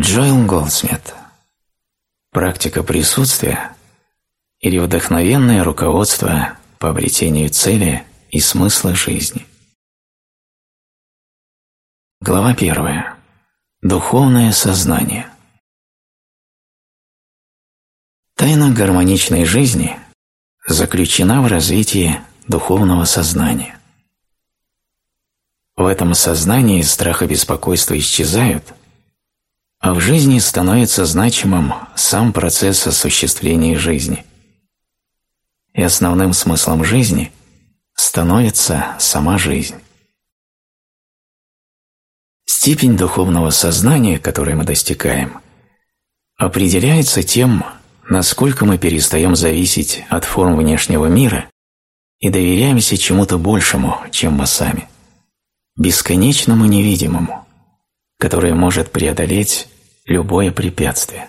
Джоэл Голдсмит. Практика присутствия или вдохновенное руководство по обретению цели и смысла жизни. Глава первая. Духовное сознание. Тайна гармоничной жизни заключена в развитии духовного сознания. В этом сознании страх и беспокойство исчезают, а в жизни становится значимым сам процесс осуществления жизни. И основным смыслом жизни становится сама жизнь. Степень духовного сознания, которой мы достигаем, определяется тем, насколько мы перестаем зависеть от форм внешнего мира и доверяемся чему-то большему, чем мы сами, бесконечному невидимому, которое может преодолеть любое препятствие.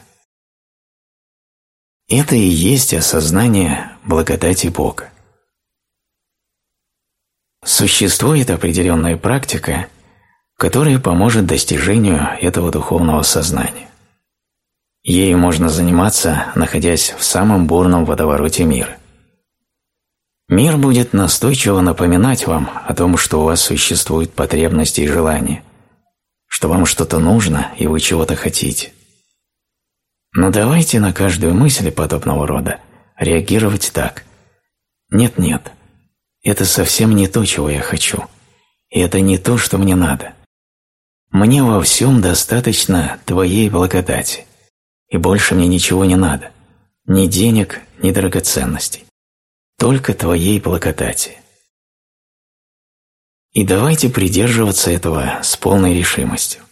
Это и есть осознание благодати Бога. Существует определенная практика, которая поможет достижению этого духовного сознания. Ею можно заниматься, находясь в самом бурном водовороте мира. Мир будет настойчиво напоминать вам о том, что у вас существуют потребности и желания, что вам что-то нужно и вы чего-то хотите. Но давайте на каждую мысль подобного рода реагировать так. Нет-нет, это совсем не то, чего я хочу, и это не то, что мне надо. Мне во всем достаточно Твоей благодати, и больше мне ничего не надо, ни денег, ни драгоценностей только Твоей благодати. И давайте придерживаться этого с полной решимостью.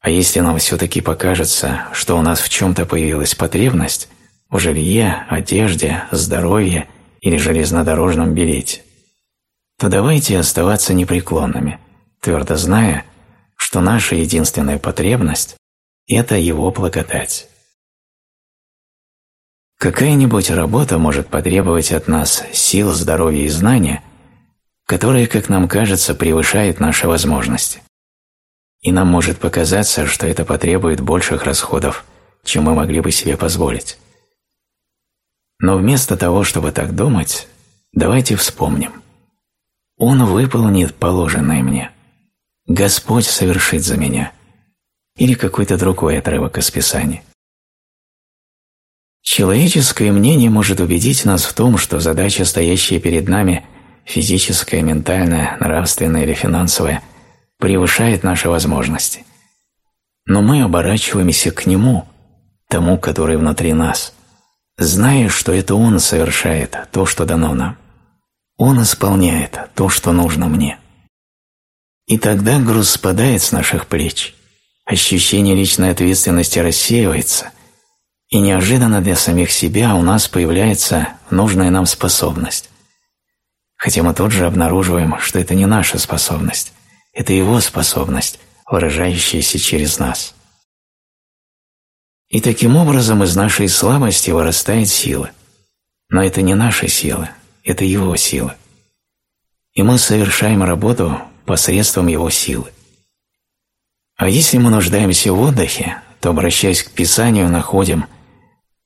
А если нам все-таки покажется, что у нас в чем-то появилась потребность в жилье, одежде, здоровье или железнодорожном билете, то давайте оставаться непреклонными, твердо зная, что наша единственная потребность – это Его благодать. Какая-нибудь работа может потребовать от нас сил, здоровья и знания, которые, как нам кажется, превышают наши возможности. И нам может показаться, что это потребует больших расходов, чем мы могли бы себе позволить. Но вместо того, чтобы так думать, давайте вспомним. Он выполнит положенное мне. Господь совершит за меня. Или какой-то другой отрывок из Писания. Человеческое мнение может убедить нас в том, что задача, стоящая перед нами, физическая, ментальная, нравственная или финансовая, превышает наши возможности. Но мы оборачиваемся к Нему, тому, который внутри нас, зная, что это Он совершает то, что дано нам. Он исполняет то, что нужно мне. И тогда груз спадает с наших плеч, ощущение личной ответственности рассеивается – и неожиданно для самих себя у нас появляется нужная нам способность. Хотя мы тут же обнаруживаем, что это не наша способность, это его способность, выражающаяся через нас. И таким образом из нашей слабости вырастает сила. Но это не наша сила, это его сила. И мы совершаем работу посредством его силы. А если мы нуждаемся в отдыхе, то, обращаясь к Писанию, находим –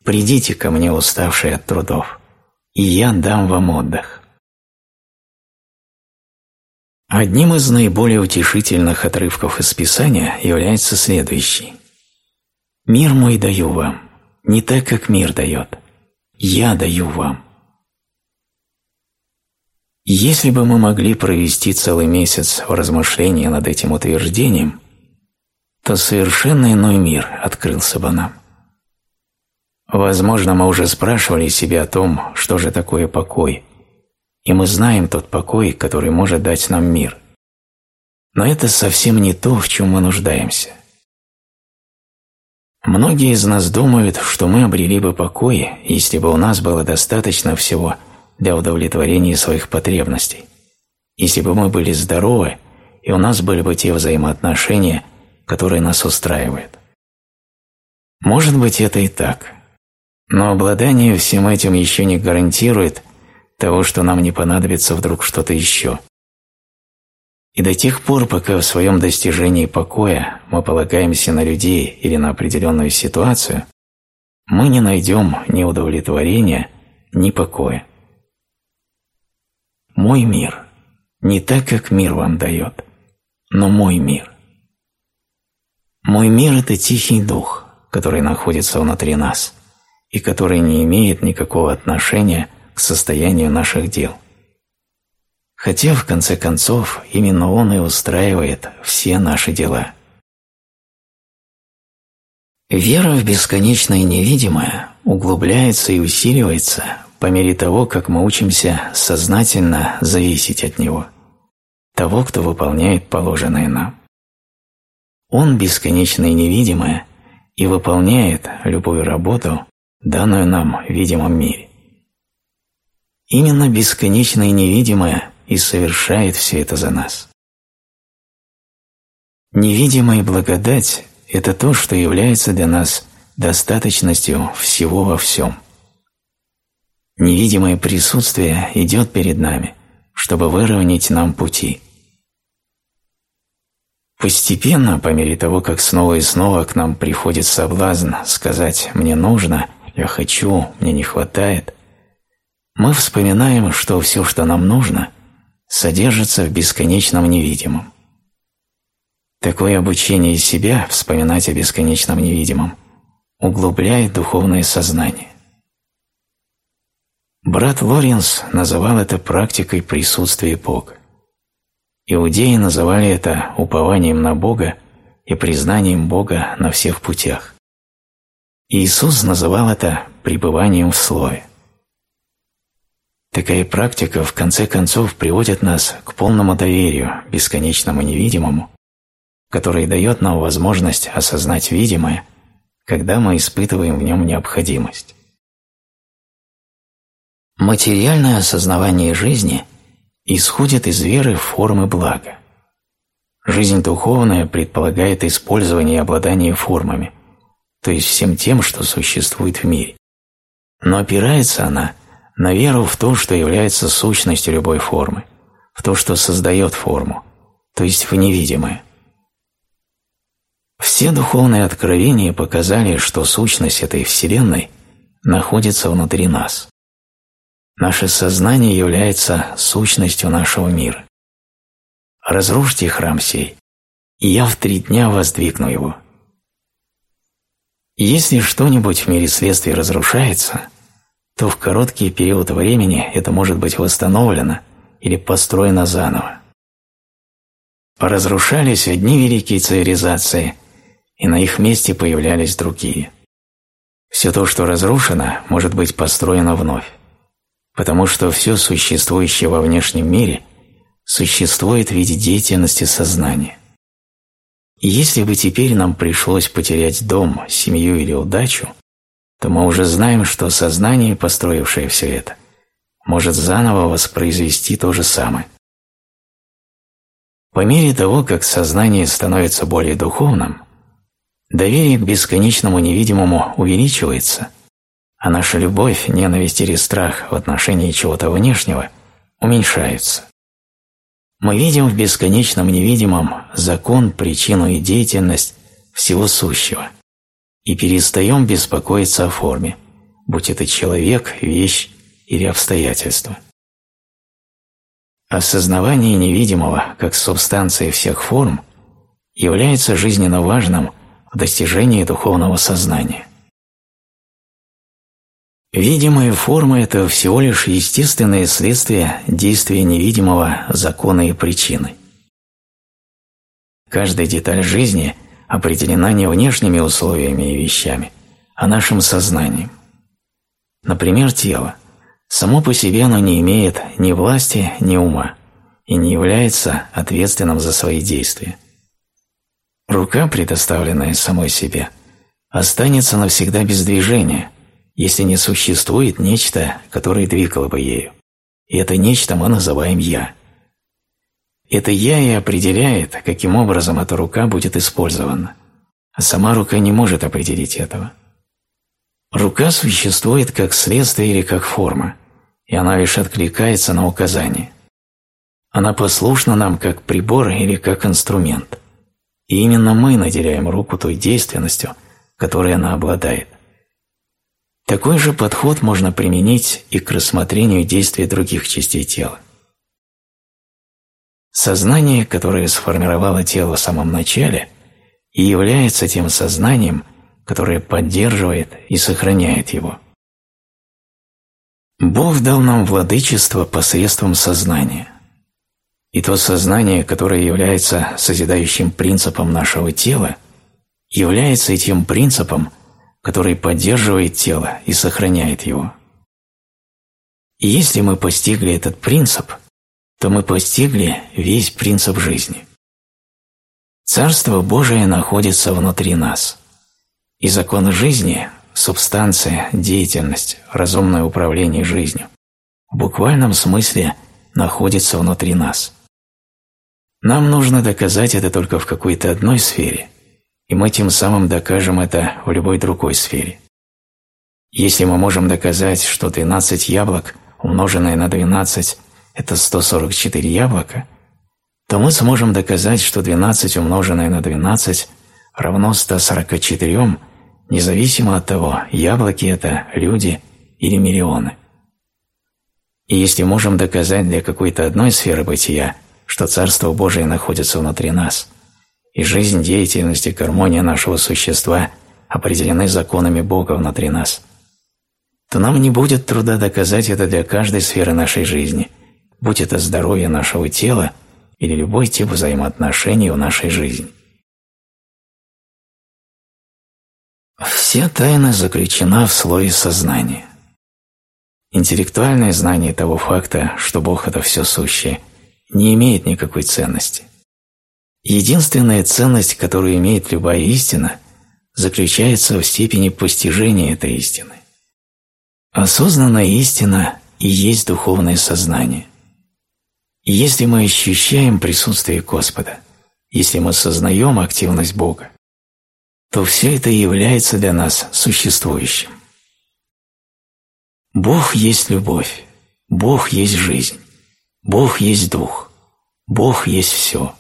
«Придите ко мне, уставшие от трудов, и я дам вам отдых». Одним из наиболее утешительных отрывков из Писания является следующий. «Мир мой даю вам, не так, как мир дает. Я даю вам». Если бы мы могли провести целый месяц в размышлении над этим утверждением, то совершенно иной мир открылся бы нам. Возможно, мы уже спрашивали себя о том, что же такое покой, и мы знаем тот покой, который может дать нам мир. Но это совсем не то, в чем мы нуждаемся. Многие из нас думают, что мы обрели бы покой, если бы у нас было достаточно всего для удовлетворения своих потребностей, если бы мы были здоровы, и у нас были бы те взаимоотношения, которые нас устраивают. Может быть, это и так – но обладание всем этим еще не гарантирует того, что нам не понадобится вдруг что-то еще. И до тех пор, пока в своем достижении покоя мы полагаемся на людей или на определенную ситуацию, мы не найдем ни удовлетворения, ни покоя. Мой мир не так, как мир вам дает, но мой мир. Мой мир – это тихий дух, который находится внутри нас и который не имеет никакого отношения к состоянию наших дел. Хотя, в конце концов, именно он и устраивает все наши дела. Вера в бесконечное невидимое углубляется и усиливается по мере того, как мы учимся сознательно зависеть от него, того, кто выполняет положенное нам. Он бесконечно и невидимое и выполняет любую работу, данную нам в видимом мире. Именно бесконечное невидимое и совершает все это за нас. Невидимая благодать – это то, что является для нас достаточностью всего во всем. Невидимое присутствие идет перед нами, чтобы выровнять нам пути. Постепенно, по мере того, как снова и снова к нам приходит соблазн сказать «мне нужно», «я хочу», «мне не хватает», мы вспоминаем, что все, что нам нужно, содержится в бесконечном невидимом. Такое обучение себя, вспоминать о бесконечном невидимом, углубляет духовное сознание. Брат Лоренс называл это практикой присутствия Бога. Иудеи называли это упованием на Бога и признанием Бога на всех путях. Иисус называл это пребыванием в Слове. Такая практика в конце концов приводит нас к полному доверию бесконечному невидимому, который дает нам возможность осознать видимое, когда мы испытываем в нем необходимость. Материальное осознавание жизни исходит из веры в формы блага. Жизнь духовная предполагает использование и обладание формами, то есть всем тем, что существует в мире. Но опирается она на веру в то, что является сущностью любой формы, в то, что создает форму, то есть в невидимое. Все духовные откровения показали, что сущность этой Вселенной находится внутри нас. Наше сознание является сущностью нашего мира. Разрушьте храм сей, и я в три дня воздвигну его. Если что-нибудь в мире следствий разрушается, то в короткий период времени это может быть восстановлено или построено заново. Разрушались одни великие цивилизации, и на их месте появлялись другие. Все то, что разрушено, может быть построено вновь потому что все существующее во внешнем мире существует в виде деятельности сознания. И если бы теперь нам пришлось потерять дом, семью или удачу, то мы уже знаем, что сознание, построившее все это, может заново воспроизвести то же самое. По мере того, как сознание становится более духовным, доверие к бесконечному невидимому увеличивается, а наша любовь, ненависть или страх в отношении чего-то внешнего уменьшаются. Мы видим в бесконечном невидимом закон, причину и деятельность всего сущего и перестаем беспокоиться о форме, будь это человек, вещь или обстоятельства. Осознавание невидимого как субстанции всех форм является жизненно важным в достижении духовного сознания. Видимые формы – это всего лишь естественное следствие действия невидимого закона и причины. Каждая деталь жизни определена не внешними условиями и вещами, а нашим сознанием. Например, тело. Само по себе оно не имеет ни власти, ни ума и не является ответственным за свои действия. Рука, предоставленная самой себе, останется навсегда без движения – если не существует нечто, которое двигало бы ею. И это нечто мы называем «я». Это «я» и определяет, каким образом эта рука будет использована. А сама рука не может определить этого. Рука существует как следствие или как форма, и она лишь откликается на указание. Она послушна нам как прибор или как инструмент. И именно мы наделяем руку той действенностью, которой она обладает. Такой же подход можно применить и к рассмотрению действий других частей тела. Сознание, которое сформировало тело в самом начале, и является тем сознанием, которое поддерживает и сохраняет его. Бог дал нам владычество посредством сознания. И то сознание, которое является созидающим принципом нашего тела, является и тем принципом, который поддерживает тело и сохраняет его. И если мы постигли этот принцип, то мы постигли весь принцип жизни. Царство Божие находится внутри нас, и закон жизни субстанция, деятельность, разумное управление жизнью в буквальном смысле находится внутри нас. Нам нужно доказать это только в какой-то одной сфере, и мы тем самым докажем это в любой другой сфере. Если мы можем доказать, что 12 яблок, умноженное на 12, это 144 яблока, то мы сможем доказать, что 12 умноженное на 12 равно 144 независимо от того, яблоки это люди или миллионы. И если можем доказать для какой-то одной сферы бытия, что Царство Божие находится внутри нас, и жизнь, деятельность и гармония нашего существа определены законами Бога внутри нас, то нам не будет труда доказать это для каждой сферы нашей жизни, будь это здоровье нашего тела или любой тип взаимоотношений в нашей жизни. Вся тайна заключена в слое сознания. Интеллектуальное знание того факта, что Бог – это все сущее, не имеет никакой ценности. Единственная ценность, которую имеет любая истина, заключается в степени постижения этой истины. Осознанная истина и есть духовное сознание. Если мы ощущаем присутствие Господа, если мы сознаем активность Бога, то все это является для нас существующим. Бог есть любовь, Бог есть жизнь, Бог есть Дух, Бог есть все.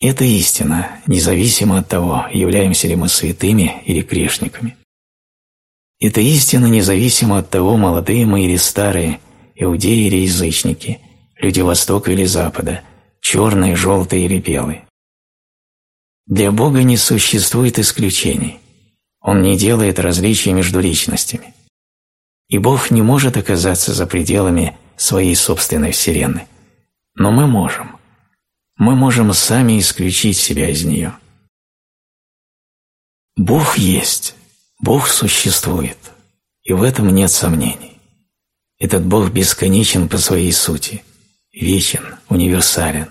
Это истина, независимо от того, являемся ли мы святыми или грешниками. Это истина, независимо от того, молодые мы или старые, иудеи или язычники, люди Востока или Запада, черные, желтые или белые. Для Бога не существует исключений. Он не делает различий между личностями. И Бог не может оказаться за пределами своей собственной Вселенной. Но мы можем. Мы можем сами исключить себя из нее. Бог есть. Бог существует. И в этом нет сомнений. Этот Бог бесконечен по своей сути, вечен, универсален,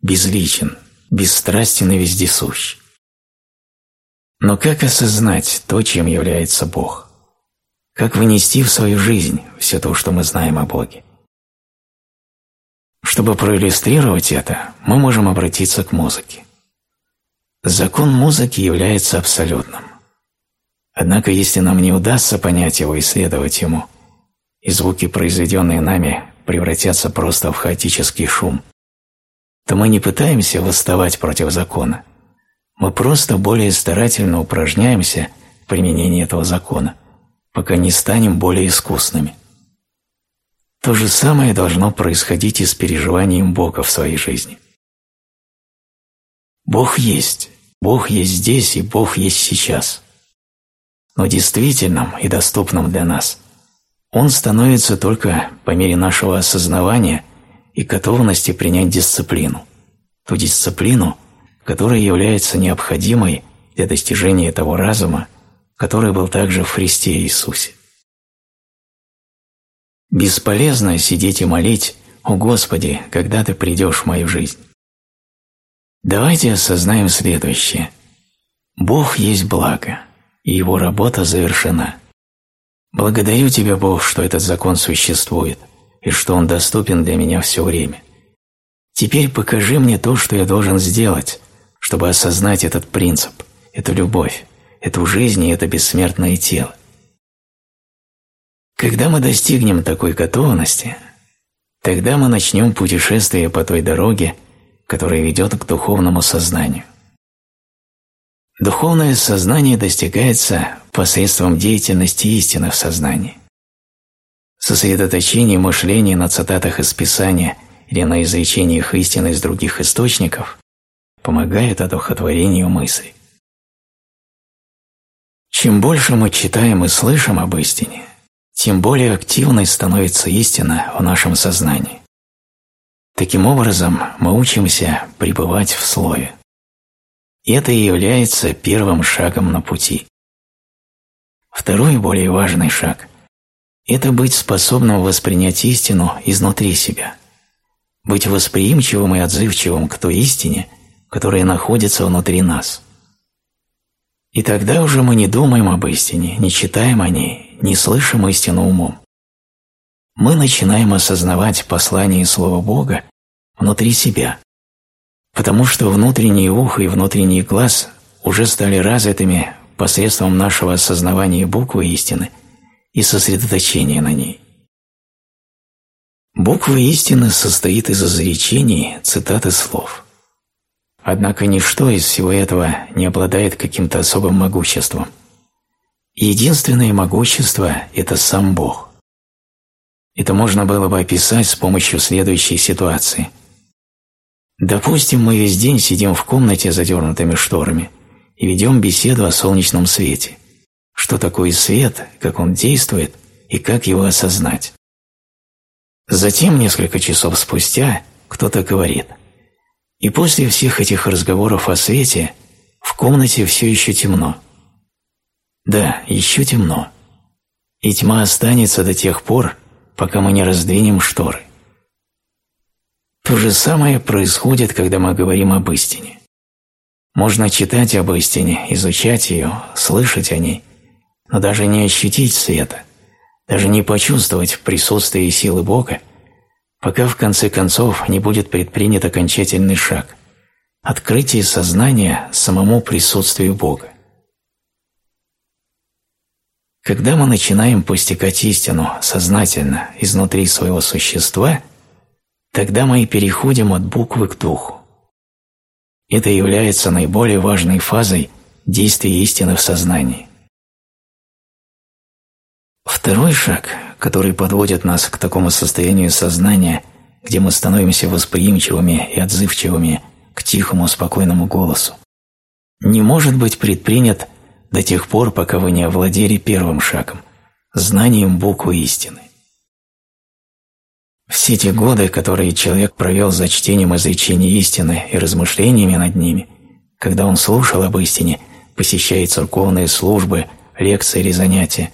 безличен, бесстрастен и вездесущ. Но как осознать то, чем является Бог? Как вынести в свою жизнь все то, что мы знаем о Боге? Чтобы проиллюстрировать это, мы можем обратиться к музыке. Закон музыки является абсолютным. Однако, если нам не удастся понять его и следовать ему, и звуки, произведенные нами, превратятся просто в хаотический шум, то мы не пытаемся восставать против закона. Мы просто более старательно упражняемся в применении этого закона, пока не станем более искусными. То же самое должно происходить и с переживанием Бога в своей жизни. Бог есть, Бог есть здесь и Бог есть сейчас. Но действительным и доступным для нас Он становится только по мере нашего осознавания и готовности принять дисциплину, ту дисциплину, которая является необходимой для достижения того разума, который был также в Христе Иисусе. Бесполезно сидеть и молить «О Господи, когда Ты придешь в мою жизнь?» Давайте осознаем следующее. Бог есть благо, и Его работа завершена. Благодарю Тебя, Бог, что этот закон существует, и что он доступен для меня все время. Теперь покажи мне то, что я должен сделать, чтобы осознать этот принцип, эту любовь, эту жизнь и это бессмертное тело. Когда мы достигнем такой готовности, Тогда мы начнем путешествие по той дороге, которая ведет к духовному сознанию. Духовное сознание достигается посредством деятельности истины в сознании. Сосредоточение мышления на цитатах из Писания или на изречениях истины из других источников помогает одухотворению мысли. Чем больше мы читаем и слышим об истине, тем более активной становится истина в нашем сознании. Таким образом, мы учимся пребывать в Слове. Это и является первым шагом на пути. Второй, более важный шаг – это быть способным воспринять истину изнутри себя, быть восприимчивым и отзывчивым к той истине, которая находится внутри нас. И тогда уже мы не думаем об истине, не читаем о ней, не слышим истину умом. Мы начинаем осознавать послание и Слово Бога внутри себя, потому что внутреннее ухо и внутренний глаз уже стали развитыми посредством нашего осознавания буквы истины и сосредоточения на ней. Буква истины состоит из изречений, цитат и слов. Однако ничто из всего этого не обладает каким-то особым могуществом. Единственное могущество – это сам Бог. Это можно было бы описать с помощью следующей ситуации. Допустим, мы весь день сидим в комнате с задернутыми шторами и ведем беседу о солнечном свете. Что такое свет, как он действует и как его осознать. Затем, несколько часов спустя, кто-то говорит «И после всех этих разговоров о свете в комнате все еще темно». Да, еще темно. И тьма останется до тех пор, пока мы не раздвинем шторы. То же самое происходит, когда мы говорим об истине. Можно читать об истине, изучать ее, слышать о ней, но даже не ощутить света, даже не почувствовать присутствие силы Бога, пока в конце концов не будет предпринят окончательный шаг – открытие сознания самому присутствию Бога. Когда мы начинаем постигать истину сознательно изнутри своего существа – Тогда мы и переходим от буквы к духу. Это является наиболее важной фазой действия истины в сознании. Второй шаг, который подводит нас к такому состоянию сознания, где мы становимся восприимчивыми и отзывчивыми к тихому, спокойному голосу, не может быть предпринят до тех пор, пока вы не овладели первым шагом – знанием буквы истины. Все те годы, которые человек провел за чтением изречений истины и размышлениями над ними, когда он слушал об истине, посещая церковные службы, лекции или занятия,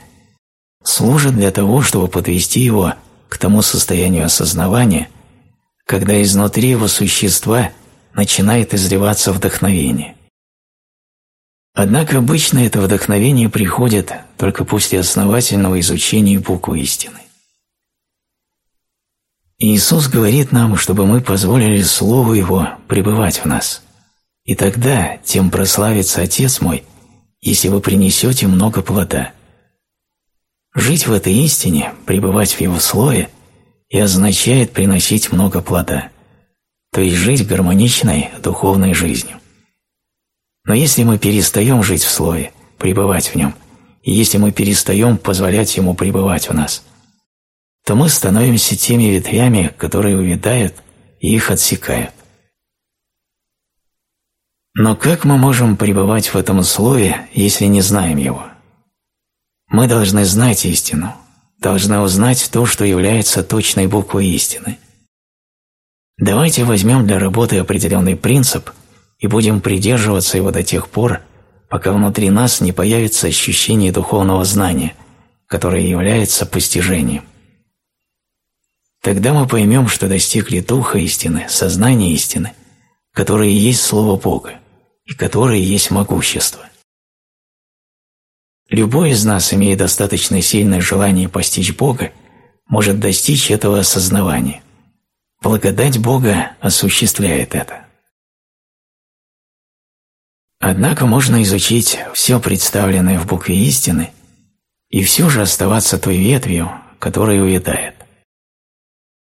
служат для того, чтобы подвести его к тому состоянию осознавания, когда изнутри его существа начинает изливаться вдохновение. Однако обычно это вдохновение приходит только после основательного изучения буквы истины. Иисус говорит нам, чтобы мы позволили Слову Его пребывать в нас. И тогда тем прославится Отец мой, если вы принесете много плода. Жить в этой истине, пребывать в Его Слове, и означает приносить много плода, то есть жить гармоничной духовной жизнью. Но если мы перестаем жить в Слове, пребывать в нем, и если мы перестаем позволять Ему пребывать в нас – то мы становимся теми ветвями, которые увядают и их отсекают. Но как мы можем пребывать в этом слове, если не знаем его? Мы должны знать истину, должны узнать то, что является точной буквой истины. Давайте возьмем для работы определенный принцип и будем придерживаться его до тех пор, пока внутри нас не появится ощущение духовного знания, которое является постижением. Тогда мы поймем, что достигли Духа истины, сознания истины, которое есть Слово Бога, и которое есть могущество. Любой из нас, имея достаточно сильное желание постичь Бога, может достичь этого осознавания. Благодать Бога осуществляет это. Однако можно изучить все представленное в букве истины и все же оставаться той ветвью, которая увядает.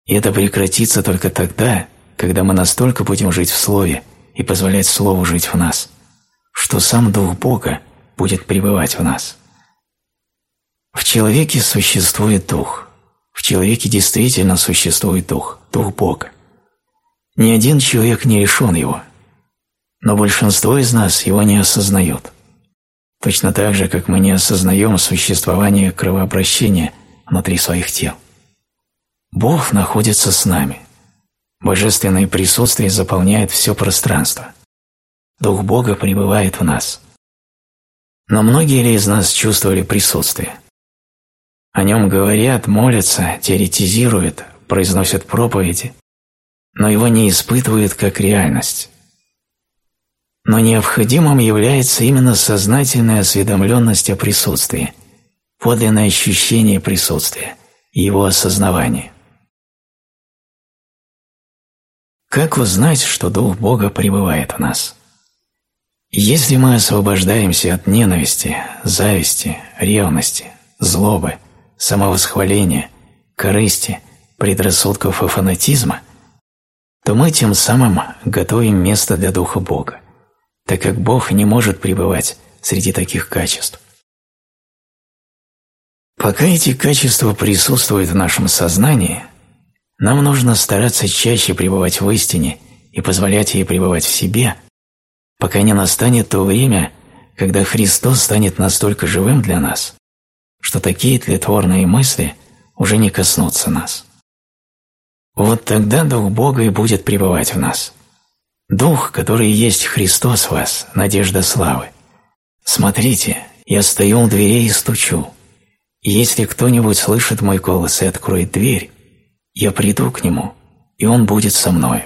И это прекратится только тогда, когда мы настолько будем жить в Слове и позволять Слову жить в нас, что сам Дух Бога будет пребывать в нас. В человеке существует Дух. В человеке действительно существует Дух, Дух Бога. Ни один человек не лишен его, но большинство из нас его не осознают. Точно так же, как мы не осознаем существование кровообращения внутри своих тел. Бог находится с нами. Божественное присутствие заполняет все пространство. Дух Бога пребывает в нас. Но многие ли из нас чувствовали присутствие? О нем говорят, молятся, теоретизируют, произносят проповеди, но его не испытывают как реальность. Но необходимым является именно сознательная осведомленность о присутствии, подлинное ощущение присутствия и его осознавание. Как узнать, что Дух Бога пребывает в нас? Если мы освобождаемся от ненависти, зависти, ревности, злобы, самовосхваления, корысти, предрассудков и фанатизма – то мы тем самым готовим место для Духа Бога, так как Бог не может пребывать среди таких качеств. Пока эти качества присутствуют в нашем сознании, нам нужно стараться чаще пребывать в истине и позволять ей пребывать в себе, пока не настанет то время, когда Христос станет настолько живым для нас, что такие тлетворные мысли уже не коснутся нас. Вот тогда Дух Бога и будет пребывать в нас. Дух, который есть Христос в вас, надежда славы. Смотрите, я стою у дверей и стучу. если кто-нибудь слышит мой голос и откроет дверь, я приду к нему, и он будет со мною.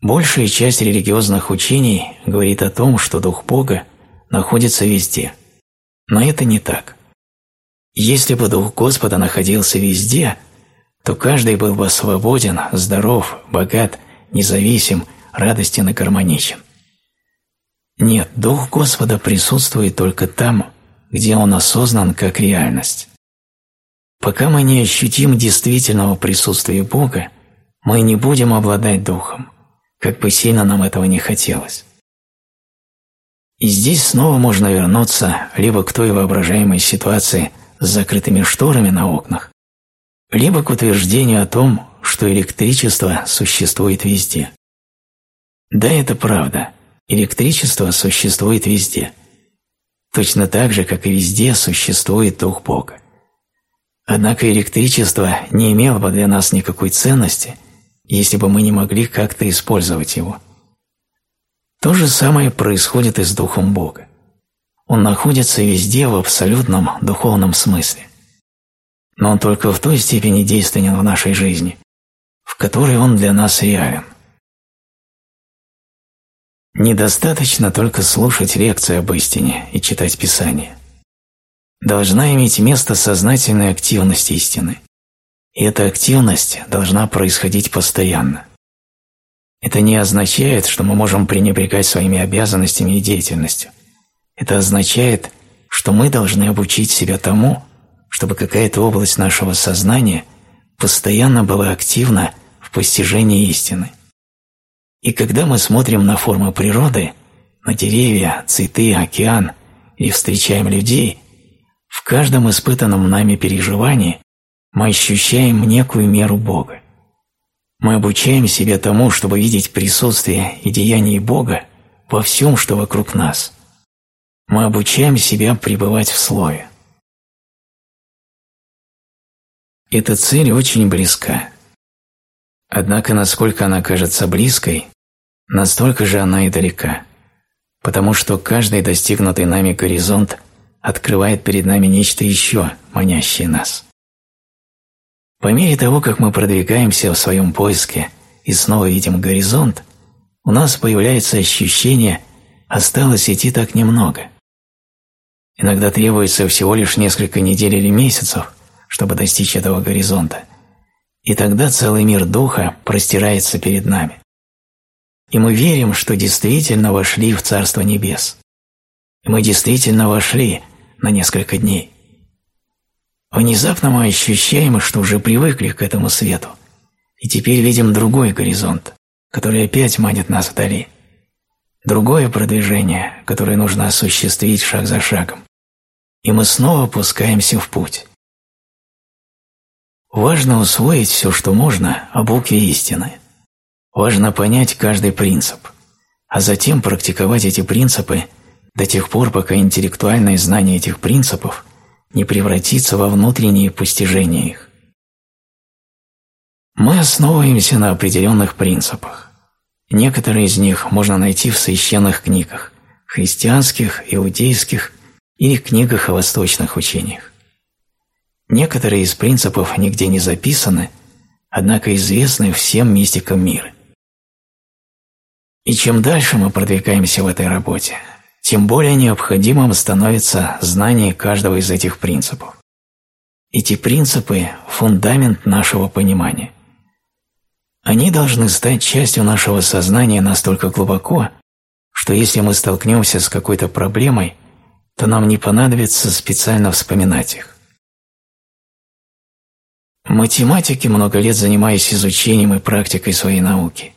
Большая часть религиозных учений говорит о том, что Дух Бога находится везде. Но это не так. Если бы Дух Господа находился везде – то каждый был бы свободен, здоров, богат, независим, радостен и гармоничен. Нет, Дух Господа присутствует только там, где Он осознан как реальность. Пока мы не ощутим действительного присутствия Бога, мы не будем обладать Духом, как бы сильно нам этого не хотелось. И здесь снова можно вернуться либо к той воображаемой ситуации с закрытыми шторами на окнах, либо к утверждению о том, что электричество существует везде. Да, это правда. Электричество существует везде. Точно так же, как и везде существует Дух Бога. Однако электричество не имело бы для нас никакой ценности, если бы мы не могли как-то использовать его. То же самое происходит и с Духом Бога. Он находится везде в абсолютном духовном смысле но он только в той степени действенен в нашей жизни, в которой он для нас реален. Недостаточно только слушать лекции об истине и читать Писание. Должна иметь место сознательная активность истины, и эта активность должна происходить постоянно. Это не означает, что мы можем пренебрегать своими обязанностями и деятельностью. Это означает, что мы должны обучить себя тому, чтобы какая-то область нашего сознания постоянно была активна в постижении истины. И когда мы смотрим на формы природы, на деревья, цветы, океан и встречаем людей, каждом испытанном нами переживании мы ощущаем некую меру Бога. Мы обучаем себя тому, чтобы видеть присутствие и деяние Бога во всем, что вокруг нас. Мы обучаем себя пребывать в Слове. Эта цель очень близка. Однако, насколько она кажется близкой, настолько же она и далека, потому что каждый достигнутый нами горизонт открывает перед нами нечто еще, манящее нас. По мере того, как мы продвигаемся в своем поиске и снова видим горизонт, у нас появляется ощущение «осталось идти так немного». Иногда требуется всего лишь несколько недель или месяцев – чтобы достичь этого горизонта. И тогда целый мир Духа простирается перед нами. И мы верим, что действительно вошли в Царство Небес. И мы действительно вошли на несколько дней. Внезапно мы ощущаем, что уже привыкли к этому свету, и теперь видим другой горизонт, который опять манит нас вдали. Другое продвижение, которое нужно осуществить шаг за шагом. И мы снова пускаемся в путь. Важно усвоить все, что можно о букве истины. Важно понять каждый принцип, а затем практиковать эти принципы до тех пор, пока интеллектуальное знание этих принципов не превратится во внутренние постижения их. Мы основываемся на определенных принципах. Некоторые из них можно найти в священных книгах, христианских, иудейских или книгах о восточных учениях. Некоторые из принципов нигде не записаны, однако известны всем мистикам мира. И чем дальше мы продвигаемся в этой работе, тем более необходимым становится знание каждого из этих принципов. Эти принципы – фундамент нашего понимания. Они должны стать частью нашего сознания настолько глубоко, что если мы столкнемся с какой-то проблемой, то нам не понадобится специально вспоминать их. Математики, много лет занимаясь изучением и практикой своей науки,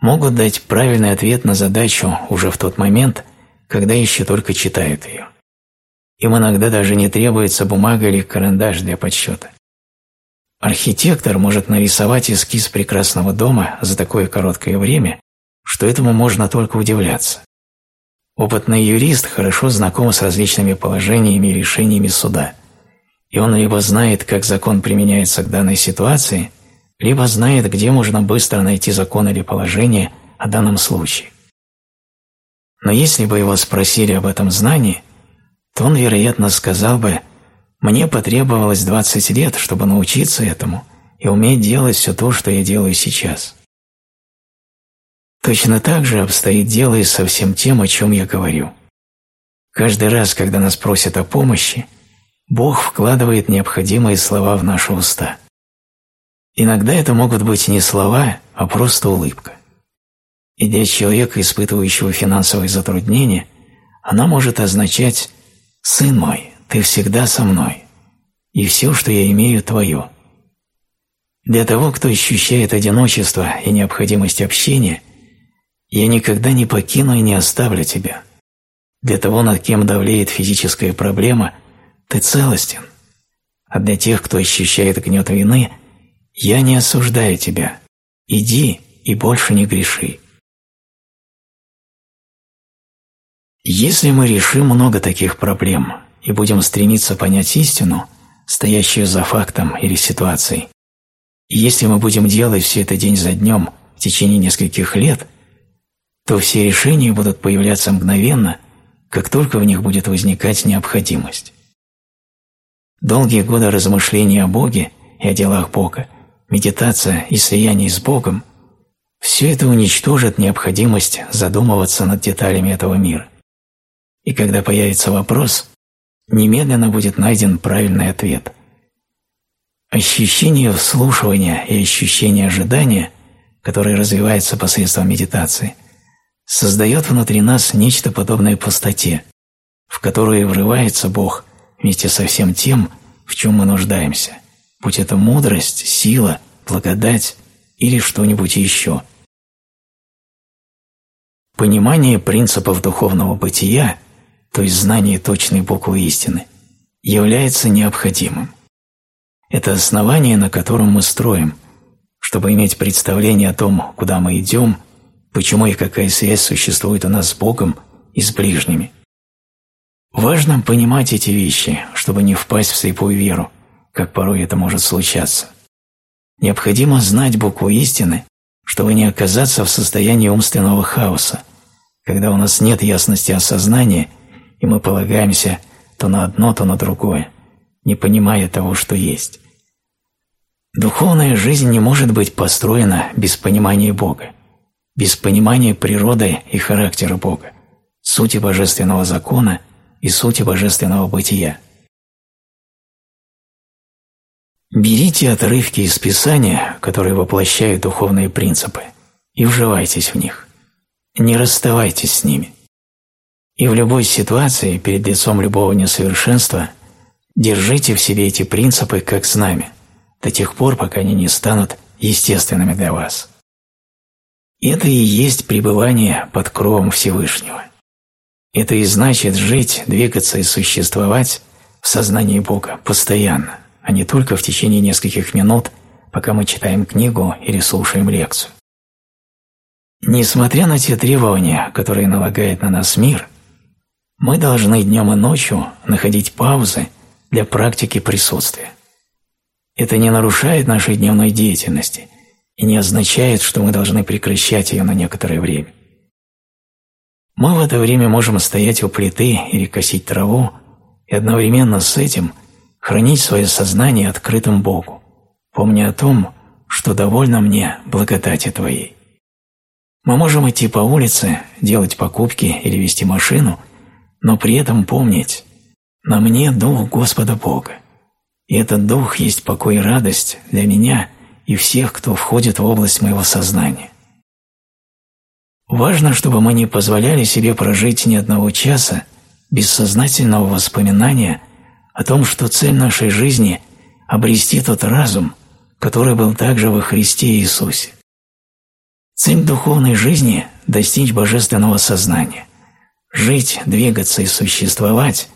могут дать правильный ответ на задачу уже в тот момент, когда еще только читают ее. Им иногда даже не требуется бумага или карандаш для подсчета. Архитектор может нарисовать эскиз прекрасного дома за такое короткое время, что этому можно только удивляться. Опытный юрист хорошо знаком с различными положениями и решениями суда, и он либо знает, как закон применяется к данной ситуации, либо знает, где можно быстро найти закон или положение о данном случае. Но если бы его спросили об этом знании, то он, вероятно, сказал бы «Мне потребовалось 20 лет, чтобы научиться этому и уметь делать все то, что я делаю сейчас». Точно так же обстоит дело и со всем тем, о чем я говорю. Каждый раз, когда нас просят о помощи, Бог вкладывает необходимые слова в наши уста. Иногда это могут быть не слова, а просто улыбка. И для человека, испытывающего финансовые затруднения, она может означать «Сын мой, ты всегда со мной, и все, что я имею, твое». Для того, кто ощущает одиночество и необходимость общения, я никогда не покину и не оставлю тебя. Для того, над кем давлеет физическая проблема, ты целостен. А для тех, кто ощущает гнет вины, я не осуждаю тебя. Иди и больше не греши. Если мы решим много таких проблем и будем стремиться понять истину, стоящую за фактом или ситуацией, и если мы будем делать все это день за днем в течение нескольких лет, то все решения будут появляться мгновенно, как только в них будет возникать необходимость. Долгие годы размышлений о Боге и о делах Бога, медитация и слияние с Богом – все это уничтожит необходимость задумываться над деталями этого мира и когда появится вопрос, немедленно будет найден правильный ответ. Ощущение вслушивания и ощущение ожидания, которое развивается посредством медитации, создает внутри нас нечто подобное пустоте, в которую врывается Бог вместе со всем тем, в чем мы нуждаемся, будь это мудрость, сила, благодать или что-нибудь еще. Понимание принципов духовного бытия то есть знание точной буквы истины, является необходимым. Это основание, на котором мы строим, чтобы иметь представление о том, куда мы идем, почему и какая связь существует у нас с Богом и с ближними. Важно понимать эти вещи, чтобы не впасть в слепую веру, как порой это может случаться. Необходимо знать букву истины, чтобы не оказаться в состоянии умственного хаоса, когда у нас нет ясности осознания и мы полагаемся то на одно, то на другое, не понимая того, что есть. Духовная жизнь не может быть построена без понимания Бога, без понимания природы и характера Бога, сути божественного закона и сути божественного бытия. Берите отрывки из Писания, которые воплощают духовные принципы, и вживайтесь в них. Не расставайтесь с ними. И в любой ситуации, перед лицом любого несовершенства, Держите в себе эти принципы как знамя, до тех пор, пока они не станут естественными для вас. Это и есть пребывание под кровом Всевышнего. Это и значит жить, двигаться и существовать в сознании Бога постоянно, а не только в течение нескольких минут, пока мы читаем книгу или слушаем лекцию. Несмотря на те требования, которые налагает на нас мир, мы должны днем и ночью находить паузы для практики присутствия. Это не нарушает нашей дневной деятельности и не означает, что мы должны прекращать ее на некоторое время. Мы в это время можем стоять у плиты или косить траву и одновременно с этим хранить свое сознание открытым Богу, помня о том, что довольно мне благодати Твоей. Мы можем идти по улице, делать покупки или вести машину, но при этом помнить, на мне Дух Господа Бога. И этот Дух есть покой и радость для меня и всех, кто входит в область моего сознания. Важно, чтобы мы не позволяли себе прожить ни одного часа без сознательного воспоминания о том, что цель нашей жизни – обрести тот разум, который был также во Христе Иисусе. Цель духовной жизни – достичь божественного сознания, жить, двигаться и существовать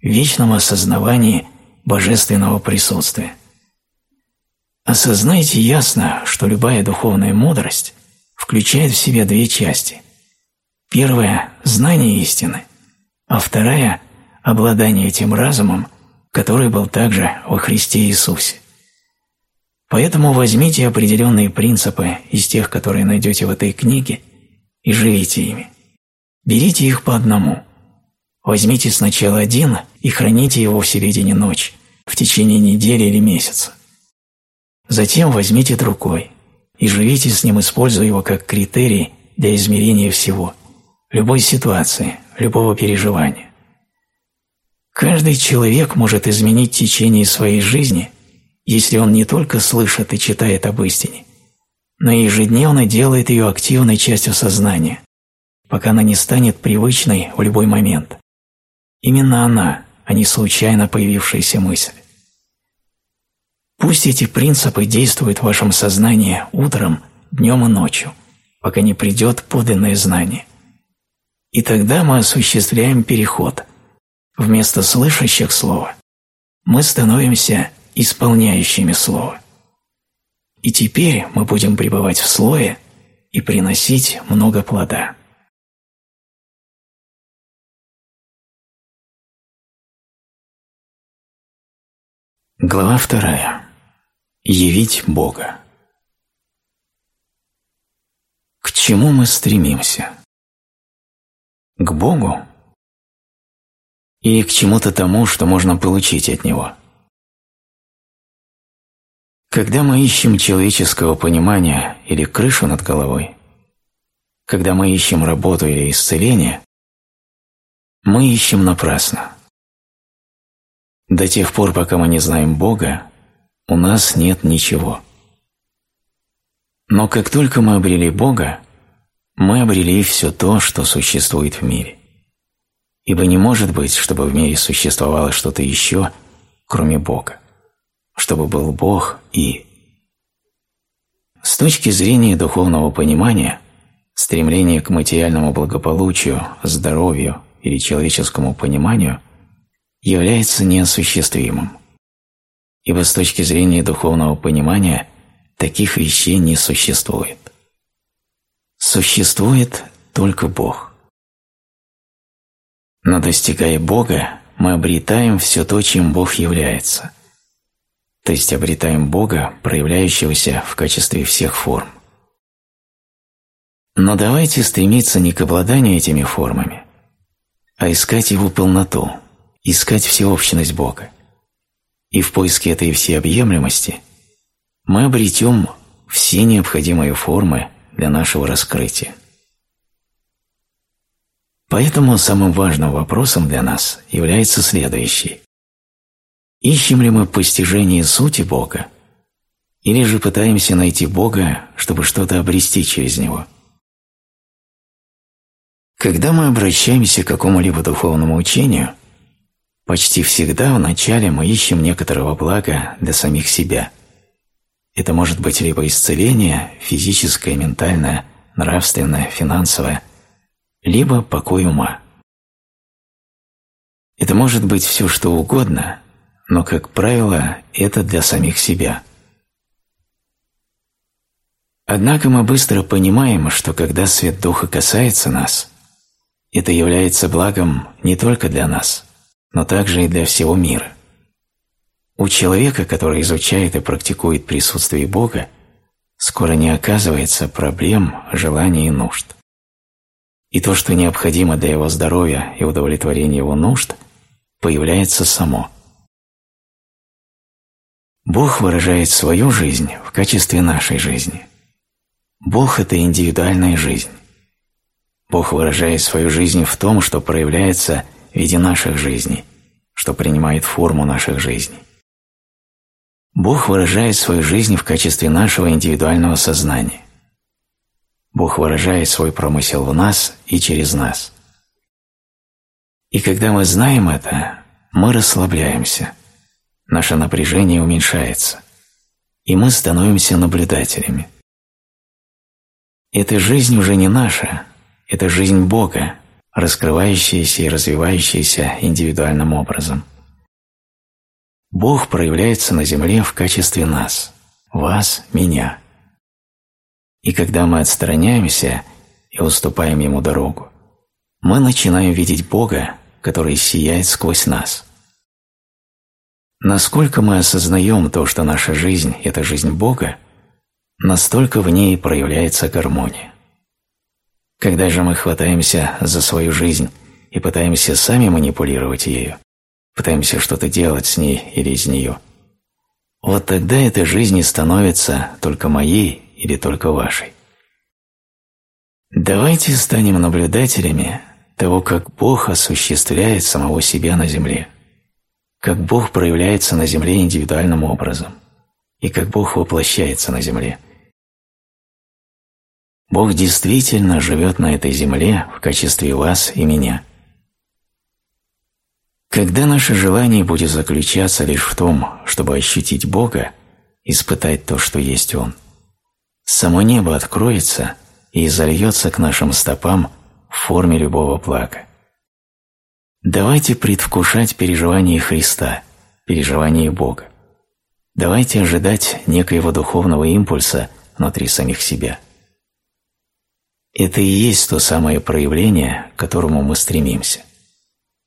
в вечном осознавании божественного присутствия. Осознайте ясно, что любая духовная мудрость включает в себя две части. Первая – знание истины, а вторая – обладание этим разумом, который был также во Христе Иисусе. Поэтому возьмите определенные принципы из тех, которые найдете в этой книге, и живите ими. Берите их по одному – Возьмите сначала один и храните его в середине ночи, в течение недели или месяца. Затем возьмите другой и живите с ним, используя его как критерий для измерения всего, любой ситуации, любого переживания. Каждый человек может изменить течение своей жизни, если он не только слышит и читает об истине, но и ежедневно делает ее активной частью сознания, пока она не станет привычной в любой момент. Именно она, а не случайно появившаяся мысль. Пусть эти принципы действуют в вашем сознании утром, днем и ночью, пока не придет подлинное знание. И тогда мы осуществляем переход. Вместо слышащих слова мы становимся исполняющими слово. И теперь мы будем пребывать в слое и приносить много плода. Глава вторая. Явить Бога. К чему мы стремимся? К Богу? Или к чему-то тому, что можно получить от Него? Когда мы ищем человеческого понимания или крышу над головой, когда мы ищем работу или исцеление, мы ищем напрасно. До тех пор, пока мы не знаем Бога, у нас нет ничего. Но как только мы обрели Бога, мы обрели все то, что существует в мире. Ибо не может быть, чтобы в мире существовало что-то еще, кроме Бога. Чтобы был Бог и... С точки зрения духовного понимания, стремление к материальному благополучию, здоровью или человеческому пониманию является неосуществимым. Ибо с точки зрения духовного понимания таких вещей не существует. Существует только Бог. Но достигая Бога, мы обретаем все то, чем Бог является, то есть обретаем Бога, проявляющегося в качестве всех форм. Но давайте стремиться не к обладанию этими формами, а искать Его полноту – искать всеобщность Бога. И в поиске этой всеобъемлемости мы обретем все необходимые формы для нашего раскрытия. Поэтому самым важным вопросом для нас является следующий. Ищем ли мы постижение сути Бога, или же пытаемся найти Бога, чтобы что-то обрести через Него? Когда мы обращаемся к какому-либо духовному учению – Почти всегда вначале мы ищем некоторого блага для самих себя. Это может быть либо исцеление, физическое, ментальное, нравственное, финансовое, либо покой ума. Это может быть все что угодно, но, как правило, это для самих себя. Однако мы быстро понимаем, что когда свет Духа касается нас, это является благом не только для нас, но также и для всего мира. У человека, который изучает и практикует присутствие Бога, скоро не оказывается проблем, желаний и нужд. И то, что необходимо для его здоровья и удовлетворения его нужд, появляется само. Бог выражает свою жизнь в качестве нашей жизни. Бог – это индивидуальная жизнь. Бог выражает свою жизнь в том, что проявляется в виде наших жизней, что принимает форму наших жизней. Бог выражает свою жизнь в качестве нашего индивидуального сознания. Бог выражает свой промысел в нас и через нас. И когда мы знаем это, мы расслабляемся, наше напряжение уменьшается, и мы становимся наблюдателями. Эта жизнь уже не наша, это жизнь Бога, раскрывающаяся и развивающаяся индивидуальным образом. Бог проявляется на земле в качестве нас, вас, меня. И когда мы отстраняемся и уступаем Ему дорогу, мы начинаем видеть Бога, который сияет сквозь нас. Насколько мы осознаем то, что наша жизнь – это жизнь Бога, настолько в ней проявляется гармония. Когда же мы хватаемся за свою жизнь и пытаемся сами манипулировать ею, пытаемся что-то делать с ней или из нее, вот тогда эта жизнь и становится только моей или только вашей. Давайте станем наблюдателями того, как Бог осуществляет самого себя на земле, как Бог проявляется на земле индивидуальным образом и как Бог воплощается на земле – Бог действительно живет на этой земле в качестве вас и меня. Когда наше желание будет заключаться лишь в том, чтобы ощутить Бога, испытать то, что есть Он, само небо откроется и зальется к нашим стопам в форме любого блага. Давайте предвкушать переживание Христа, переживание Бога. Давайте ожидать некоего духовного импульса внутри самих себя – это и есть то самое проявление, к которому мы стремимся.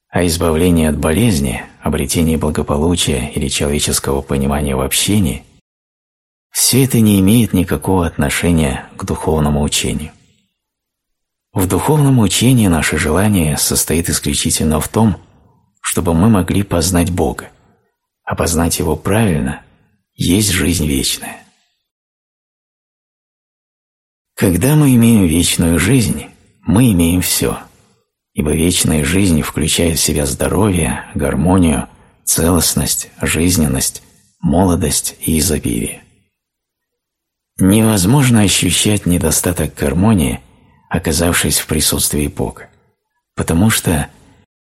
А избавление от болезни, обретение благополучия или человеческого понимания в общении – все это не имеет никакого отношения к духовному учению. В духовном учении наше желание состоит исключительно в том, чтобы мы могли познать Бога, а познать Его правильно – есть жизнь вечная. Когда мы имеем вечную жизнь, мы имеем все, ибо вечная жизнь включает в себя здоровье, гармонию, целостность, жизненность, молодость и изобилие. Невозможно ощущать недостаток гармонии, оказавшись в присутствии Бога, потому что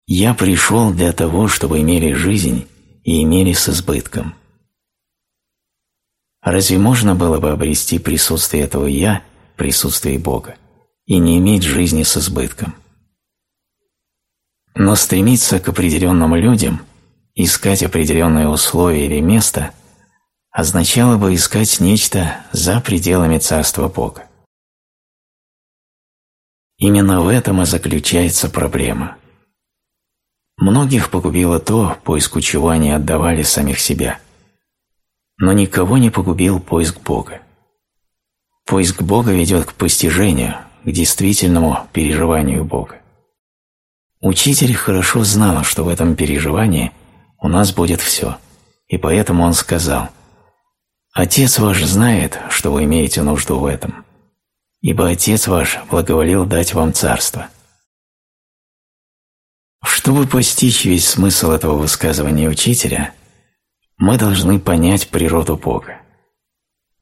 «я пришел для того, чтобы имели жизнь и имели с избытком». Разве можно было бы обрести присутствие этого «я» присутствии Бога и не иметь жизни с избытком. Но стремиться к определенным людям, искать определенные условия или место означало бы искать нечто за пределами Царства Бога. Именно в этом и заключается проблема. Многих погубило то, поиску чего они отдавали самих себя. Но никого не погубил поиск Бога. Поиск Бога ведет к постижению, к действительному переживанию Бога. Учитель хорошо знал, что в этом переживании у нас будет все, и поэтому он сказал «Отец ваш знает, что вы имеете нужду в этом, ибо Отец ваш благоволил дать вам царство». Чтобы постичь весь смысл этого высказывания учителя, мы должны понять природу Бога.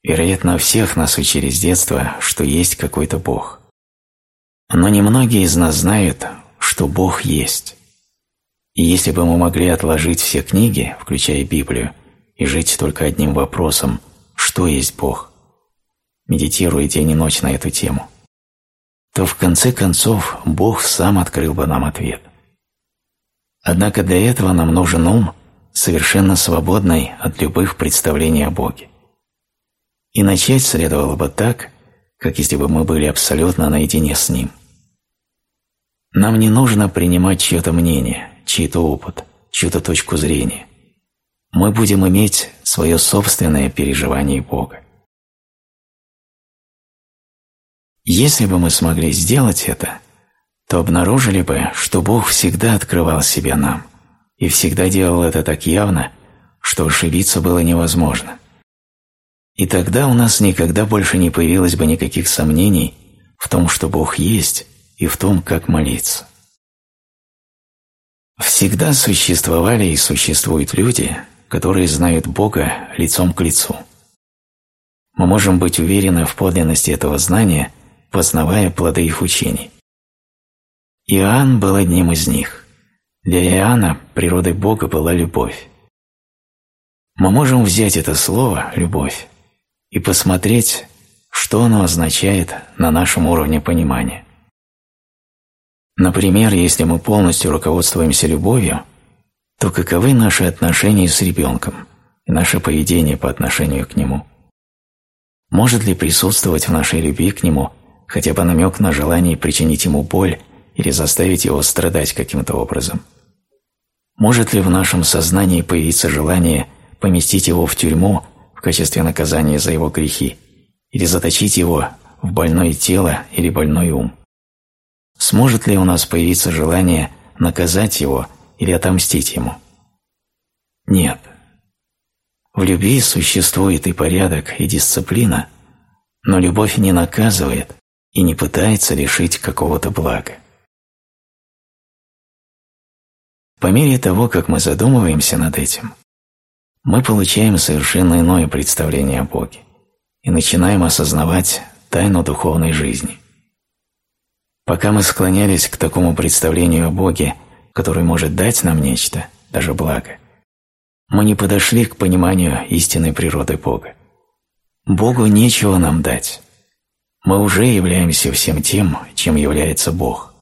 Вероятно, всех нас учили с детства, что есть какой-то Бог. Но немногие из нас знают, что Бог есть. И если бы мы могли отложить все книги, включая Библию, и жить только одним вопросом «Что есть Бог?», медитируя день и ночь на эту тему, то в конце концов Бог сам открыл бы нам ответ. Однако для этого нам нужен ум, совершенно свободный от любых представлений о Боге. И начать следовало бы так, как если бы мы были абсолютно наедине с Ним. Нам не нужно принимать чье-то мнение, чей-то опыт, чью-то точку зрения. Мы будем иметь свое собственное переживание Бога. Если бы мы смогли сделать это, то обнаружили бы, что Бог всегда открывал себя нам и всегда делал это так явно, что ошибиться было невозможно. И тогда у нас никогда больше не появилось бы никаких сомнений в том, что Бог есть, и в том, как молиться. Всегда существовали и существуют люди, которые знают Бога лицом к лицу. Мы можем быть уверены в подлинности этого знания, познавая плоды их учений. Иоанн был одним из них. Для Иоанна природой Бога была любовь. Мы можем взять это слово «любовь» и посмотреть, что оно означает на нашем уровне понимания. Например, если мы полностью руководствуемся любовью, то каковы наши отношения с ребенком и наше поведение по отношению к нему? Может ли присутствовать в нашей любви к нему хотя бы намек на желание причинить ему боль или заставить его страдать каким-то образом? Может ли в нашем сознании появиться желание поместить его в тюрьму в качестве наказания за его грехи или заточить его в больное тело или больной ум? Сможет ли у нас появиться желание наказать его или отомстить ему? Нет. В любви существует и порядок, и дисциплина, но любовь не наказывает и не пытается лишить какого-то блага. По мере того, как мы задумываемся над этим, мы получаем совершенно иное представление о Боге и начинаем осознавать тайну духовной жизни. Пока мы склонялись к такому представлению о Боге, который может дать нам нечто, даже благо, мы не подошли к пониманию истинной природы Бога. Богу нечего нам дать. Мы уже являемся всем тем, чем является Бог.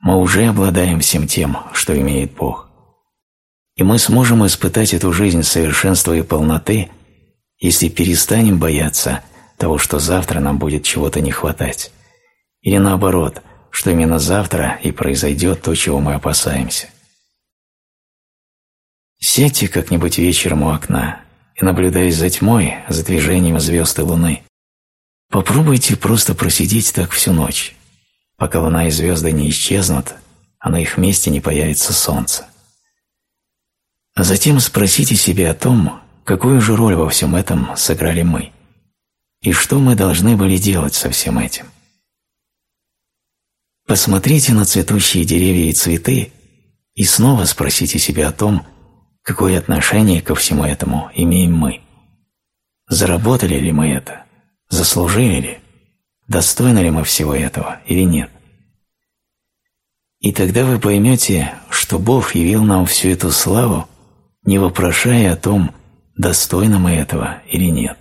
Мы уже обладаем всем тем, что имеет Бог и мы сможем испытать эту жизнь совершенства и полноты, если перестанем бояться того, что завтра нам будет чего-то не хватать, или наоборот, что именно завтра и произойдет то, чего мы опасаемся. Сядьте как-нибудь вечером у окна и, наблюдая за тьмой, за движением звезд и луны, попробуйте просто просидеть так всю ночь, пока луна и звезды не исчезнут, а на их месте не появится солнце. А затем спросите себя о том, какую же роль во всем этом сыграли мы, и что мы должны были делать со всем этим. Посмотрите на цветущие деревья и цветы и снова спросите себя о том, какое отношение ко всему этому имеем мы. Заработали ли мы это? Заслужили ли? Достойны ли мы всего этого или нет? И тогда вы поймете, что Бог явил нам всю эту славу не вопрошая о том, достойны мы этого или нет.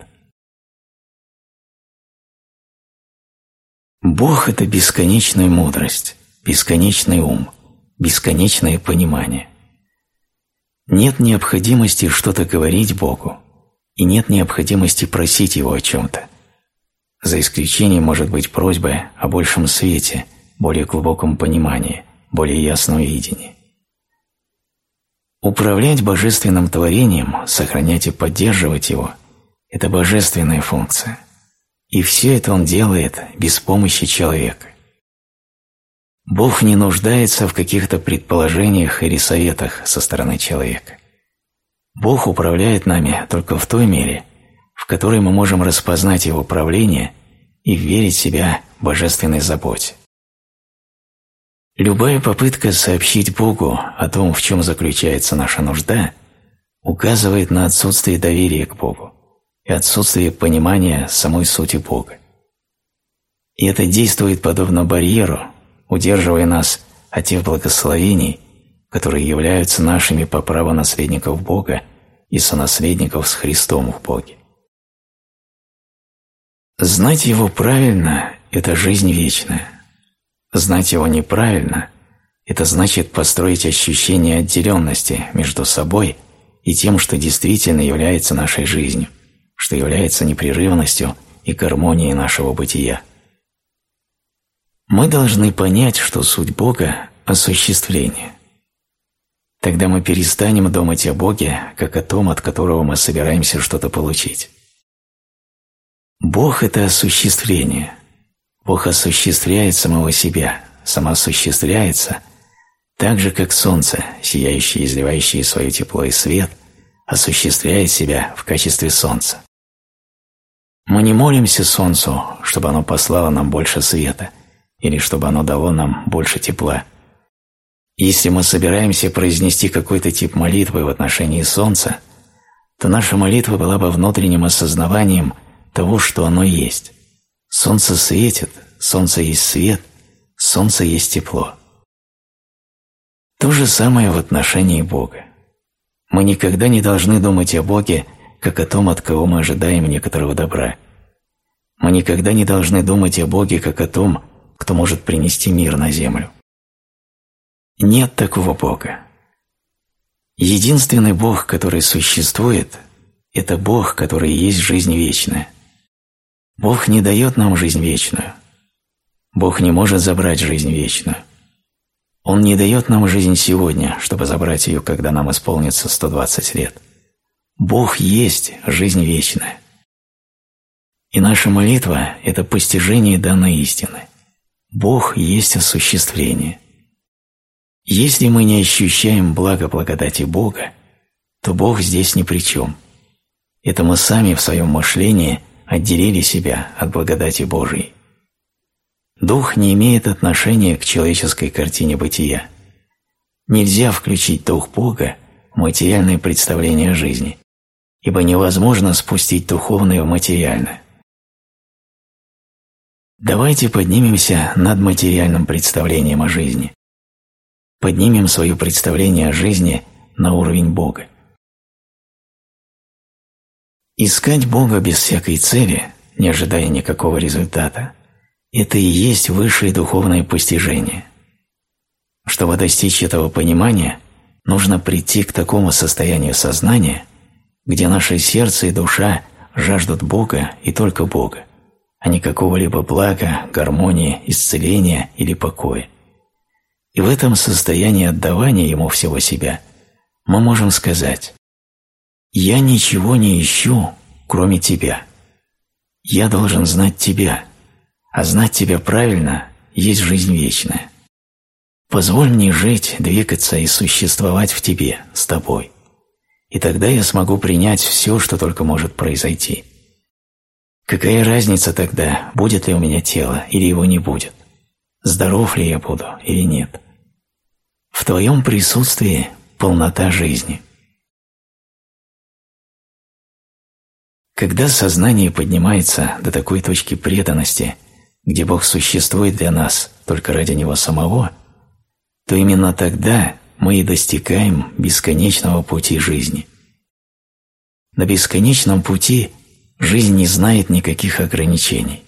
Бог – это бесконечная мудрость, бесконечный ум, бесконечное понимание. Нет необходимости что-то говорить Богу, и нет необходимости просить Его о чем-то. За исключением может быть просьбы о большем свете, более глубоком понимании, более ясном видении. Управлять божественным творением, сохранять и поддерживать его – это божественная функция. И все это он делает без помощи человека. Бог не нуждается в каких-то предположениях или советах со стороны человека. Бог управляет нами только в той мере, в которой мы можем распознать Его правление и верить себя божественной заботе. Любая попытка сообщить Богу о том, в чем заключается наша нужда, указывает на отсутствие доверия к Богу и отсутствие понимания самой сути Бога. И это действует подобно барьеру, удерживая нас от тех благословений, которые являются нашими по праву наследников Бога и сонаследников с Христом в Боге. Знать Его правильно – это жизнь вечная. Знать Его неправильно – это значит построить ощущение отделенности между собой и тем, что действительно является нашей жизнью, что является непрерывностью и гармонией нашего бытия. Мы должны понять, что суть Бога – осуществление. Тогда мы перестанем думать о Боге, как о том, от которого мы собираемся что-то получить. Бог – это осуществление. Бог осуществляет самого себя, самоосуществляется, так же, как солнце, сияющее и изливающее свое тепло и свет, осуществляет себя в качестве солнца. Мы не молимся солнцу, чтобы оно послало нам больше света – или чтобы оно дало нам больше тепла. Если мы собираемся произнести какой-то тип молитвы в отношении Солнца, то наша молитва была бы внутренним осознаванием того, что оно есть. Солнце светит, Солнце есть свет, Солнце есть тепло. То же самое в отношении Бога. Мы никогда не должны думать о Боге, как о том, от кого мы ожидаем некоторого добра. Мы никогда не должны думать о Боге, как о том, кто может принести мир на землю. Нет такого Бога. Единственный Бог, который существует, это Бог, который есть жизнь вечная. Бог не дает нам жизнь вечную. Бог не может забрать жизнь вечную. Он не дает нам жизнь сегодня, чтобы забрать ее, когда нам исполнится 120 лет. Бог есть жизнь вечная. И наша молитва – это постижение данной истины. Бог есть осуществление. Если мы не ощущаем благо благодати Бога, то Бог здесь ни при чем. Это мы сами в своем мышлении отделили себя от благодати Божией. Дух не имеет отношения к человеческой картине бытия. Нельзя включить Дух Бога в материальное представление жизни, ибо невозможно спустить духовное в материальное. Давайте поднимемся над материальным представлением о жизни. Поднимем свое представление о жизни на уровень Бога. Искать Бога без всякой цели, не ожидая никакого результата, это и есть высшее духовное постижение. Чтобы достичь этого понимания, нужно прийти к такому состоянию сознания, где наше сердце и душа жаждут Бога и только Бога а не какого-либо блага, гармонии, исцеления или покоя. И в этом состоянии отдавания Ему всего себя мы можем сказать «Я ничего не ищу, кроме Тебя. Я должен знать Тебя, а знать Тебя правильно есть жизнь вечная. Позволь мне жить, двигаться и существовать в Тебе, с Тобой, и тогда я смогу принять все, что только может произойти». Какая разница тогда, будет ли у меня тело или его не будет? Здоров ли я буду или нет? В твоем присутствии полнота жизни. Когда сознание поднимается до такой точки преданности, где Бог существует для нас только ради Него самого, то именно тогда мы и достигаем бесконечного пути жизни. На бесконечном пути Жизнь не знает никаких ограничений.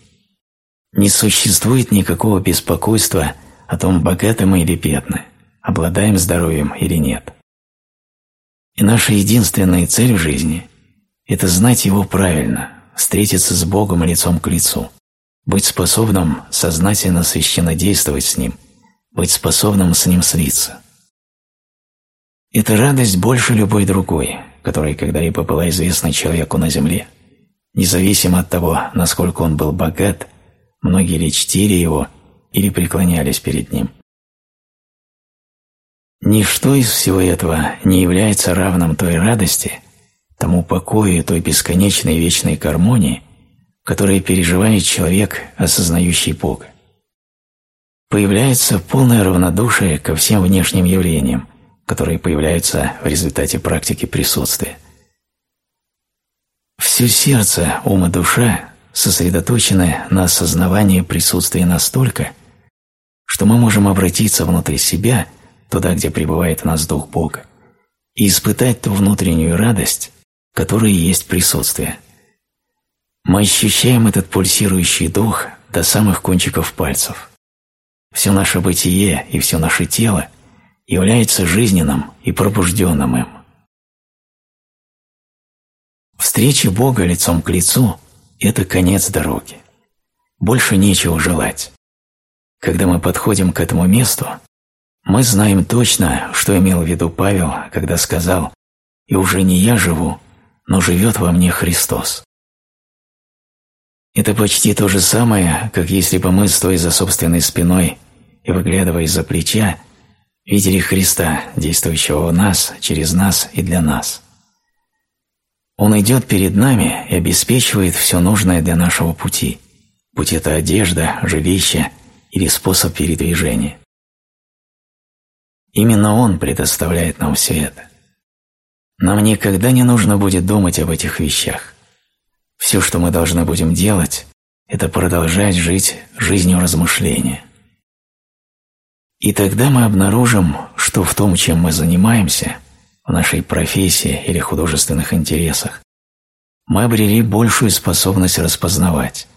Не существует никакого беспокойства о том, богаты мы или бедны, обладаем здоровьем или нет. И наша единственная цель в жизни – это знать Его правильно, встретиться с Богом лицом к лицу, быть способным сознательно священно действовать с Ним, быть способным с Ним слиться. Это радость больше любой другой, которая когда-либо была известна человеку на земле – Независимо от того, насколько он был богат, многие ли чтили его или преклонялись перед ним. Ничто из всего этого не является равным той радости, тому покою и той бесконечной вечной гармонии, которую переживает человек, осознающий Бога. Появляется полное равнодушие ко всем внешним явлениям, которые появляются в результате практики присутствия – все сердце, ум и душа сосредоточены на осознавании присутствия настолько, что мы можем обратиться внутрь себя туда, где пребывает в нас Дух Бога, и испытать ту внутреннюю радость, которая есть присутствие. Мы ощущаем этот пульсирующий дух до самых кончиков пальцев. Все наше бытие и все наше тело является жизненным и пробужденным им. Встреча Бога лицом к лицу – это конец дороги. Больше нечего желать. Когда мы подходим к этому месту, мы знаем точно, что имел в виду Павел, когда сказал «И уже не я живу, но живет во мне Христос». Это почти то же самое, как если бы мы, стоя за собственной спиной и выглядывая из-за плеча, видели Христа, действующего в нас, через нас и для нас. Он идет перед нами и обеспечивает все нужное для нашего пути, будь это одежда, жилище или способ передвижения. Именно Он предоставляет нам все это. Нам никогда не нужно будет думать об этих вещах. Все, что мы должны будем делать, это продолжать жить жизнью размышления. И тогда мы обнаружим, что в том, чем мы занимаемся, в нашей профессии или художественных интересах, мы обрели большую способность распознавать,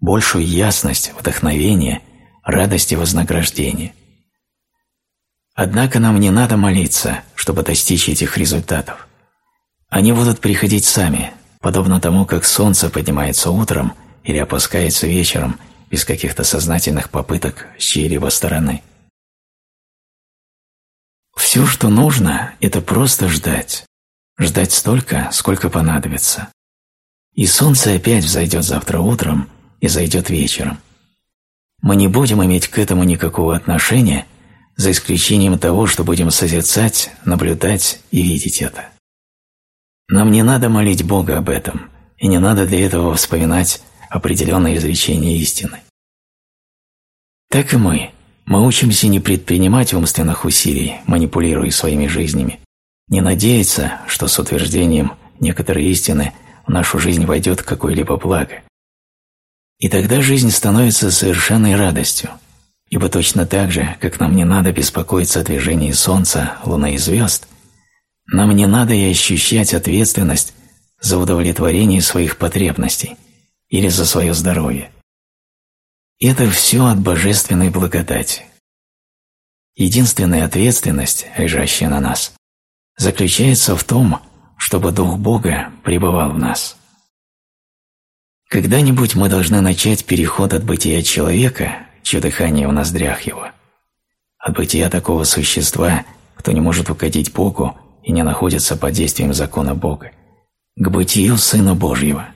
большую ясность, вдохновение, радость и вознаграждение – Однако нам не надо молиться, чтобы достичь этих результатов. Они будут приходить сами, подобно тому, как солнце поднимается утром или опускается вечером без каких-то сознательных попыток с чьей-либо стороны. Все, что нужно, это просто ждать. Ждать столько, сколько понадобится. И солнце опять взойдет завтра утром и зайдет вечером. Мы не будем иметь к этому никакого отношения – за исключением того, что будем созерцать, наблюдать и видеть это. Нам не надо молить Бога об этом, и не надо для этого вспоминать определенные изречения истины. Так и мы. Мы учимся не предпринимать умственных усилий, манипулируя своими жизнями, не надеяться, что с утверждением некоторой истины в нашу жизнь войдет какое-либо благо. И тогда жизнь становится совершенной радостью, Ибо точно так же, как нам не надо беспокоиться о движении Солнца, Луны и звезд, нам не надо и ощущать ответственность за удовлетворение своих потребностей или за свое здоровье. Это все от божественной благодати. Единственная ответственность, лежащая на нас, заключается в том, чтобы Дух Бога пребывал в нас. Когда-нибудь мы должны начать переход от бытия человека чье дыхание в ноздрях его. От бытия такого существа, кто не может угодить Богу и не находится под действием закона Бога, к бытию Сына Божьего.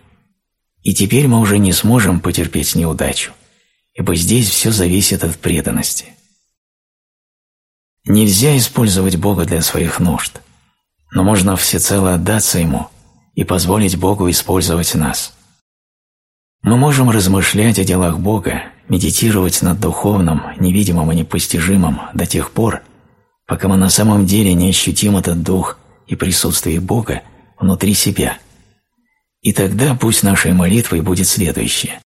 И теперь мы уже не сможем потерпеть неудачу, ибо здесь все зависит от преданности. Нельзя использовать Бога для своих нужд, но можно всецело отдаться Ему и позволить Богу использовать нас. Мы можем размышлять о делах Бога медитировать над духовным, невидимым и непостижимым до тех пор, пока мы на самом деле не ощутим этот дух и присутствие Бога внутри себя. И тогда пусть нашей молитвой будет следующее.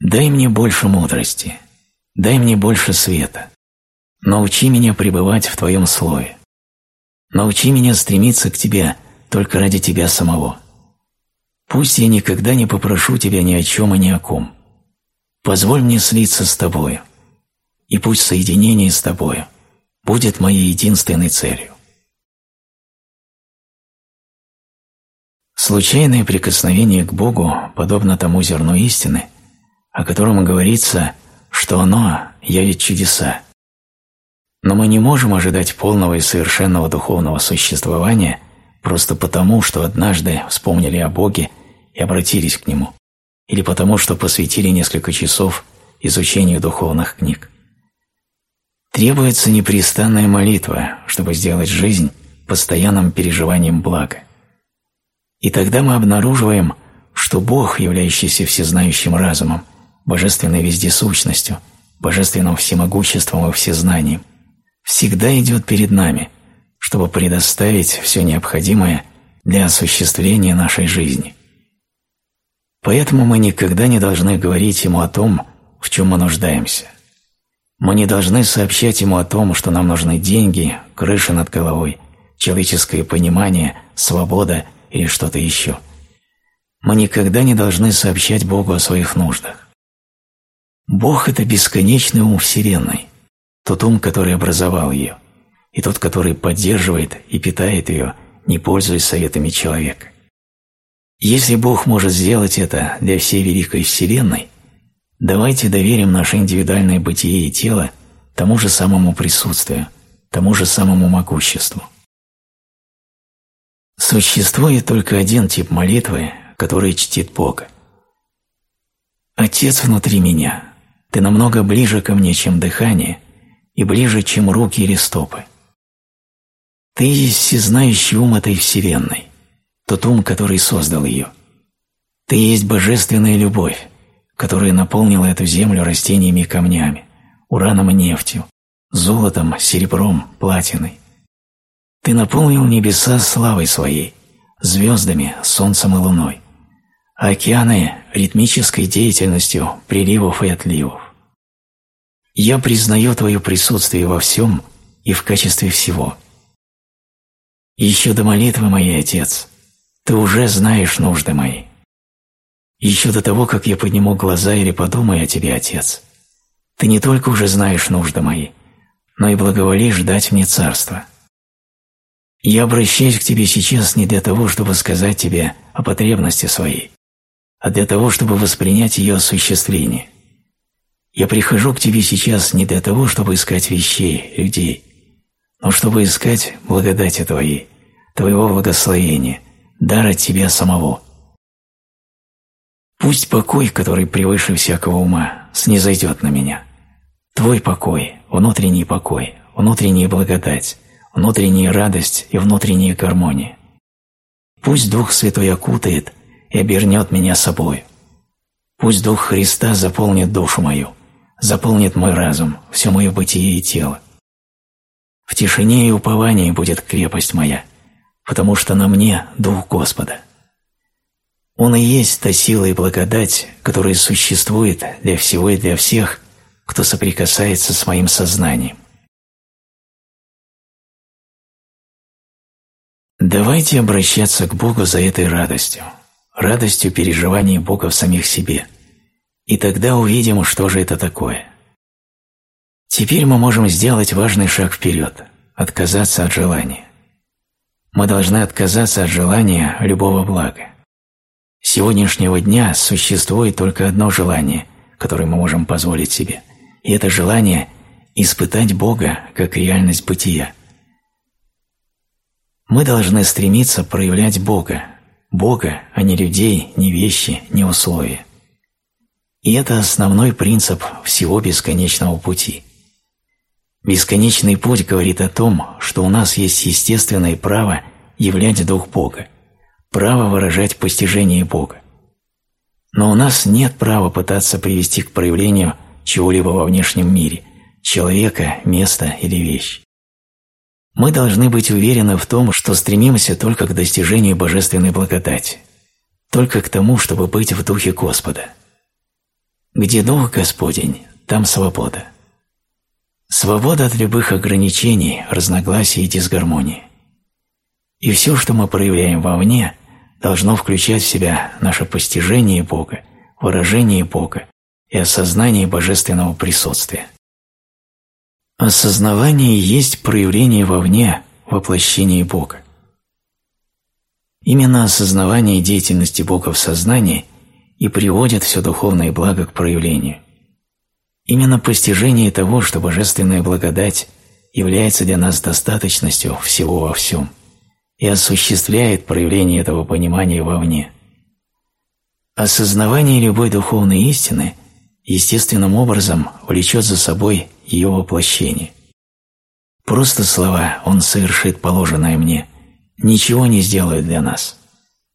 «Дай мне больше мудрости, дай мне больше света, научи меня пребывать в Твоем Слове, научи меня стремиться к Тебе только ради Тебя самого. Пусть я никогда не попрошу Тебя ни о чем и ни о ком» Позволь мне слиться с Тобою, и пусть соединение с Тобою будет моей единственной целью. Случайное прикосновение к Богу подобно тому зерну истины, о котором говорится, что оно явит чудеса. Но мы не можем ожидать полного и совершенного духовного существования просто потому, что однажды вспомнили о Боге и обратились к Нему или потому, что посвятили несколько часов изучению духовных книг. Требуется непрестанная молитва, чтобы сделать жизнь постоянным переживанием блага. И тогда мы обнаруживаем, что Бог, являющийся всезнающим разумом, божественной вездесущностью, божественным всемогуществом и всезнанием, всегда идет перед нами, чтобы предоставить все необходимое для осуществления нашей жизни. Поэтому мы никогда не должны говорить ему о том, в чем мы нуждаемся. Мы не должны сообщать ему о том, что нам нужны деньги, крыша над головой, человеческое понимание, свобода или что-то еще. Мы никогда не должны сообщать Богу о своих нуждах. Бог – это бесконечный ум Вселенной, тот ум, который образовал ее, и тот, который поддерживает и питает ее, не пользуясь советами человека. Если Бог может сделать это для всей великой Вселенной, давайте доверим наше индивидуальное бытие и тело тому же самому присутствию, тому же самому могуществу. Существует только один тип молитвы, который чтит Бога. «Отец внутри меня, ты намного ближе ко мне, чем дыхание, и ближе, чем руки или стопы. Ты есть всезнающий ум этой Вселенной, тот ум, который создал ее. Ты есть божественная любовь, которая наполнила эту землю растениями и камнями, ураном и нефтью, золотом, серебром, платиной. Ты наполнил небеса славой своей, звездами, солнцем и луной, а океаны – ритмической деятельностью приливов и отливов. Я признаю Твое присутствие во всем и в качестве всего. Еще до молитвы моей, Отец, ты уже знаешь нужды мои. Еще до того, как я подниму глаза или подумаю о тебе, Отец, ты не только уже знаешь нужды мои, но и благоволишь дать мне царство. Я обращаюсь к тебе сейчас не для того, чтобы сказать тебе о потребности своей, а для того, чтобы воспринять ее осуществление. Я прихожу к тебе сейчас не для того, чтобы искать вещей, людей, но чтобы искать благодати Твоей, Твоего благословения – дар от тебя самого. Пусть покой, который превыше всякого ума, снизойдет на меня. Твой покой, внутренний покой, внутренняя благодать, внутренняя радость и внутренняя гармония. Пусть Дух Святой окутает и обернет меня собой. Пусть Дух Христа заполнит душу мою, заполнит мой разум, все мое бытие и тело. В тишине и уповании будет крепость моя – потому что на мне Дух Господа. Он и есть та сила и благодать, которая существует для всего и для всех, кто соприкасается с моим сознанием. Давайте обращаться к Богу за этой радостью, радостью переживания Бога в самих себе, и тогда увидим, что же это такое. Теперь мы можем сделать важный шаг вперед, отказаться от желания мы должны отказаться от желания любого блага. Сегодняшнего дня существует только одно желание, которое мы можем позволить себе, и это желание испытать Бога как реальность бытия. Мы должны стремиться проявлять Бога, Бога, а не людей, не вещи, не условия. И это основной принцип всего бесконечного пути – Бесконечный путь говорит о том, что у нас есть естественное право являть Дух Бога, право выражать постижение Бога. Но у нас нет права пытаться привести к проявлению чего-либо во внешнем мире – человека, места или вещь. Мы должны быть уверены в том, что стремимся только к достижению божественной благодати, только к тому, чтобы быть в Духе Господа. Где Дух Господень, там свобода. Свобода от любых ограничений, разногласий и дисгармонии. И все, что мы проявляем вовне, должно включать в себя наше постижение Бога, выражение Бога и осознание божественного присутствия. Осознавание есть проявление вовне воплощения Бога. Именно осознавание деятельности Бога в сознании и приводит все духовное благо к проявлению – Именно постижение того, что божественная благодать является для нас достаточностью всего во всем и осуществляет проявление этого понимания вовне. Осознавание любой духовной истины естественным образом влечет за собой ее воплощение. Просто слова «Он совершит положенное мне» ничего не сделают для нас,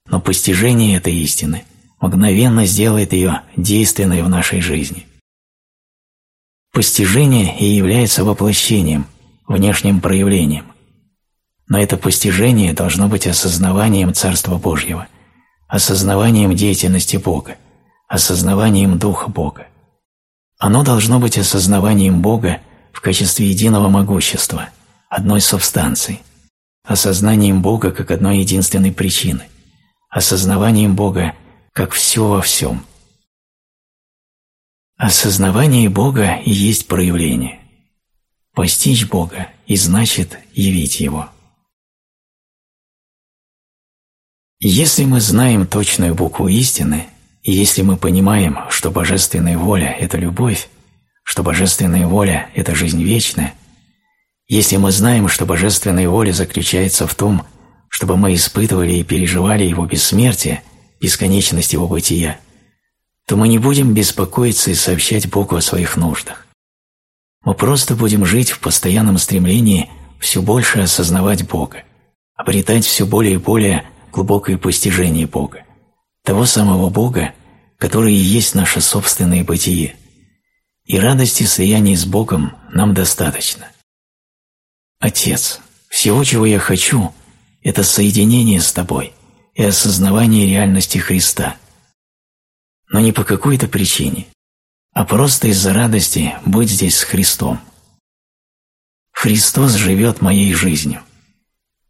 но постижение этой истины мгновенно сделает ее действенной в нашей жизни – Постижение и является воплощением, внешним проявлением. Но это постижение должно быть осознаванием Царства Божьего, осознаванием деятельности Бога, осознаванием Духа Бога. Оно должно быть осознаванием Бога в качестве единого могущества, одной субстанции, осознанием Бога как одной единственной причины, осознаванием Бога как все во всем. Осознавание Бога и есть проявление. Постичь Бога и значит явить Его. Если мы знаем точную букву истины, и если мы понимаем, что божественная воля – это любовь, что божественная воля – это жизнь вечная, если мы знаем, что божественная воля заключается в том, чтобы мы испытывали и переживали Его бессмертие, бесконечность Его бытия, то мы не будем беспокоиться и сообщать Богу о своих нуждах. Мы просто будем жить в постоянном стремлении все больше осознавать Бога, обретать все более и более глубокое постижение Бога того самого Бога, который и есть наше собственное бытие. И радости слияния с Богом нам достаточно. Отец, всего, чего я хочу, это соединение с Тобой и осознавание реальности Христа. Но не по какой-то причине, а просто из-за радости быть здесь с Христом. Христос живет моей жизнью.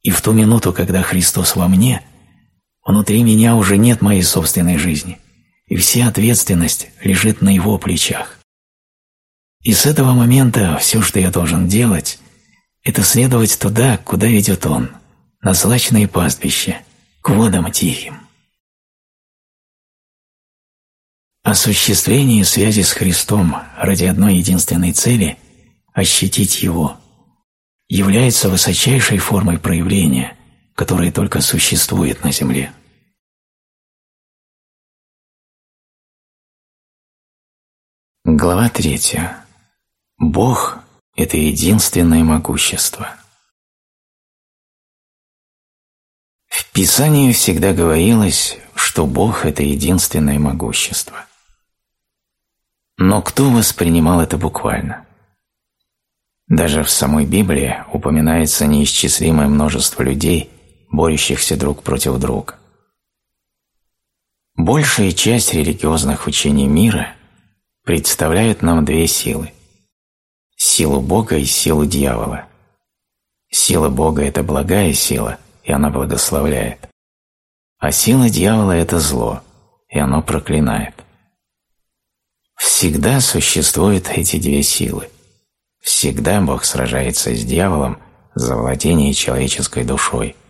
И в ту минуту, когда Христос во мне – Внутри меня уже нет моей собственной жизни, и вся ответственность лежит на его плечах. И с этого момента все, что я должен делать, это следовать туда, куда ведет он, на злачное пастбище, к водам тихим. Осуществление связи с Христом ради одной единственной цели – ощутить Его – является высочайшей формой проявления – которое только существует на Земле. Глава третья. Бог – это единственное могущество. В Писании всегда говорилось, что Бог – это единственное могущество. Но кто воспринимал это буквально? Даже в самой Библии упоминается неисчислимое множество людей, борющихся друг против друга. Большая часть религиозных учений мира представляет нам две силы – силу Бога и силу дьявола. Сила Бога – это благая сила, и она благословляет. А сила дьявола – это зло, и оно проклинает. Всегда существуют эти две силы. Всегда Бог сражается с дьяволом за владение человеческой душой –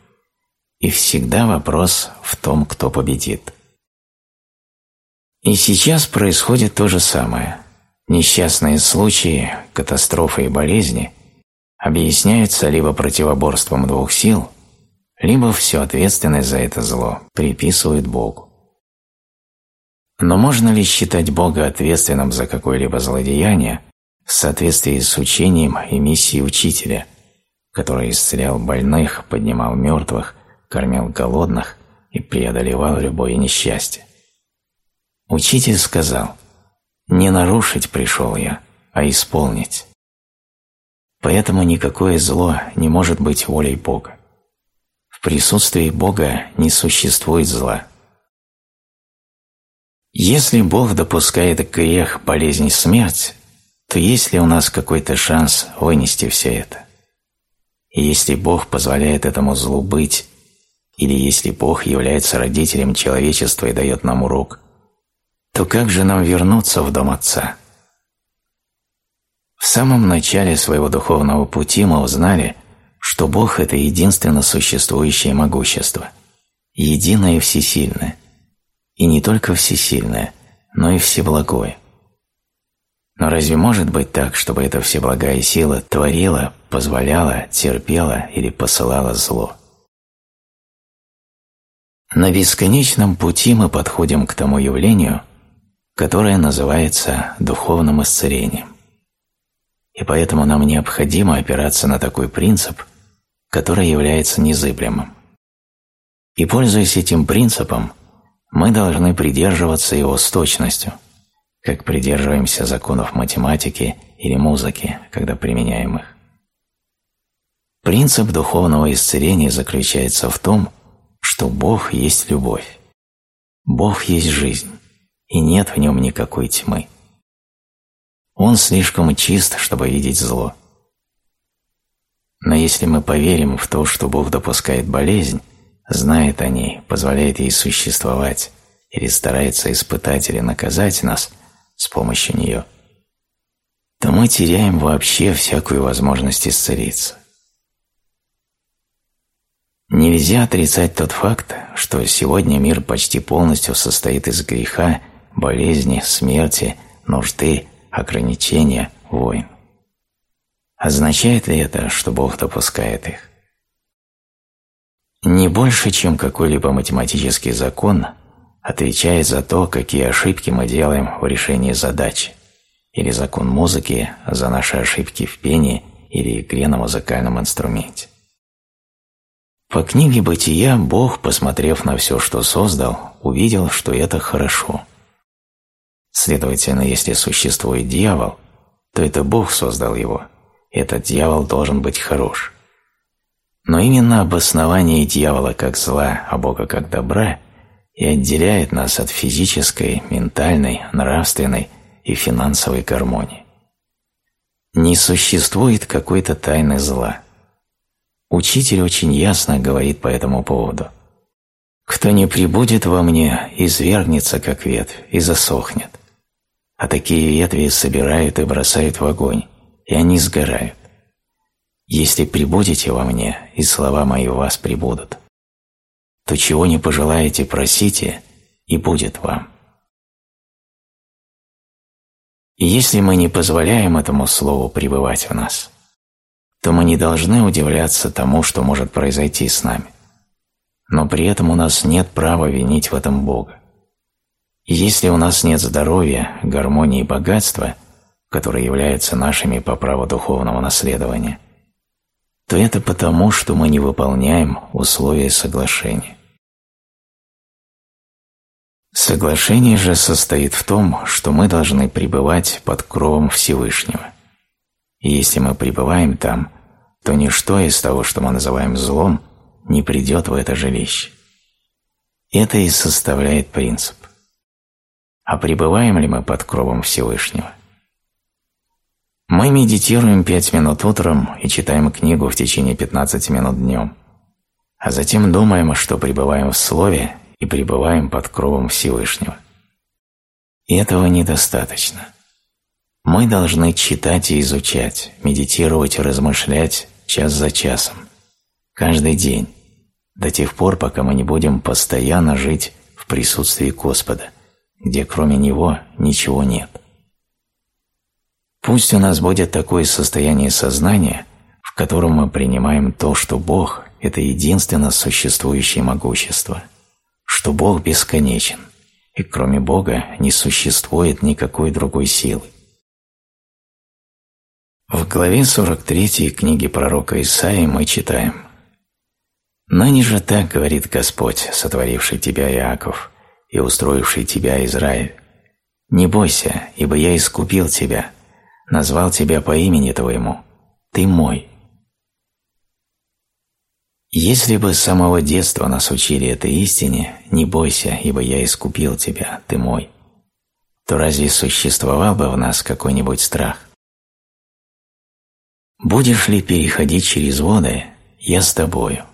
и всегда вопрос в том, кто победит. И сейчас происходит то же самое. Несчастные случаи, катастрофы и болезни объясняются либо противоборством двух сил, либо всю ответственность за это зло приписывают Богу. Но можно ли считать Бога ответственным за какое-либо злодеяние в соответствии с учением и миссией Учителя, который исцелял больных, поднимал мертвых кормил голодных и преодолевал любое несчастье. Учитель сказал, «Не нарушить пришел я, а исполнить». Поэтому никакое зло не может быть волей Бога. В присутствии Бога не существует зла. Если Бог допускает грех, болезнь, смерть, то есть ли у нас какой-то шанс вынести все это? И если Бог позволяет этому злу быть, или если Бог является родителем человечества и дает нам урок, то как же нам вернуться в дом Отца? В самом начале своего духовного пути мы узнали, что Бог – это единственно существующее могущество, единое и всесильное, и не только всесильное, но и всеблагое. Но разве может быть так, чтобы эта всеблагая сила творила, позволяла, терпела или посылала зло? На бесконечном пути мы подходим к тому явлению, которое называется духовным исцелением. И поэтому нам необходимо опираться на такой принцип, который является незыблемым. И пользуясь этим принципом, мы должны придерживаться его с точностью, как придерживаемся законов математики или музыки, когда применяем их. Принцип духовного исцеления заключается в том, что Бог есть любовь. Бог есть жизнь, и нет в нем никакой тьмы. Он слишком чист, чтобы видеть зло. Но если мы поверим в то, что Бог допускает болезнь, знает о ней, позволяет ей существовать или старается испытать или наказать нас с помощью нее, то мы теряем вообще всякую возможность исцелиться. Нельзя отрицать тот факт, что сегодня мир почти полностью состоит из греха, болезни, смерти, нужды, ограничения, войн. Означает ли это, что Бог допускает их? Не больше, чем какой-либо математический закон отвечает за то, какие ошибки мы делаем в решении задачи, или закон музыки за наши ошибки в пении или игре на музыкальном инструменте. По книге «Бытия» Бог, посмотрев на все, что создал, увидел, что это хорошо. Следовательно, если существует дьявол, то это Бог создал его. Этот дьявол должен быть хорош. Но именно обоснование дьявола как зла, а Бога как добра и отделяет нас от физической, ментальной, нравственной и финансовой гармонии. Не существует какой-то тайны зла – Учитель очень ясно говорит по этому поводу. «Кто не прибудет во мне, извергнется, как ветвь, и засохнет. А такие ветви собирают и бросают в огонь, и они сгорают. Если прибудете во мне, и слова мои в вас прибудут, то чего не пожелаете, просите, и будет вам». И если мы не позволяем этому слову пребывать в нас – то мы не должны удивляться тому, что может произойти с нами. Но при этом у нас нет права винить в этом Бога. Если у нас нет здоровья, гармонии и богатства, которые являются нашими по праву духовного наследования, то это потому, что мы не выполняем условия соглашения. Соглашение же состоит в том, что мы должны пребывать под кровом Всевышнего. И если мы пребываем там, то ничто из того, что мы называем злом, не придет в это жилище. Это и составляет принцип. А пребываем ли мы под кровом Всевышнего? Мы медитируем пять минут утром и читаем книгу в течение 15 минут днем, а затем думаем, что пребываем в Слове и пребываем под кровом Всевышнего. И этого недостаточно. Мы должны читать и изучать, медитировать и размышлять час за часом, каждый день, до тех пор, пока мы не будем постоянно жить в присутствии Господа, где кроме Него ничего нет. Пусть у нас будет такое состояние сознания, в котором мы принимаем то, что Бог – это единственно существующее могущество, что Бог бесконечен, и кроме Бога не существует никакой другой силы. В главе 43 книги пророка Исаии мы читаем «Ныне же так говорит Господь, сотворивший тебя, Иаков, и устроивший тебя, Израиль. Не бойся, ибо я искупил тебя, назвал тебя по имени твоему, ты мой». Если бы с самого детства нас учили этой истине «не бойся, ибо я искупил тебя, ты мой», то разве существовал бы в нас какой-нибудь страх? Будешь ли переходить через воды, я с тобою.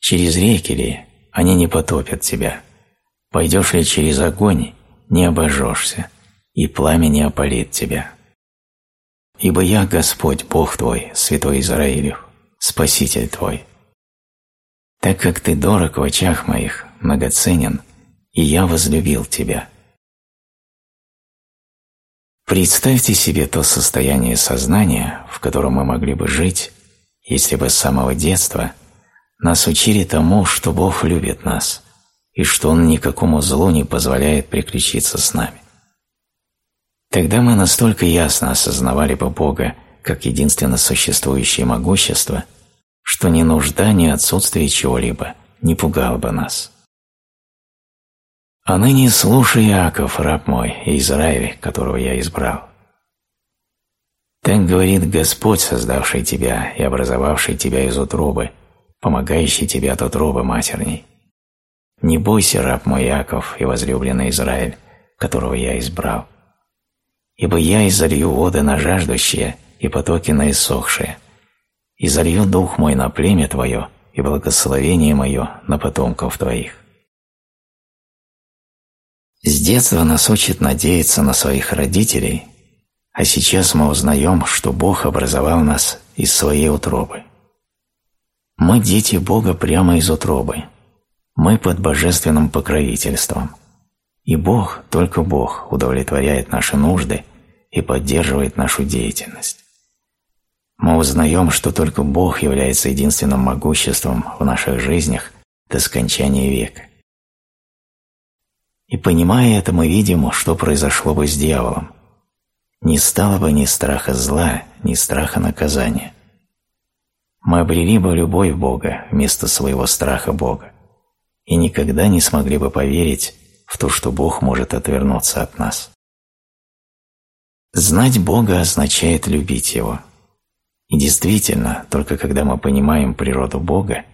Через реки ли, они не потопят тебя. Пойдешь ли через огонь, не обожжешься, и пламя не опалит тебя. Ибо я Господь, Бог твой, Святой Израилев, Спаситель твой. Так как ты дорог в очах моих, многоценен, и я возлюбил тебя. Представьте себе то состояние сознания, в котором мы могли бы жить, если бы с самого детства нас учили тому, что Бог любит нас и что Он никакому злу не позволяет приключиться с нами. Тогда мы настолько ясно осознавали бы Бога как единственно существующее могущество, что ни нужда, ни отсутствие чего-либо не пугало бы нас. А ныне слушай, Иаков, раб мой, и Израиль, которого я избрал. Так говорит Господь, создавший тебя и образовавший тебя из утробы, помогающий тебе от утробы матерней. Не бойся, раб мой Иаков и возлюбленный Израиль, которого я избрал. Ибо я изолью воды на жаждущие и потоки на иссохшие, и залью дух мой на племя твое и благословение мое на потомков твоих. С детства нас учат надеяться на своих родителей, а сейчас мы узнаем, что Бог образовал нас из своей утробы. Мы дети Бога прямо из утробы. Мы под божественным покровительством. И Бог, только Бог, удовлетворяет наши нужды и поддерживает нашу деятельность. Мы узнаем, что только Бог является единственным могуществом в наших жизнях до скончания века. И понимая это, мы видим, что произошло бы с дьяволом. Не стало бы ни страха зла, ни страха наказания. Мы обрели бы любовь Бога вместо своего страха Бога и никогда не смогли бы поверить в то, что Бог может отвернуться от нас. Знать Бога означает любить Его. И действительно, только когда мы понимаем природу Бога,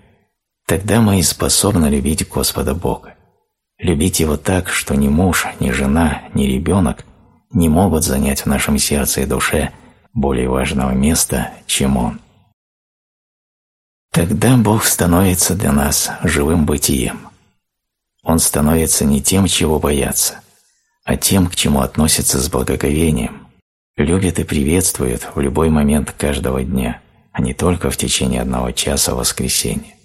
тогда мы и способны любить Господа Бога любить его так, что ни муж, ни жена, ни ребенок не могут занять в нашем сердце и душе более важного места, чем он. Тогда Бог становится для нас живым бытием. Он становится не тем, чего бояться, а тем, к чему относится с благоговением, любит и приветствует в любой момент каждого дня, а не только в течение одного часа воскресенья.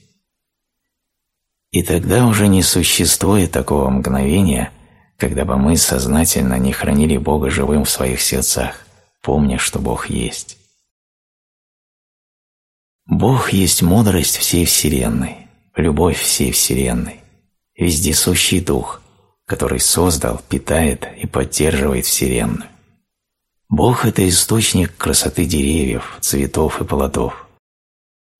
И тогда уже не существует такого мгновения, когда бы мы сознательно не хранили Бога живым в своих сердцах, помня, что Бог есть. Бог есть мудрость всей Вселенной, любовь всей Вселенной, вездесущий Дух, который создал, питает и поддерживает Вселенную. Бог – это источник красоты деревьев, цветов и плодов.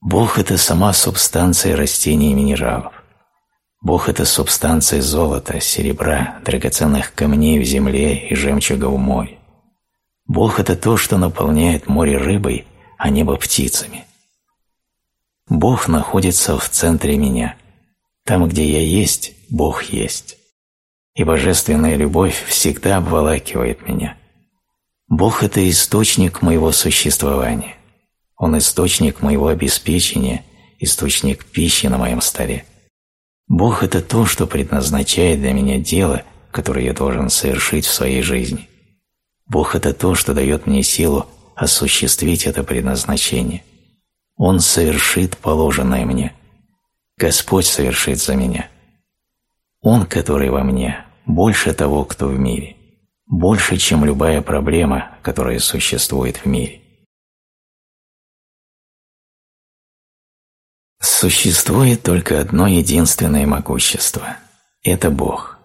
Бог – это сама субстанция растений и минералов. Бог – это субстанция золота, серебра, драгоценных камней в земле и жемчуга в море. Бог – это то, что наполняет море рыбой, а небо птицами. Бог находится в центре меня. Там, где я есть, Бог есть. И божественная любовь всегда обволакивает меня. Бог – это источник моего существования. Он – источник моего обеспечения, источник пищи на моем столе. Бог – это то, что предназначает для меня дело, которое я должен совершить в своей жизни. Бог – это то, что дает мне силу осуществить это предназначение. Он совершит положенное мне. Господь совершит за меня. Он, который во мне, больше того, кто в мире, больше, чем любая проблема, которая существует в мире. Существует только одно единственное могущество – это Бог.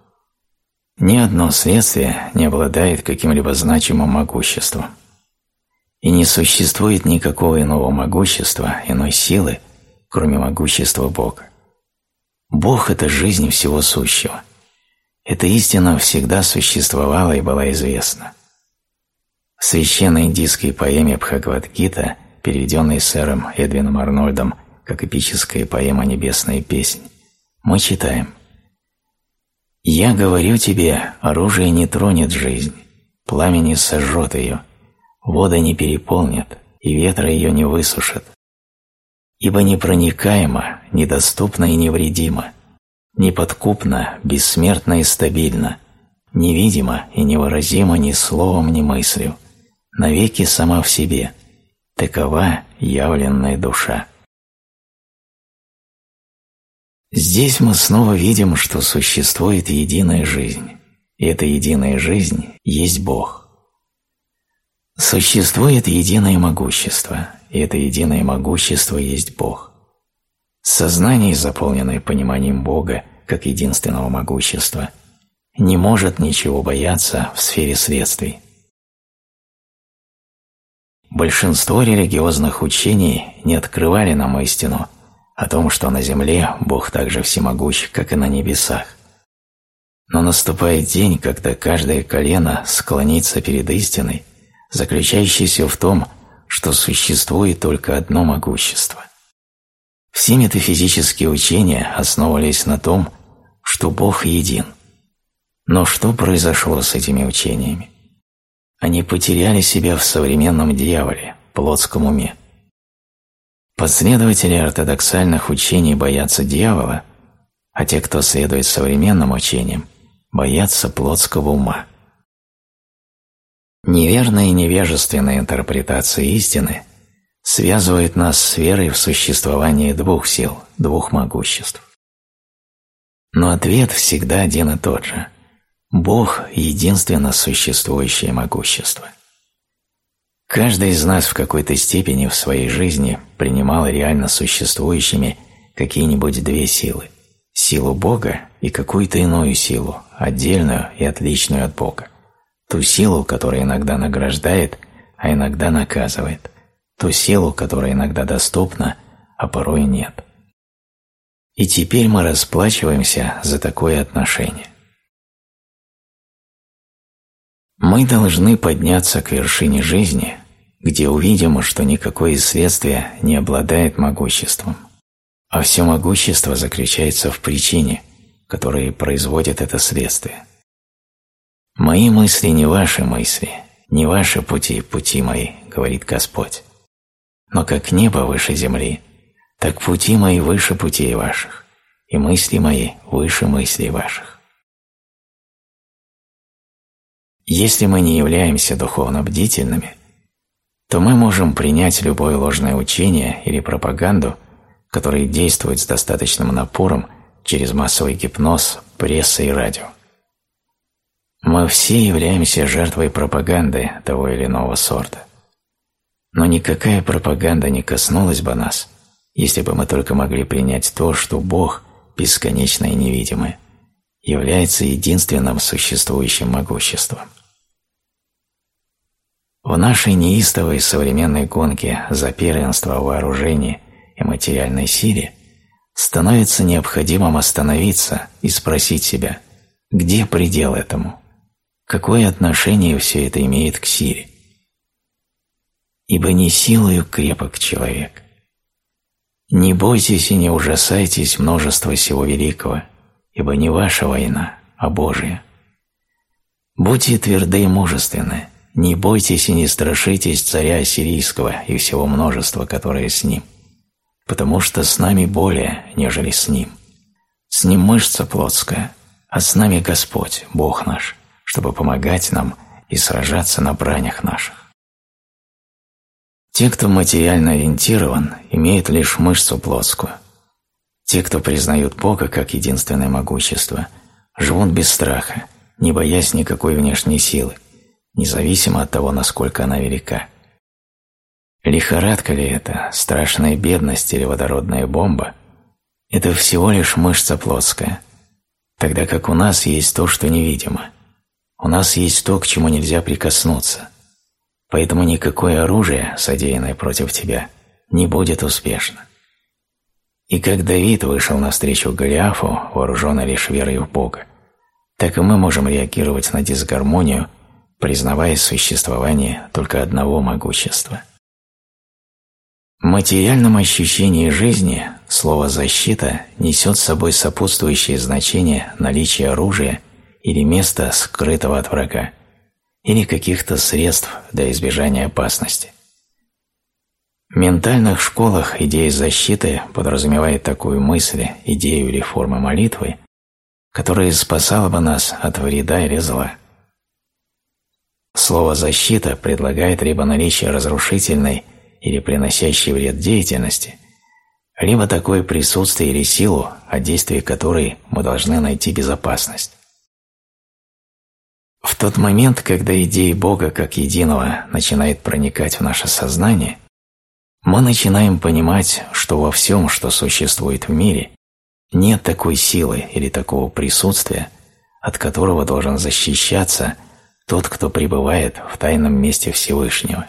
Ни одно следствие не обладает каким-либо значимым могуществом. И не существует никакого иного могущества, иной силы, кроме могущества Бога. Бог – это жизнь всего сущего. Эта истина всегда существовала и была известна. В священной индийской поэме Бхагавадгита, переведенной сэром Эдвином Арнольдом – как эпическая поэма «Небесная песнь», мы читаем «Я говорю тебе, оружие не тронет жизнь, пламя не сожжет ее, вода не переполнит, и ветра ее не высушит. Ибо непроникаемо, недоступно и невредимо, неподкупно, бессмертно и стабильно, невидимо и невыразимо ни словом, ни мыслью, навеки сама в себе, такова явленная душа. Здесь мы снова видим, что существует единая жизнь, и эта единая жизнь есть Бог. Существует единое могущество, и это единое могущество есть Бог. Сознание, заполненное пониманием Бога как единственного могущества, не может ничего бояться в сфере следствий. Большинство религиозных учений не открывали нам истину – о том, что на земле Бог так же всемогущ, как и на небесах. Но наступает день, когда каждое колено склонится перед истиной, заключающейся в том, что существует только одно могущество. Все метафизические учения основывались на том, что Бог един. Но что произошло с этими учениями? Они потеряли себя в современном дьяволе, плотском уме. Последователи ортодоксальных учений боятся дьявола, а те, кто следует современным учениям, боятся плотского ума. Неверная и невежественная интерпретация истины связывает нас с верой в существование двух сил, двух могуществ. Но ответ всегда один и тот же. Бог – единственно существующее могущество. Каждый из нас в какой-то степени в своей жизни принимал реально существующими какие-нибудь две силы – силу Бога и какую-то иную силу, отдельную и отличную от Бога. Ту силу, которая иногда награждает, а иногда наказывает. Ту силу, которая иногда доступна, а порой нет. И теперь мы расплачиваемся за такое отношение. Мы должны подняться к вершине жизни, где увидим, что никакое из следствия не обладает могуществом, а все могущество заключается в причине, которая производит это следствие. «Мои мысли не ваши мысли, не ваши пути, пути мои», — говорит Господь. «Но как небо выше земли, так пути мои выше путей ваших, и мысли мои выше мыслей ваших». Если мы не являемся духовно бдительными, то мы можем принять любое ложное учение или пропаганду, которые действуют с достаточным напором через массовый гипноз, пресса и радио. Мы все являемся жертвой пропаганды того или иного сорта. Но никакая пропаганда не коснулась бы нас, если бы мы только могли принять то, что Бог, бесконечное и невидимое, является единственным существующим могуществом. В нашей неистовой современной гонке за первенство в вооружении и материальной силе становится необходимым остановиться и спросить себя, где предел этому, какое отношение все это имеет к силе. Ибо не силою крепок человек. Не бойтесь и не ужасайтесь множества всего великого, ибо не ваша война, а Божия. Будьте тверды и мужественны, не бойтесь и не страшитесь царя Ассирийского и всего множества, которое с ним, потому что с нами более, нежели с ним. С ним мышца плотская, а с нами Господь, Бог наш, чтобы помогать нам и сражаться на бранях наших. Те, кто материально ориентирован, имеют лишь мышцу плотскую. Те, кто признают Бога как единственное могущество, живут без страха, не боясь никакой внешней силы, независимо от того, насколько она велика. Лихорадка ли это, страшная бедность или водородная бомба – это всего лишь мышца плоская, тогда как у нас есть то, что невидимо. У нас есть то, к чему нельзя прикоснуться. Поэтому никакое оружие, содеянное против тебя, не будет успешно. И как Давид вышел навстречу Голиафу, вооруженный лишь верой в Бога, так и мы можем реагировать на дисгармонию признавая существование только одного могущества. В материальном ощущении жизни слово «защита» несет с собой сопутствующее значение наличия оружия или места, скрытого от врага, или каких-то средств для избежания опасности. В ментальных школах идея защиты подразумевает такую мысль, идею или форму молитвы, которая спасала бы нас от вреда или зла – Слово «защита» предлагает либо наличие разрушительной или приносящей вред деятельности, либо такое присутствие или силу, от действия которой мы должны найти безопасность. В тот момент, когда идея Бога как единого начинает проникать в наше сознание, мы начинаем понимать, что во всем, что существует в мире, нет такой силы или такого присутствия, от которого должен защищаться тот, кто пребывает в тайном месте Всевышнего.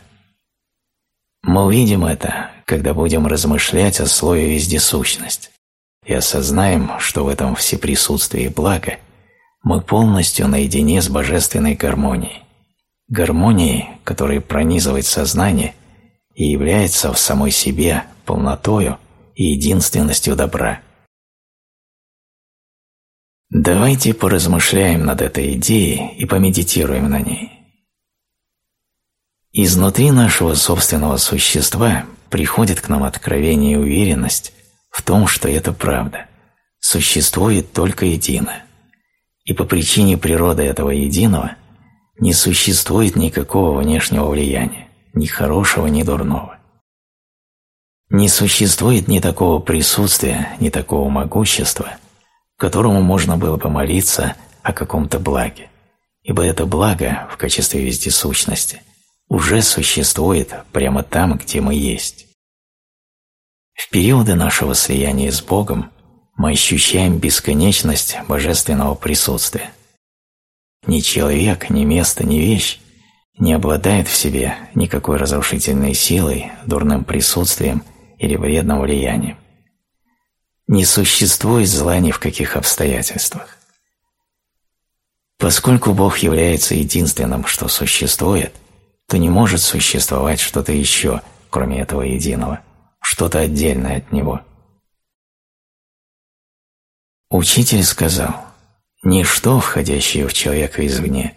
Мы увидим это, когда будем размышлять о слове «вездесущность» и осознаем, что в этом всеприсутствии блага мы полностью наедине с божественной гармонией, гармонией, которая пронизывает сознание и является в самой себе полнотою и единственностью добра. Давайте поразмышляем над этой идеей и помедитируем на ней. Изнутри нашего собственного существа приходит к нам откровение и уверенность в том, что это правда. Существует только единое. И по причине природы этого единого не существует никакого внешнего влияния, ни хорошего, ни дурного. Не существует ни такого присутствия, ни такого могущества, которому можно было бы молиться о каком-то благе, ибо это благо в качестве вездесущности уже существует прямо там, где мы есть. В периоды нашего слияния с Богом мы ощущаем бесконечность божественного присутствия. Ни человек, ни место, ни вещь не обладает в себе никакой разрушительной силой, дурным присутствием или вредным влиянием. Не существует зла ни в каких обстоятельствах. Поскольку Бог является единственным, что существует, то не может существовать что-то еще, кроме этого единого, что-то отдельное от Него. Учитель сказал, «Ничто, входящее в человека извне,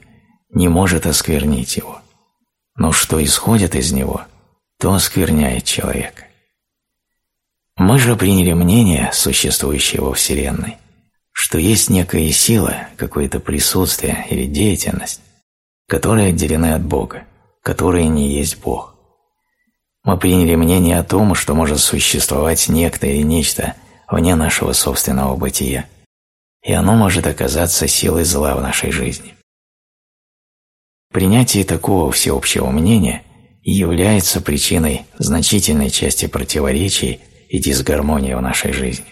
не может осквернить его, но что исходит из него, то оскверняет человека». Мы же приняли мнение, существующее во Вселенной, что есть некая сила, какое-то присутствие или деятельность, которые отделены от Бога, которые не есть Бог. Мы приняли мнение о том, что может существовать некто или нечто вне нашего собственного бытия, и оно может оказаться силой зла в нашей жизни. Принятие такого всеобщего мнения является причиной значительной части противоречий и дисгармонии в нашей жизни.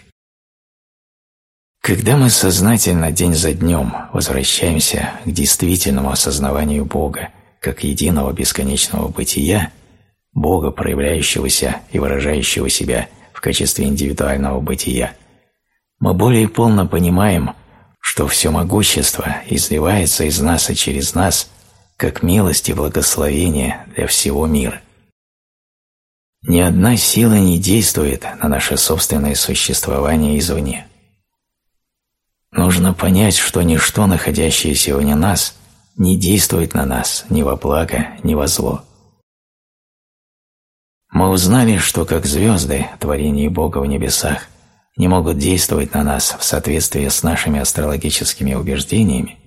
Когда мы сознательно день за днем возвращаемся к действительному осознаванию Бога как единого бесконечного бытия, Бога, проявляющегося и выражающего себя в качестве индивидуального бытия, мы более полно понимаем, что все могущество изливается из нас и через нас как милость и благословение для всего мира. Ни одна сила не действует на наше собственное существование извне. Нужно понять, что ничто, находящееся вне нас, не действует на нас ни во благо, ни во зло. Мы узнали, что как звезды, творение Бога в небесах, не могут действовать на нас в соответствии с нашими астрологическими убеждениями,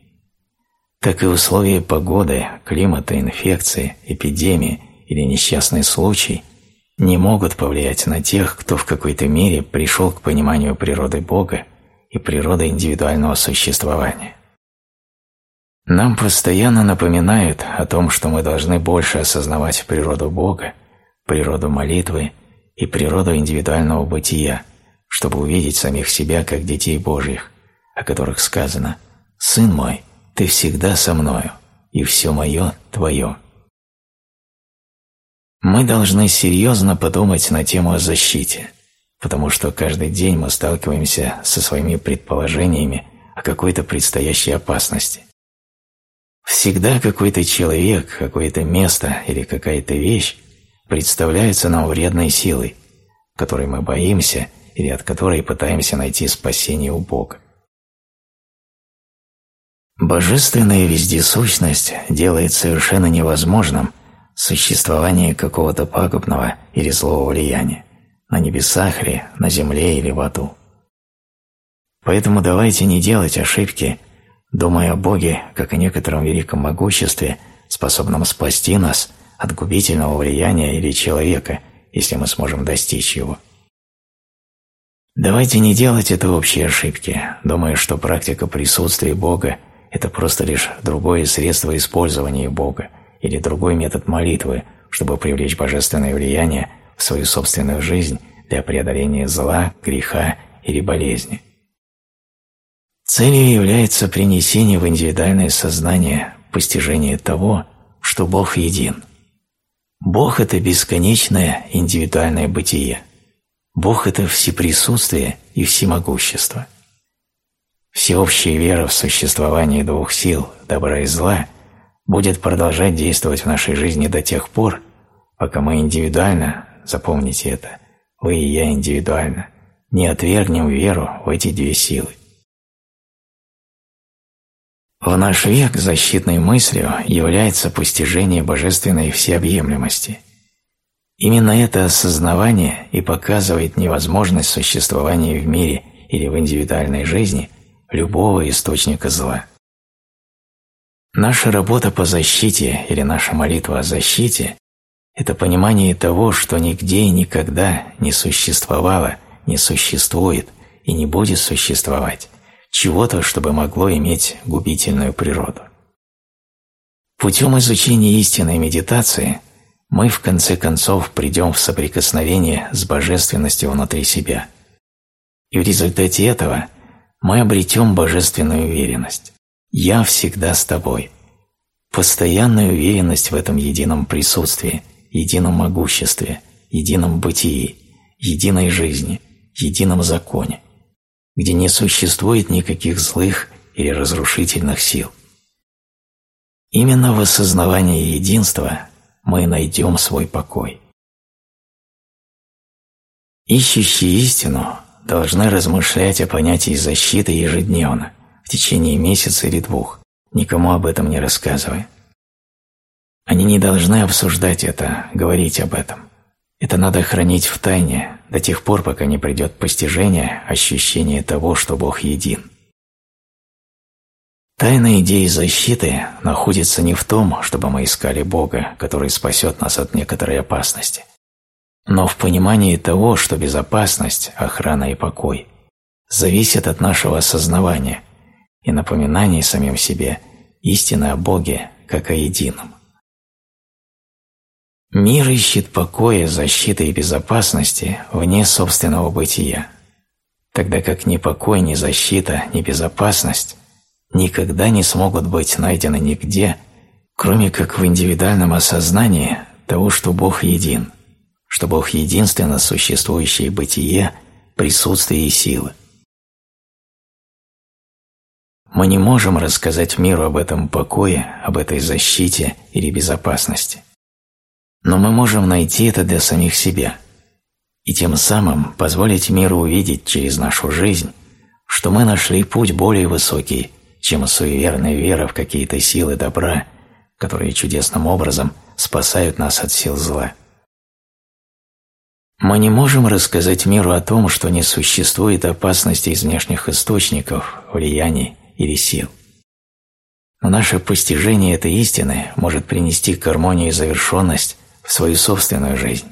так и условия погоды, климата, инфекции, эпидемии или несчастный случай – не могут повлиять на тех, кто в какой-то мере пришел к пониманию природы Бога и природы индивидуального существования. Нам постоянно напоминают о том, что мы должны больше осознавать природу Бога, природу молитвы и природу индивидуального бытия, чтобы увидеть самих себя как детей Божьих, о которых сказано «Сын мой, ты всегда со мною, и все мое твое». Мы должны серьезно подумать на тему о защите, потому что каждый день мы сталкиваемся со своими предположениями о какой-то предстоящей опасности. Всегда какой-то человек, какое-то место или какая-то вещь представляется нам вредной силой, которой мы боимся или от которой пытаемся найти спасение у Бога. Божественная вездесущность делает совершенно невозможным – существование какого-то пагубного или злого влияния, на небесах ли, на земле или в аду. Поэтому давайте не делать ошибки, думая о Боге как о некотором великом могуществе, способном спасти нас от губительного влияния или человека, если мы сможем достичь его. Давайте не делать это общие ошибки, думая, что практика присутствия Бога – это просто лишь другое средство использования Бога – или другой метод молитвы, чтобы привлечь божественное влияние в свою собственную жизнь для преодоления зла, греха или болезни. Целью является принесение в индивидуальное сознание постижение того, что Бог един. Бог – это бесконечное индивидуальное бытие. Бог – это всеприсутствие и всемогущество. Всеобщая вера в существование двух сил, добра и зла – будет продолжать действовать в нашей жизни до тех пор, пока мы индивидуально, запомните это, вы и я индивидуально, не отвергнем веру в эти две силы. В наш век защитной мыслью является постижение божественной всеобъемлемости. Именно это осознавание и показывает невозможность существования в мире или в индивидуальной жизни любого источника зла. Наша работа по защите или наша молитва о защите – это понимание того, что нигде и никогда не существовало, не существует и не будет существовать чего-то, чтобы могло иметь губительную природу. Путем изучения истинной медитации мы в конце концов придем в соприкосновение с божественностью внутри себя. И в результате этого мы обретем божественную уверенность. «Я всегда с тобой». Постоянная уверенность в этом едином присутствии, едином могуществе, едином бытии, единой жизни, едином законе где не существует никаких злых или разрушительных сил. Именно в осознавании единства мы найдем свой покой. Ищущие истину должны размышлять о понятии защиты ежедневно, в течение месяца или двух, никому об этом не рассказывая. Они не должны обсуждать это, говорить об этом. Это надо хранить в тайне до тех пор, пока не придет постижение, ощущение того, что Бог един. Тайна идеи защиты находится не в том, чтобы мы искали Бога, который спасет нас от некоторой опасности, но в понимании того, что безопасность, охрана и покой зависят от нашего осознавания и напоминания самим себе истины о Боге как о едином. Мир ищет покоя, защиты и безопасности вне собственного бытия, тогда как ни покой, ни защита, ни безопасность никогда не смогут быть найдены нигде, кроме как в индивидуальном осознании того, что Бог един, что Бог единственно существующее бытие, присутствие и сила. Мы не можем рассказать миру об этом покое, об этой защите или безопасности – но мы можем найти это для самих себя и тем самым позволить миру увидеть через нашу жизнь, что мы нашли путь более высокий, чем суеверная вера в какие-то силы добра, которые чудесным образом спасают нас от сил зла. Мы не можем рассказать миру о том, что не существует опасности из внешних источников, влияний или сил. Но наше постижение этой истины может принести к гармонии и завершенность в свою собственную жизнь.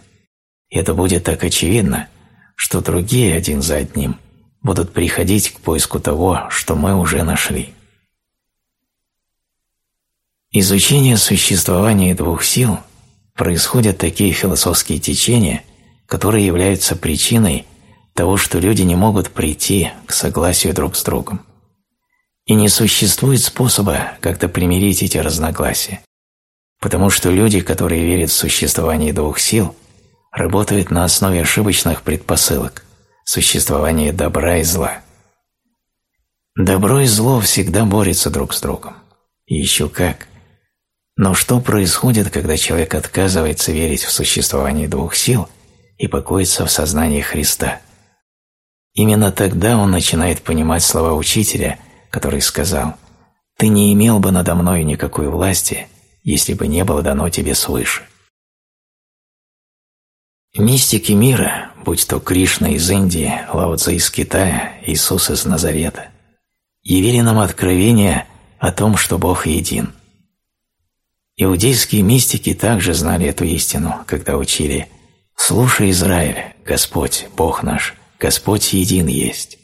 И это будет так очевидно, что другие один за одним будут приходить к поиску того, что мы уже нашли. Изучение существования двух сил происходят такие философские течения, которые являются причиной того, что люди не могут прийти к согласию друг с другом. И не существует способа как-то примирить эти разногласия. Потому что люди, которые верят в существование двух сил, работают на основе ошибочных предпосылок – существования добра и зла. Добро и зло всегда борются друг с другом. И еще как. Но что происходит, когда человек отказывается верить в существование двух сил и покоится в сознании Христа? Именно тогда он начинает понимать слова учителя, который сказал «Ты не имел бы надо мною никакой власти, если бы не было дано тебе свыше. Мистики мира, будь то Кришна из Индии, Лао Цзэ из Китая, Иисус из Назарета, явили нам откровение о том, что Бог един. Иудейские мистики также знали эту истину, когда учили «Слушай, Израиль, Господь, Бог наш, Господь един есть».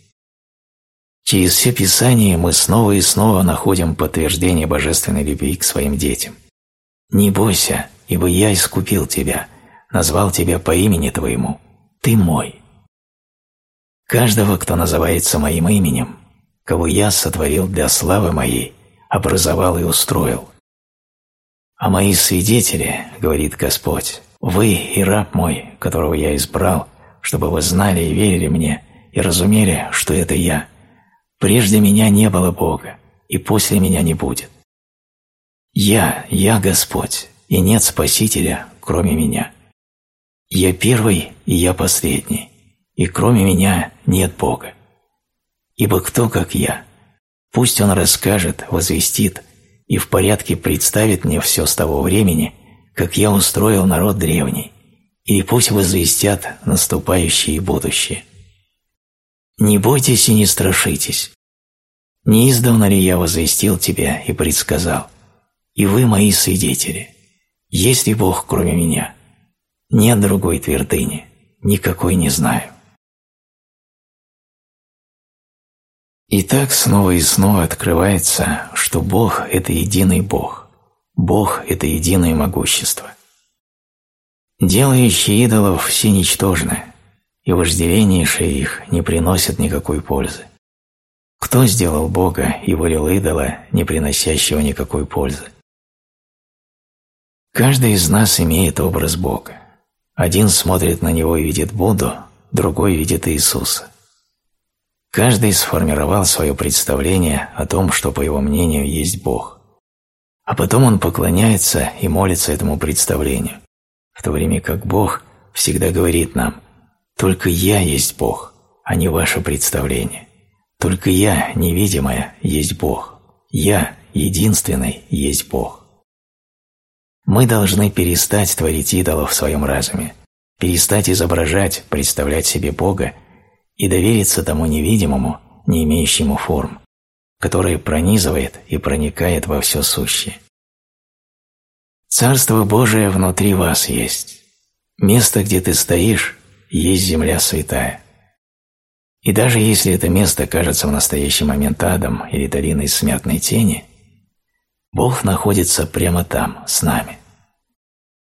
Через все Писания мы снова и снова находим подтверждение божественной любви к своим детям. Не бойся, ибо я искупил тебя, назвал тебя по имени твоему, ты мой. Каждого, кто называется моим именем, кого я сотворил для славы моей, образовал и устроил. А мои свидетели, говорит Господь, вы и раб мой, которого я избрал, чтобы вы знали и верили мне, и разумели, что это я. Прежде меня не было Бога, и после меня не будет. «Я, я Господь, и нет Спасителя, кроме меня. Я первый, и я последний, и кроме меня нет Бога. Ибо кто, как я? Пусть он расскажет, возвестит и в порядке представит мне все с того времени, как я устроил народ древний, и пусть возвестят наступающее и будущее. Не бойтесь и не страшитесь. Не издавна ли я возвестил тебя и предсказал, и вы мои свидетели. Есть ли Бог, кроме меня? Нет другой твердыни, никакой не знаю. И так снова и снова открывается, что Бог – это единый Бог. Бог – это единое могущество. Делающие идолов все ничтожны, и вожделеннейшие их не приносят никакой пользы. Кто сделал Бога и вылил идола, не приносящего никакой пользы? Каждый из нас имеет образ Бога. Один смотрит на него и видит Будду, другой видит Иисуса. Каждый сформировал свое представление о том, что, по его мнению, есть Бог. А потом он поклоняется и молится этому представлению, в то время как Бог всегда говорит нам «Только я есть Бог, а не ваше представление. Только я, невидимое, есть Бог. Я, единственный, есть Бог». Мы должны перестать творить идолов в своем разуме, перестать изображать, представлять себе Бога и довериться тому невидимому, не имеющему форм, которое пронизывает и проникает во все сущее. Царство Божие внутри вас есть. Место, где ты стоишь, есть земля святая. И даже если это место кажется в настоящий момент адом или долиной смертной тени, Бог находится прямо там, с нами.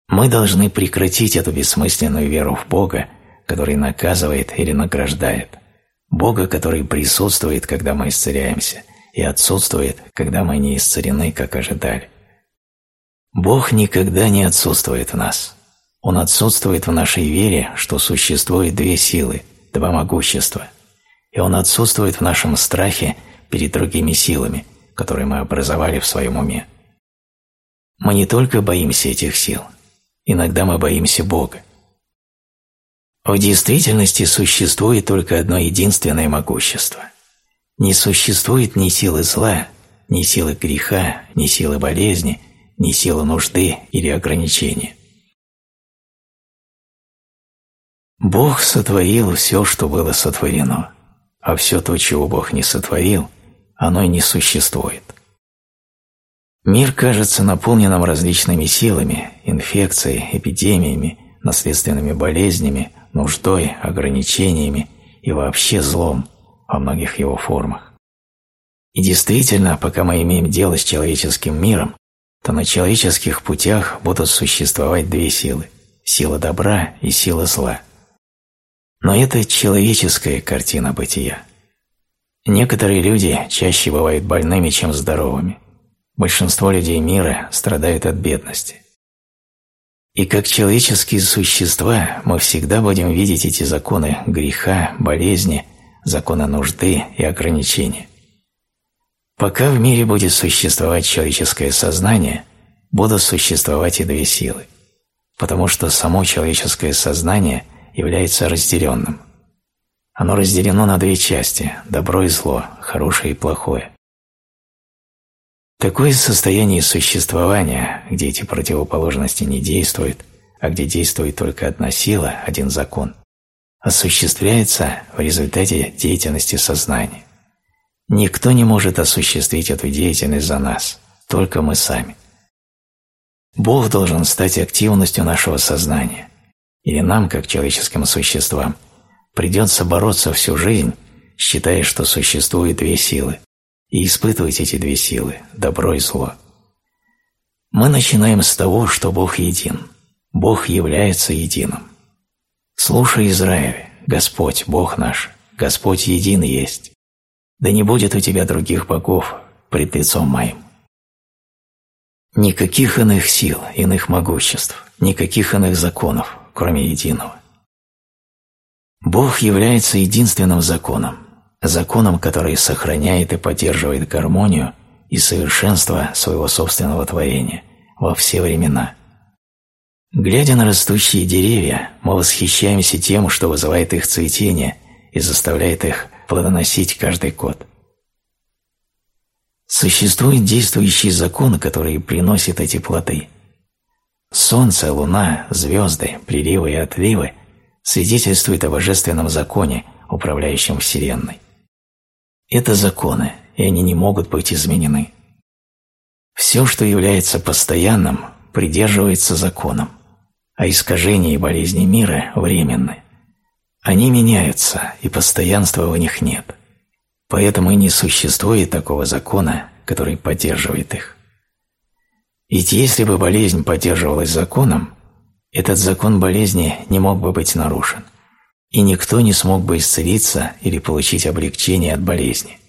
Мы должны прекратить эту бессмысленную веру в Бога который наказывает или награждает, Бога, который присутствует, когда мы исцеляемся, и отсутствует, когда мы не исцелены, как ожидали. Бог никогда не отсутствует в нас. Он отсутствует в нашей вере, что существует две силы, два могущества, и Он отсутствует в нашем страхе перед другими силами, которые мы образовали в своем уме. Мы не только боимся этих сил, иногда мы боимся Бога. В действительности существует только одно единственное могущество. Не существует ни силы зла, ни силы греха, ни силы болезни, ни силы нужды или ограничения. Бог сотворил все, что было сотворено, а все то, чего Бог не сотворил, оно и не существует. Мир кажется наполненным различными силами, инфекцией, эпидемиями, наследственными болезнями, нуждой, ограничениями и вообще злом во многих его формах. И действительно, пока мы имеем дело с человеческим миром, то на человеческих путях будут существовать две силы – сила добра и сила зла. Но это человеческая картина бытия. Некоторые люди чаще бывают больными, чем здоровыми. Большинство людей мира страдают от бедности. И как человеческие существа мы всегда будем видеть эти законы греха, болезни, законы нужды и ограничения. Пока в мире будет существовать человеческое сознание, будут существовать и две силы, потому что само человеческое сознание является разделенным. Оно разделено на две части – добро и зло, хорошее и плохое. Такое состояние существования, где эти противоположности не действуют, а где действует только одна сила, один закон, осуществляется в результате деятельности сознания. Никто не может осуществить эту деятельность за нас, только мы сами. Бог должен стать активностью нашего сознания, или нам, как человеческим существам, придется бороться всю жизнь, считая, что существует две силы и испытывать эти две силы – добро и зло. Мы начинаем с того, что Бог един. Бог является единым. Слушай, Израиль, Господь, Бог наш, Господь един есть. Да не будет у тебя других богов пред лицом моим. Никаких иных сил, иных могуществ, никаких иных законов, кроме единого. Бог является единственным законом, законом, который сохраняет и поддерживает гармонию и совершенство своего собственного творения во все времена. Глядя на растущие деревья, мы восхищаемся тем, что вызывает их цветение и заставляет их плодоносить каждый год. Существует действующий закон, который приносит эти плоды. Солнце, луна, звезды, приливы и отливы свидетельствуют о божественном законе, управляющем Вселенной. Это законы, и они не могут быть изменены. Все, что является постоянным, придерживается законом, а искажения и болезни мира временны. Они меняются, и постоянства в них нет. Поэтому и не существует такого закона, который поддерживает их. Ведь если бы болезнь поддерживалась законом, этот закон болезни не мог бы быть нарушен, и никто не смог бы исцелиться или получить облегчение от болезни.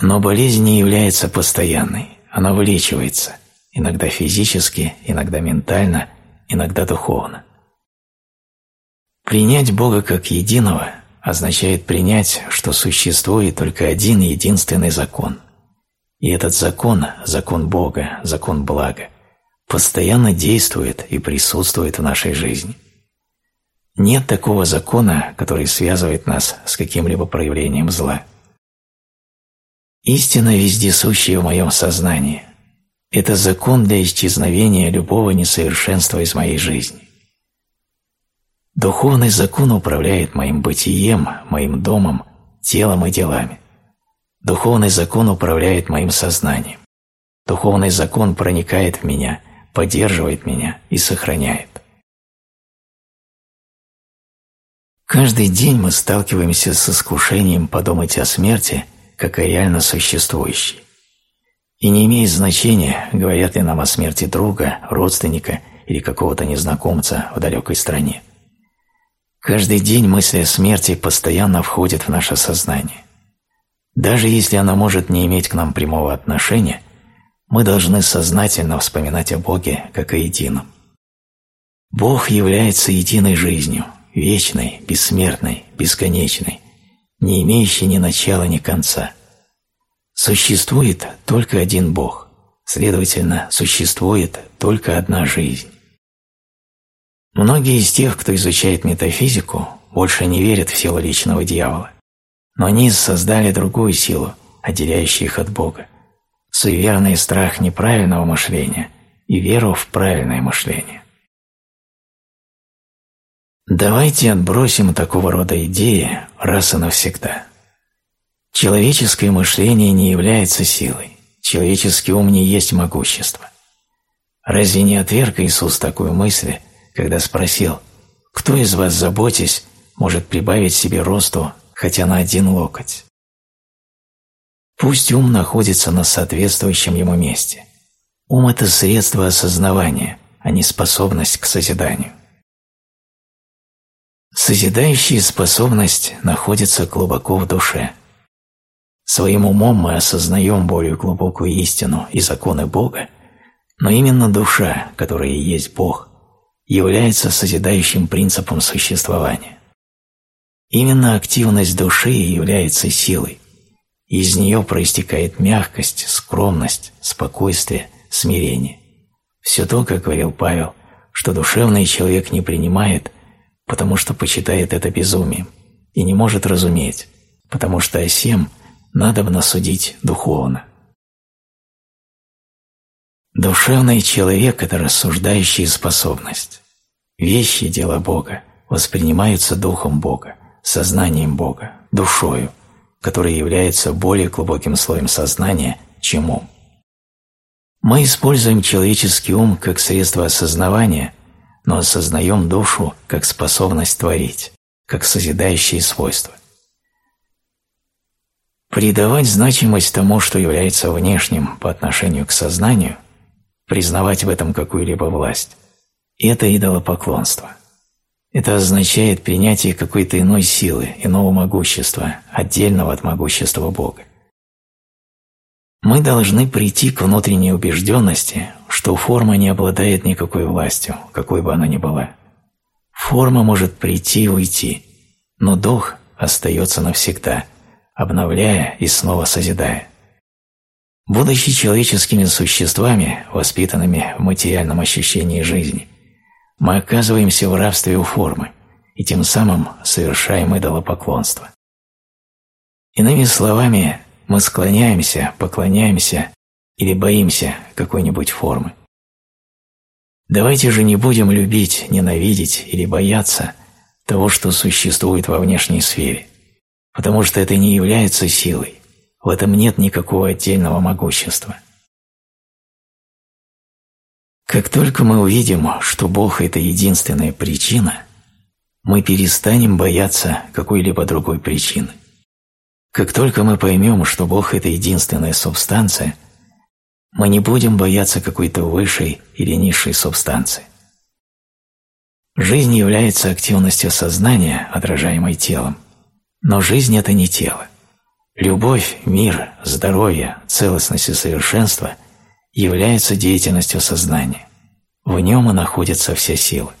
Но болезнь не является постоянной, она вылечивается, иногда физически, иногда ментально, иногда духовно. Принять Бога как единого означает принять, что существует только один единственный закон. И этот закон, закон Бога, закон блага, постоянно действует и присутствует в нашей жизни. Нет такого закона, который связывает нас с каким-либо проявлением зла. Истина вездесущая в моем сознании – это закон для исчезновения любого несовершенства из моей жизни. Духовный закон управляет моим бытием, моим домом, телом и делами. Духовный закон управляет моим сознанием. Духовный закон проникает в меня, поддерживает меня и сохраняет. Каждый день мы сталкиваемся с искушением подумать о смерти как о реально существующей. И не имеет значения, говорят ли нам о смерти друга, родственника или какого-то незнакомца в далекой стране. Каждый день мысль о смерти постоянно входит в наше сознание. Даже если она может не иметь к нам прямого отношения, мы должны сознательно вспоминать о Боге как о едином. Бог является единой жизнью, вечной, бессмертной, бесконечной, не имеющей ни начала, ни конца. Существует только один Бог, следовательно, существует только одна жизнь. Многие из тех, кто изучает метафизику, больше не верят в силу личного дьявола. Но они создали другую силу, отделяющую их от Бога. Суеверный страх неправильного мышления и веру в правильное мышление. Давайте отбросим такого рода идеи раз и навсегда. Человеческое мышление не является силой, человеческий ум не есть могущество. Разве не отверг Иисус такую мысль, когда спросил, кто из вас, заботясь, может прибавить себе росту хотя на один локоть? Пусть ум находится на соответствующем ему месте. Ум – это средство осознавания, а не способность к созиданию. Созидающая способность находится глубоко в душе. Своим умом мы осознаем более глубокую истину и законы Бога, но именно душа, которая и есть Бог, является созидающим принципом существования. Именно активность души является силой. Из нее проистекает мягкость, скромность, спокойствие, смирение. Все то, как говорил Павел, что душевный человек не принимает, потому что почитает это безумием, и не может разуметь, потому что о надо бы насудить духовно. Душевный человек – это рассуждающая способность. Вещи – дело Бога, воспринимаются Духом Бога, сознанием Бога, душою, которая является более глубоким слоем сознания, чем ум. Мы используем человеческий ум как средство осознавания, но осознаем душу как способность творить, как созидающее свойство. Придавать значимость тому, что является внешним по отношению к сознанию – признавать в этом какую-либо власть. Это идолопоклонство. Это означает принятие какой-то иной силы, иного могущества, отдельного от могущества Бога. Мы должны прийти к внутренней убежденности, что форма не обладает никакой властью, какой бы она ни была. Форма может прийти и уйти, но дух остается навсегда, обновляя и снова созидая. Будучи человеческими существами, воспитанными в материальном ощущении жизни, мы оказываемся в рабстве у формы и тем самым совершаем идолопоклонство. Иными словами, мы склоняемся, поклоняемся или боимся какой-нибудь формы. Давайте же не будем любить, ненавидеть или бояться того, что существует во внешней сфере, потому что это не является силой, в этом нет никакого отдельного могущества. Как только мы увидим, что Бог – это единственная причина, мы перестанем бояться какой-либо другой причины. Как только мы поймем, что Бог – это единственная субстанция, мы не будем бояться какой-то высшей или низшей субстанции. Жизнь является активностью сознания, отражаемой телом, но жизнь – это не тело. Любовь, мир, здоровье, целостность и совершенство являются деятельностью сознания. В нем и находится вся сила.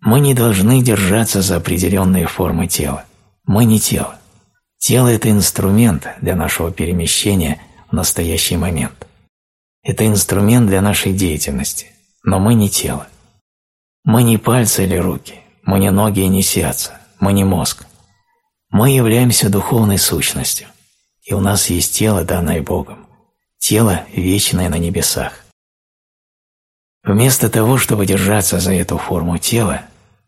Мы не должны держаться за определенные формы тела. Мы не тело. Тело – это инструмент для нашего перемещения в настоящий момент. Это инструмент для нашей деятельности, но мы не тело. Мы не пальцы или руки, мы не ноги и не сердце, мы не мозг. Мы являемся духовной сущностью, и у нас есть тело, данное Богом, тело, вечное на небесах. Вместо того, чтобы держаться за эту форму тела,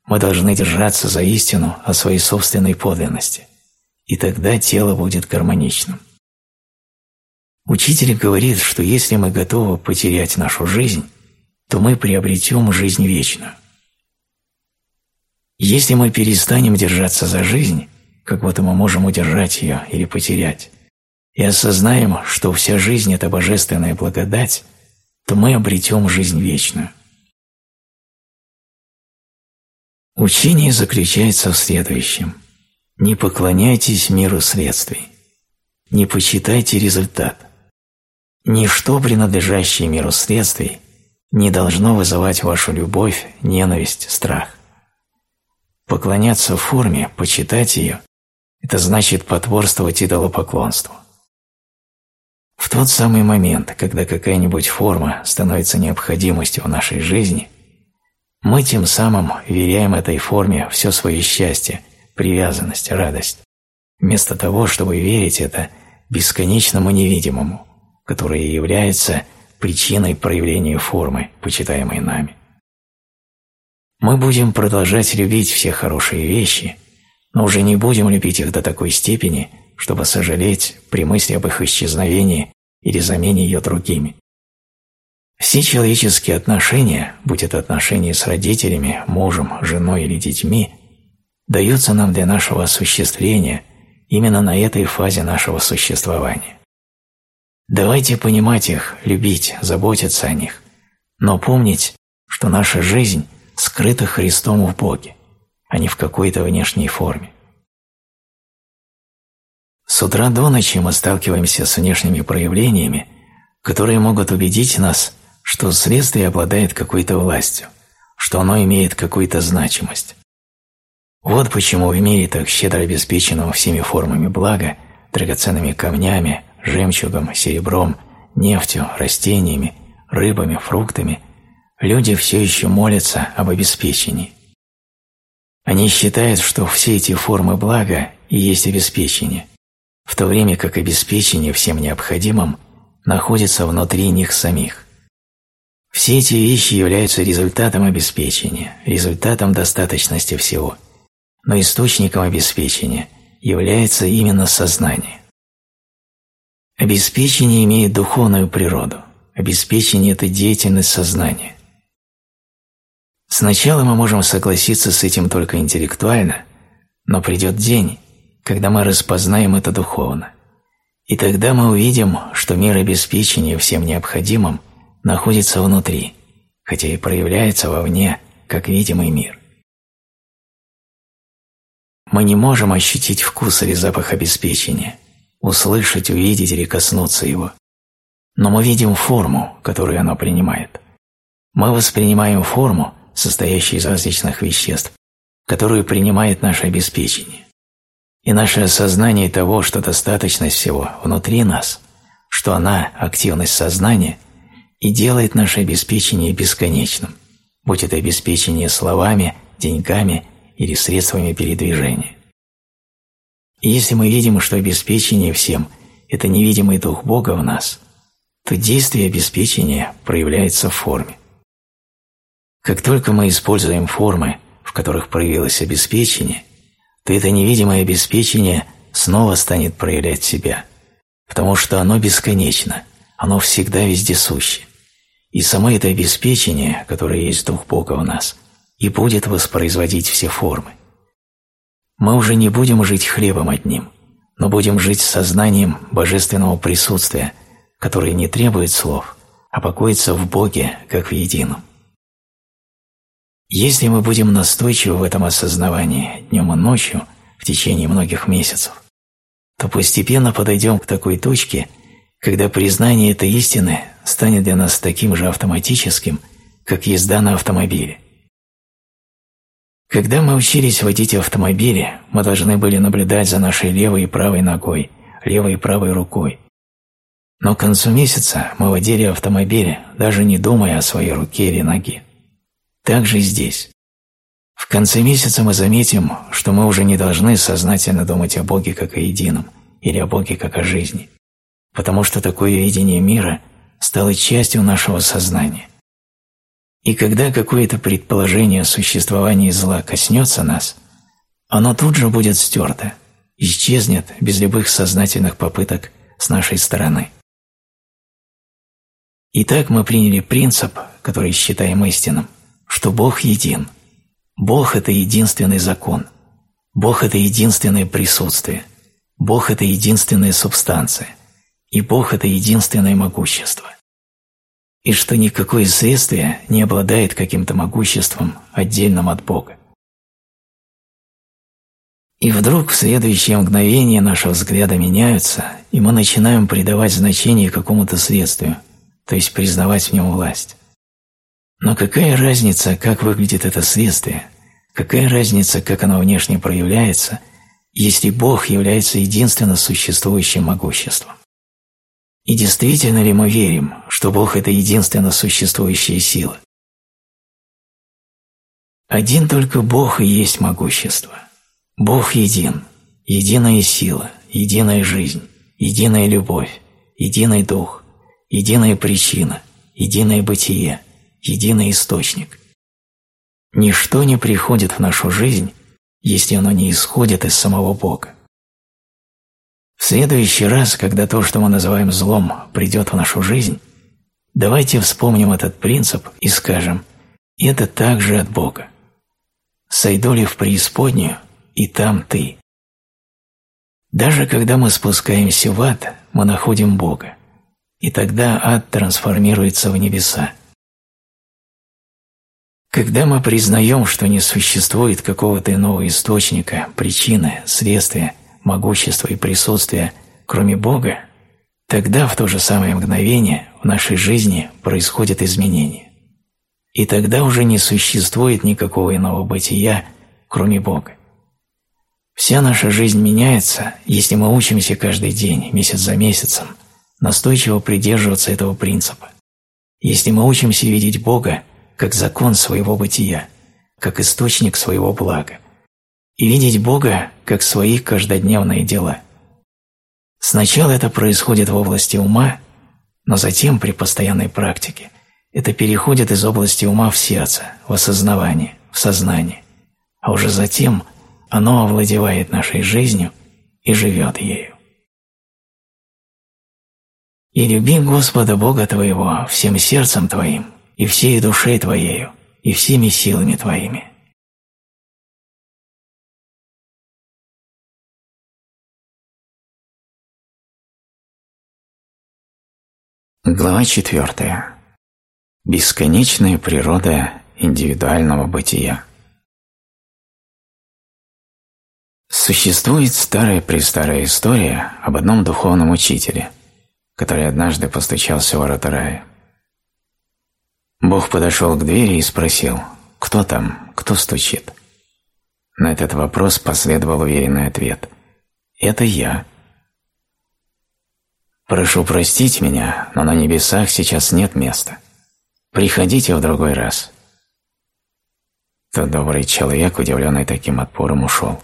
мы должны держаться за истину о своей собственной подлинности, и тогда тело будет гармоничным. Учитель говорит, что если мы готовы потерять нашу жизнь, то мы приобретем жизнь вечную. Если мы перестанем держаться за жизнь, как будто мы можем удержать ее или потерять, и осознаем, что вся жизнь – это божественная благодать, то мы обретем жизнь вечную. Учение заключается в следующем. Не поклоняйтесь миру следствий. Не почитайте результат. Ничто, принадлежащее миру следствий, не должно вызывать вашу любовь, ненависть, страх. Поклоняться форме, почитать ее это значит потворствовать идолопоклонству. В тот самый момент, когда какая-нибудь форма становится необходимостью в нашей жизни, мы тем самым веряем этой форме все свое счастье, привязанность, радость, вместо того, чтобы верить это бесконечному невидимому, которое является причиной проявления формы, почитаемой нами. Мы будем продолжать любить все хорошие вещи – но уже не будем любить их до такой степени, чтобы сожалеть при мысли об их исчезновении или замене ее другими. Все человеческие отношения, будь это отношения с родителями, мужем, женой или детьми, даются нам для нашего осуществления именно на этой фазе нашего существования. Давайте понимать их, любить, заботиться о них, но помнить, что наша жизнь скрыта Христом в Боге а не в какой-то внешней форме. С утра до ночи мы сталкиваемся с внешними проявлениями, которые могут убедить нас, что следствие обладает какой-то властью, что оно имеет какую-то значимость. Вот почему в мире так щедро обеспеченном всеми формами блага, драгоценными камнями, жемчугом, серебром, нефтью, растениями, рыбами, фруктами, люди все еще молятся об обеспечении – они считают, что все эти формы блага и есть обеспечение, в то время как обеспечение всем необходимым находится внутри них самих. Все эти вещи являются результатом обеспечения, результатом достаточности всего, но источником обеспечения является именно сознание. Обеспечение имеет духовную природу. Обеспечение – это деятельность сознания. Сначала мы можем согласиться с этим только интеллектуально, но придет день, когда мы распознаем это духовно. И тогда мы увидим, что мир обеспечения всем необходимым находится внутри, хотя и проявляется вовне, как видимый мир. Мы не можем ощутить вкус или запах обеспечения, услышать, увидеть или коснуться его. Но мы видим форму, которую оно принимает. Мы воспринимаем форму, состоящий из различных веществ, которую принимает наше обеспечение. И наше осознание того, что достаточность всего внутри нас, что она – активность сознания, и делает наше обеспечение бесконечным, будь это обеспечение словами, деньгами или средствами передвижения. И если мы видим, что обеспечение всем – это невидимый дух Бога в нас, то действие обеспечения проявляется в форме. Как только мы используем формы, в которых проявилось обеспечение, то это невидимое обеспечение снова станет проявлять себя, потому что оно бесконечно, оно всегда вездесуще. И само это обеспечение, которое есть Дух Бога в нас, и будет воспроизводить все формы. Мы уже не будем жить хлебом одним, но будем жить сознанием божественного присутствия, которое не требует слов, а покоится в Боге, как в едином. Если мы будем настойчивы в этом осознавании днем и ночью в течение многих месяцев, то постепенно подойдем к такой точке, когда признание этой истины станет для нас таким же автоматическим, как езда на автомобиле. Когда мы учились водить автомобили, мы должны были наблюдать за нашей левой и правой ногой, левой и правой рукой. Но к концу месяца мы водили автомобили, даже не думая о своей руке или ноге. Так же здесь. В конце месяца мы заметим, что мы уже не должны сознательно думать о Боге как о едином или о Боге как о жизни, потому что такое видение мира стало частью нашего сознания. И когда какое-то предположение о существовании зла коснется нас, оно тут же будет стерто, исчезнет без любых сознательных попыток с нашей стороны. Итак, мы приняли принцип, который считаем истинным, что Бог един. Бог – это единственный закон. Бог – это единственное присутствие. Бог – это единственная субстанция. И Бог – это единственное могущество и что никакое следствие не обладает каким-то могуществом, отдельным от Бога. И вдруг в следующее мгновение наши взгляды меняются, и мы начинаем придавать значение какому-то следствию, то есть признавать в нем власть. Но какая разница, как выглядит это следствие, какая разница, как оно внешне проявляется, если Бог является единственно существующим могуществом? И действительно ли мы верим, что Бог – это единственно существующая сила? Один только Бог и есть могущество. Бог един, единая сила, единая жизнь, единая любовь, единый дух, единая причина, единое бытие, единый источник. Ничто не приходит в нашу жизнь, если оно не исходит из самого Бога. В следующий раз, когда то, что мы называем злом, придет в нашу жизнь, давайте вспомним этот принцип и скажем «это также от Бога». «Сойду ли в преисподнюю, и там ты». Даже когда мы спускаемся в ад, мы находим Бога, и тогда ад трансформируется в небеса. Когда мы признаем, что не существует какого-то иного источника, причины, следствия, могущества и присутствия, кроме Бога, тогда в то же самое мгновение в нашей жизни происходит изменение. И тогда уже не существует никакого иного бытия, кроме Бога. Вся наша жизнь меняется, если мы учимся каждый день, месяц за месяцем, настойчиво придерживаться этого принципа. Если мы учимся видеть Бога как закон своего бытия, как источник своего блага, и видеть Бога как свои каждодневные дела. Сначала это происходит в области ума, но затем при постоянной практике это переходит из области ума в сердце, в осознавание, в сознание, а уже затем оно овладевает нашей жизнью и живет ею. «И люби Господа Бога твоего всем сердцем твоим, и всей душой твоею, и всеми силами твоими». Глава 4. Бесконечная природа индивидуального бытия. Существует старая-престарая история об одном духовном учителе, который однажды постучался в ворота рая. Бог подошел к двери и спросил, кто там, кто стучит. На этот вопрос последовал уверенный ответ. «Это я». Прошу простить меня, но на небесах сейчас нет места. Приходите в другой раз. Тот добрый человек, удивленный таким отпором, ушел.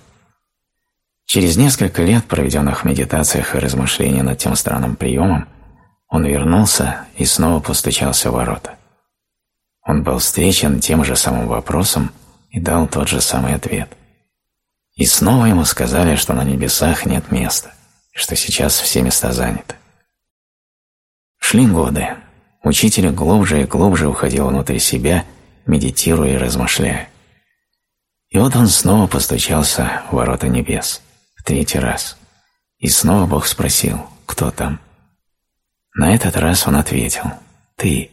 Через несколько лет, проведенных в медитациях и размышлениях над тем странным приемом, он вернулся и снова постучался в ворота. Он был встречен тем же самым вопросом и дал тот же самый ответ. И снова ему сказали, что на небесах нет места, что сейчас все места заняты. Шли годы. Учитель глубже и глубже уходил внутрь себя, медитируя и размышляя. И вот он снова постучался в ворота небес, в третий раз. И снова Бог спросил, кто там? На этот раз он ответил, ты.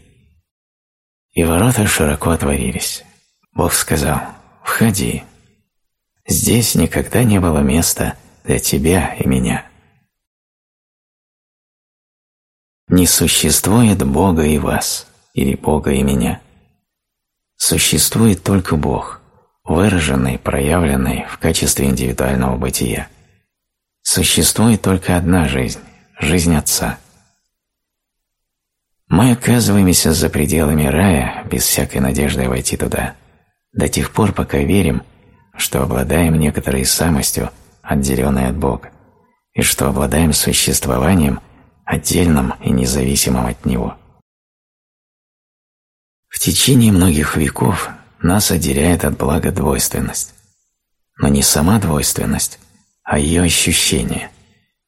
И ворота широко отворились. Бог сказал, входи. Здесь никогда не было места для тебя и меня. Не существует Бога и вас, или Бога и меня. Существует только Бог, выраженный, проявленный в качестве индивидуального бытия. Существует только одна жизнь – жизнь Отца. Мы оказываемся за пределами рая, без всякой надежды войти туда, до тех пор, пока верим, что обладаем некоторой самостью, отделенной от Бога, и что обладаем существованием, отдельным и независимым от него. В течение многих веков нас отделяет от блага двойственность, но не сама двойственность, а ее ощущение,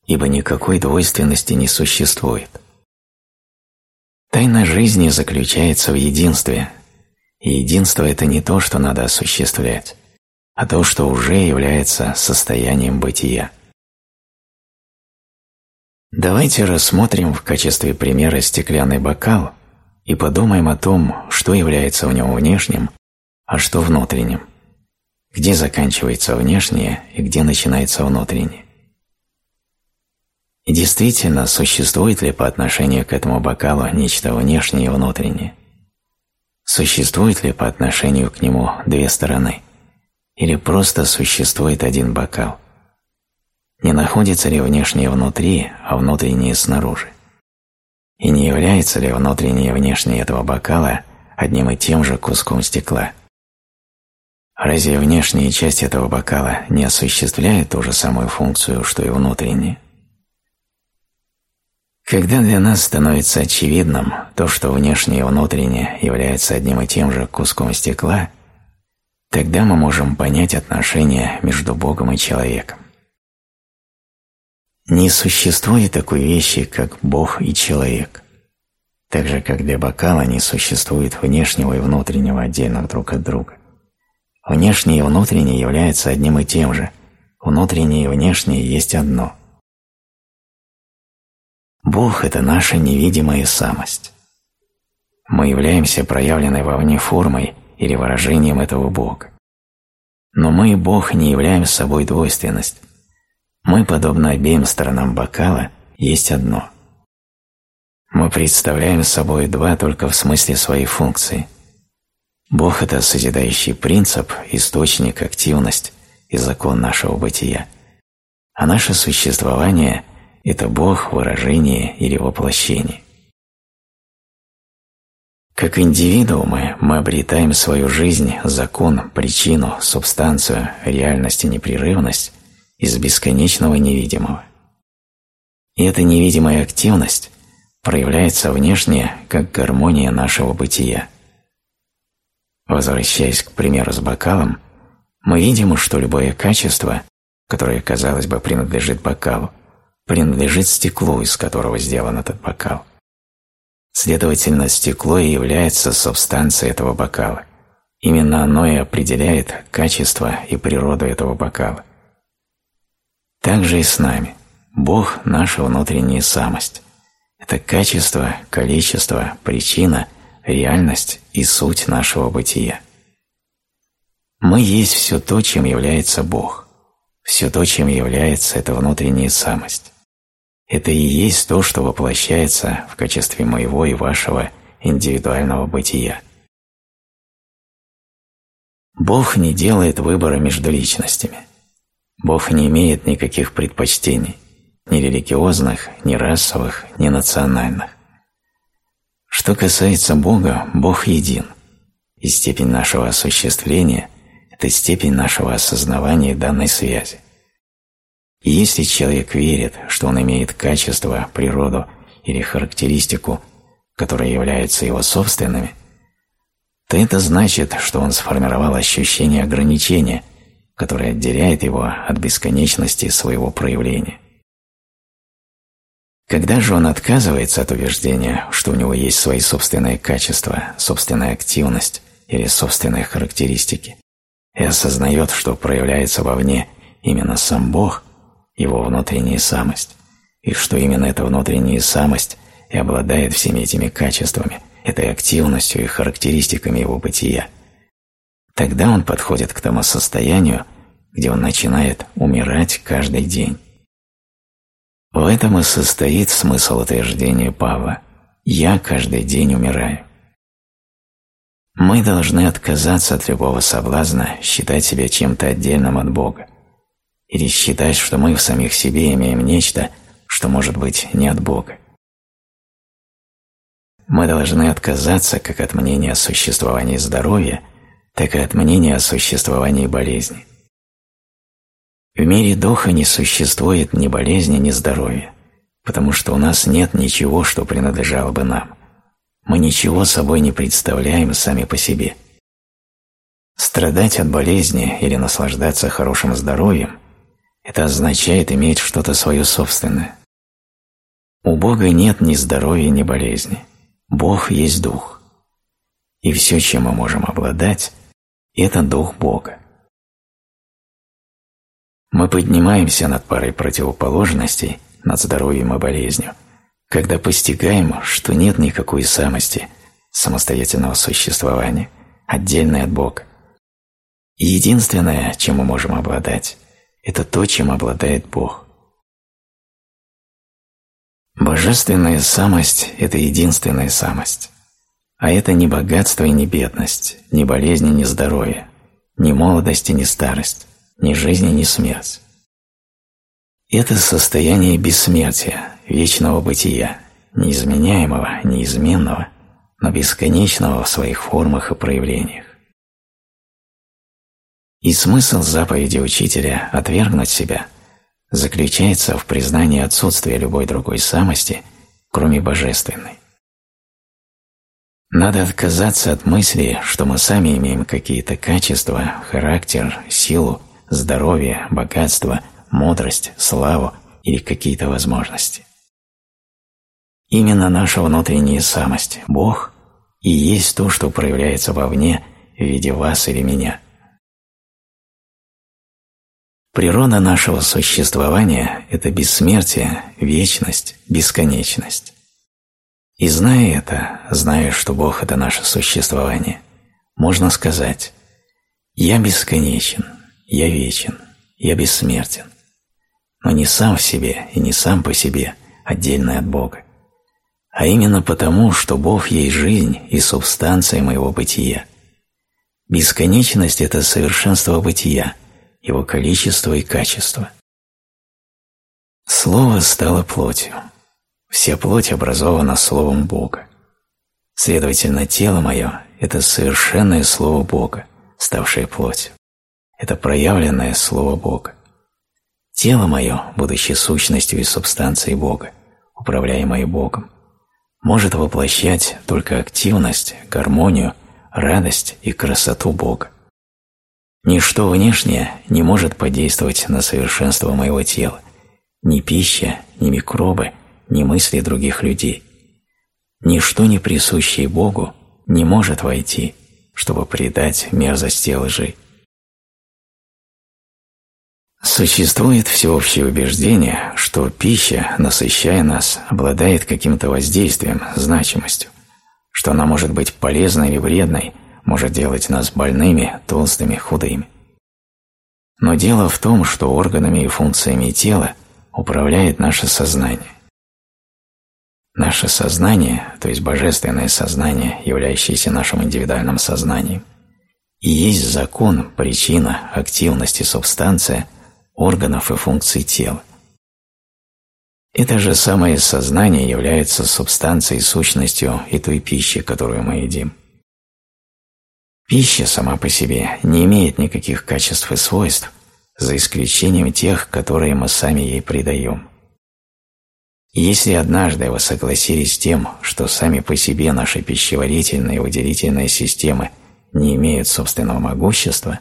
ибо никакой двойственности не существует. Тайна жизни заключается в единстве, и единство – это не то, что надо осуществлять, а то, что уже является состоянием бытия. Давайте рассмотрим в качестве примера стеклянный бокал и подумаем о том, что является в нем внешним, а что внутренним, где заканчивается внешнее и где начинается внутреннее. Действительно, существует ли по отношению к этому бокалу нечто внешнее и внутреннее? Существует ли по отношению к нему две стороны? Или просто существует один бокал? не находится ли внешнее внутри, а внутреннее снаружи? И не является ли внутреннее и внешнее этого бокала одним и тем же куском стекла? Разве внешняя часть этого бокала не осуществляет ту же самую функцию, что и внутренняя? Когда для нас становится очевидным то, что внешнее и внутреннее является одним и тем же куском стекла, тогда мы можем понять отношения между Богом и человеком. Не существует такой вещи, как Бог и человек. Так же, как для бокала не существует внешнего и внутреннего отдельных друг от друга. Внешнее и внутреннее являются одним и тем же. Внутреннее и внешнее есть одно. Бог – это наша невидимая самость. Мы являемся проявленной вовне формой или выражением этого Бога. Но мы и Бог не являем собой двойственность, мы, подобно обеим сторонам бокала, есть одно. Мы представляем собой два только в смысле своей функции. Бог – это созидающий принцип, источник, активность и закон нашего бытия. А наше существование – это Бог, выражение или воплощение. Как индивидуумы мы обретаем свою жизнь, закон, причину, субстанцию, реальность и непрерывность из бесконечного невидимого. И эта невидимая активность проявляется внешне как гармония нашего бытия. Возвращаясь к примеру с бокалом, мы видим, что любое качество, которое, казалось бы, принадлежит бокалу, принадлежит стеклу, из которого сделан этот бокал. Следовательно, стекло и является субстанцией этого бокала. Именно оно и определяет качество и природу этого бокала. Так же и с нами. Бог – наша внутренняя самость. Это качество, количество, причина, реальность и суть нашего бытия. Мы есть все то, чем является Бог. Все то, чем является эта внутренняя самость. Это и есть то, что воплощается в качестве моего и вашего индивидуального бытия. Бог не делает выбора между личностями. Бог не имеет никаких предпочтений, ни религиозных, ни расовых, ни национальных. Что касается Бога, Бог един, и степень нашего осуществления – это степень нашего осознавания данной связи. И если человек верит, что он имеет качество, природу или характеристику, которые являются его собственными, то это значит, что он сформировал ощущение ограничения, которое отделяет его от бесконечности своего проявления. Когда же он отказывается от убеждения, что у него есть свои собственные качества, собственная активность или собственные характеристики, и осознает, что проявляется вовне именно сам Бог, его внутренняя самость, и что именно эта внутренняя самость и обладает всеми этими качествами, этой активностью и характеристиками его бытия, тогда он подходит к тому состоянию, где он начинает умирать каждый день. В этом и состоит смысл утверждения Павла «Я каждый день умираю». Мы должны отказаться от любого соблазна считать себя чем-то отдельным от Бога или считать, что мы в самих себе имеем нечто, что может быть не от Бога. Мы должны отказаться как от мнения о существовании здоровья, так и от мнения о существовании болезни. В мире духа не существует ни болезни, ни здоровья, потому что у нас нет ничего, что принадлежало бы нам. Мы ничего собой не представляем сами по себе. Страдать от болезни или наслаждаться хорошим здоровьем – это означает иметь что-то свое собственное. У Бога нет ни здоровья, ни болезни. Бог есть Дух. И все, чем мы можем обладать – это Дух Бога. Мы поднимаемся над парой противоположностей, над здоровьем и болезнью, когда постигаем, что нет никакой самости, самостоятельного существования, отдельной от Бога. Единственное, чем мы можем обладать, это то, чем обладает Бог. Божественная самость – это единственная самость. А это не богатство и не бедность, ни болезни, ни здоровье, ни молодость и ни старость ни жизнь ни смерть. Это состояние бессмертия, вечного бытия, неизменяемого, неизменного, но бесконечного в своих формах и проявлениях. И смысл заповеди учителя «отвергнуть себя» заключается в признании отсутствия любой другой самости, кроме божественной. Надо отказаться от мысли, что мы сами имеем какие-то качества, характер, силу, здоровье, богатство, мудрость, славу или какие-то возможности. Именно наша внутренняя самость, Бог, и есть то, что проявляется вовне в виде вас или меня. Природа нашего существования – это бессмертие, вечность, бесконечность. И зная это, зная, что Бог – это наше существование, можно сказать «Я бесконечен, я вечен, я бессмертен, но не сам в себе и не сам по себе, отдельный от Бога, а именно потому, что Бог есть жизнь и субстанция моего бытия. Бесконечность – это совершенство бытия, его количество и качество. Слово стало плотью. Вся плоть образована Словом Бога. Следовательно, тело мое – это совершенное Слово Бога, ставшее плотью это проявленное Слово Бога. Тело мое, будучи сущностью и субстанцией Бога, управляемое Богом, может воплощать только активность, гармонию, радость и красоту Бога. Ничто внешнее не может подействовать на совершенство моего тела, ни пища, ни микробы, ни мысли других людей. Ничто не присущее Богу не может войти, чтобы придать мерзости лжи. Существует всеобщее убеждение, что пища, насыщая нас, обладает каким-то воздействием, значимостью, что она может быть полезной или вредной, может делать нас больными, толстыми, худыми. Но дело в том, что органами и функциями тела управляет наше сознание. Наше сознание, то есть божественное сознание, являющееся нашим индивидуальным сознанием, и есть закон, причина, активность и субстанция – органов и функций тела. Это же самое сознание является субстанцией, сущностью и той пищи, которую мы едим. Пища сама по себе не имеет никаких качеств и свойств, за исключением тех, которые мы сами ей придаем. Если однажды вы согласились с тем, что сами по себе наши пищеварительные и выделительные системы не имеют собственного могущества,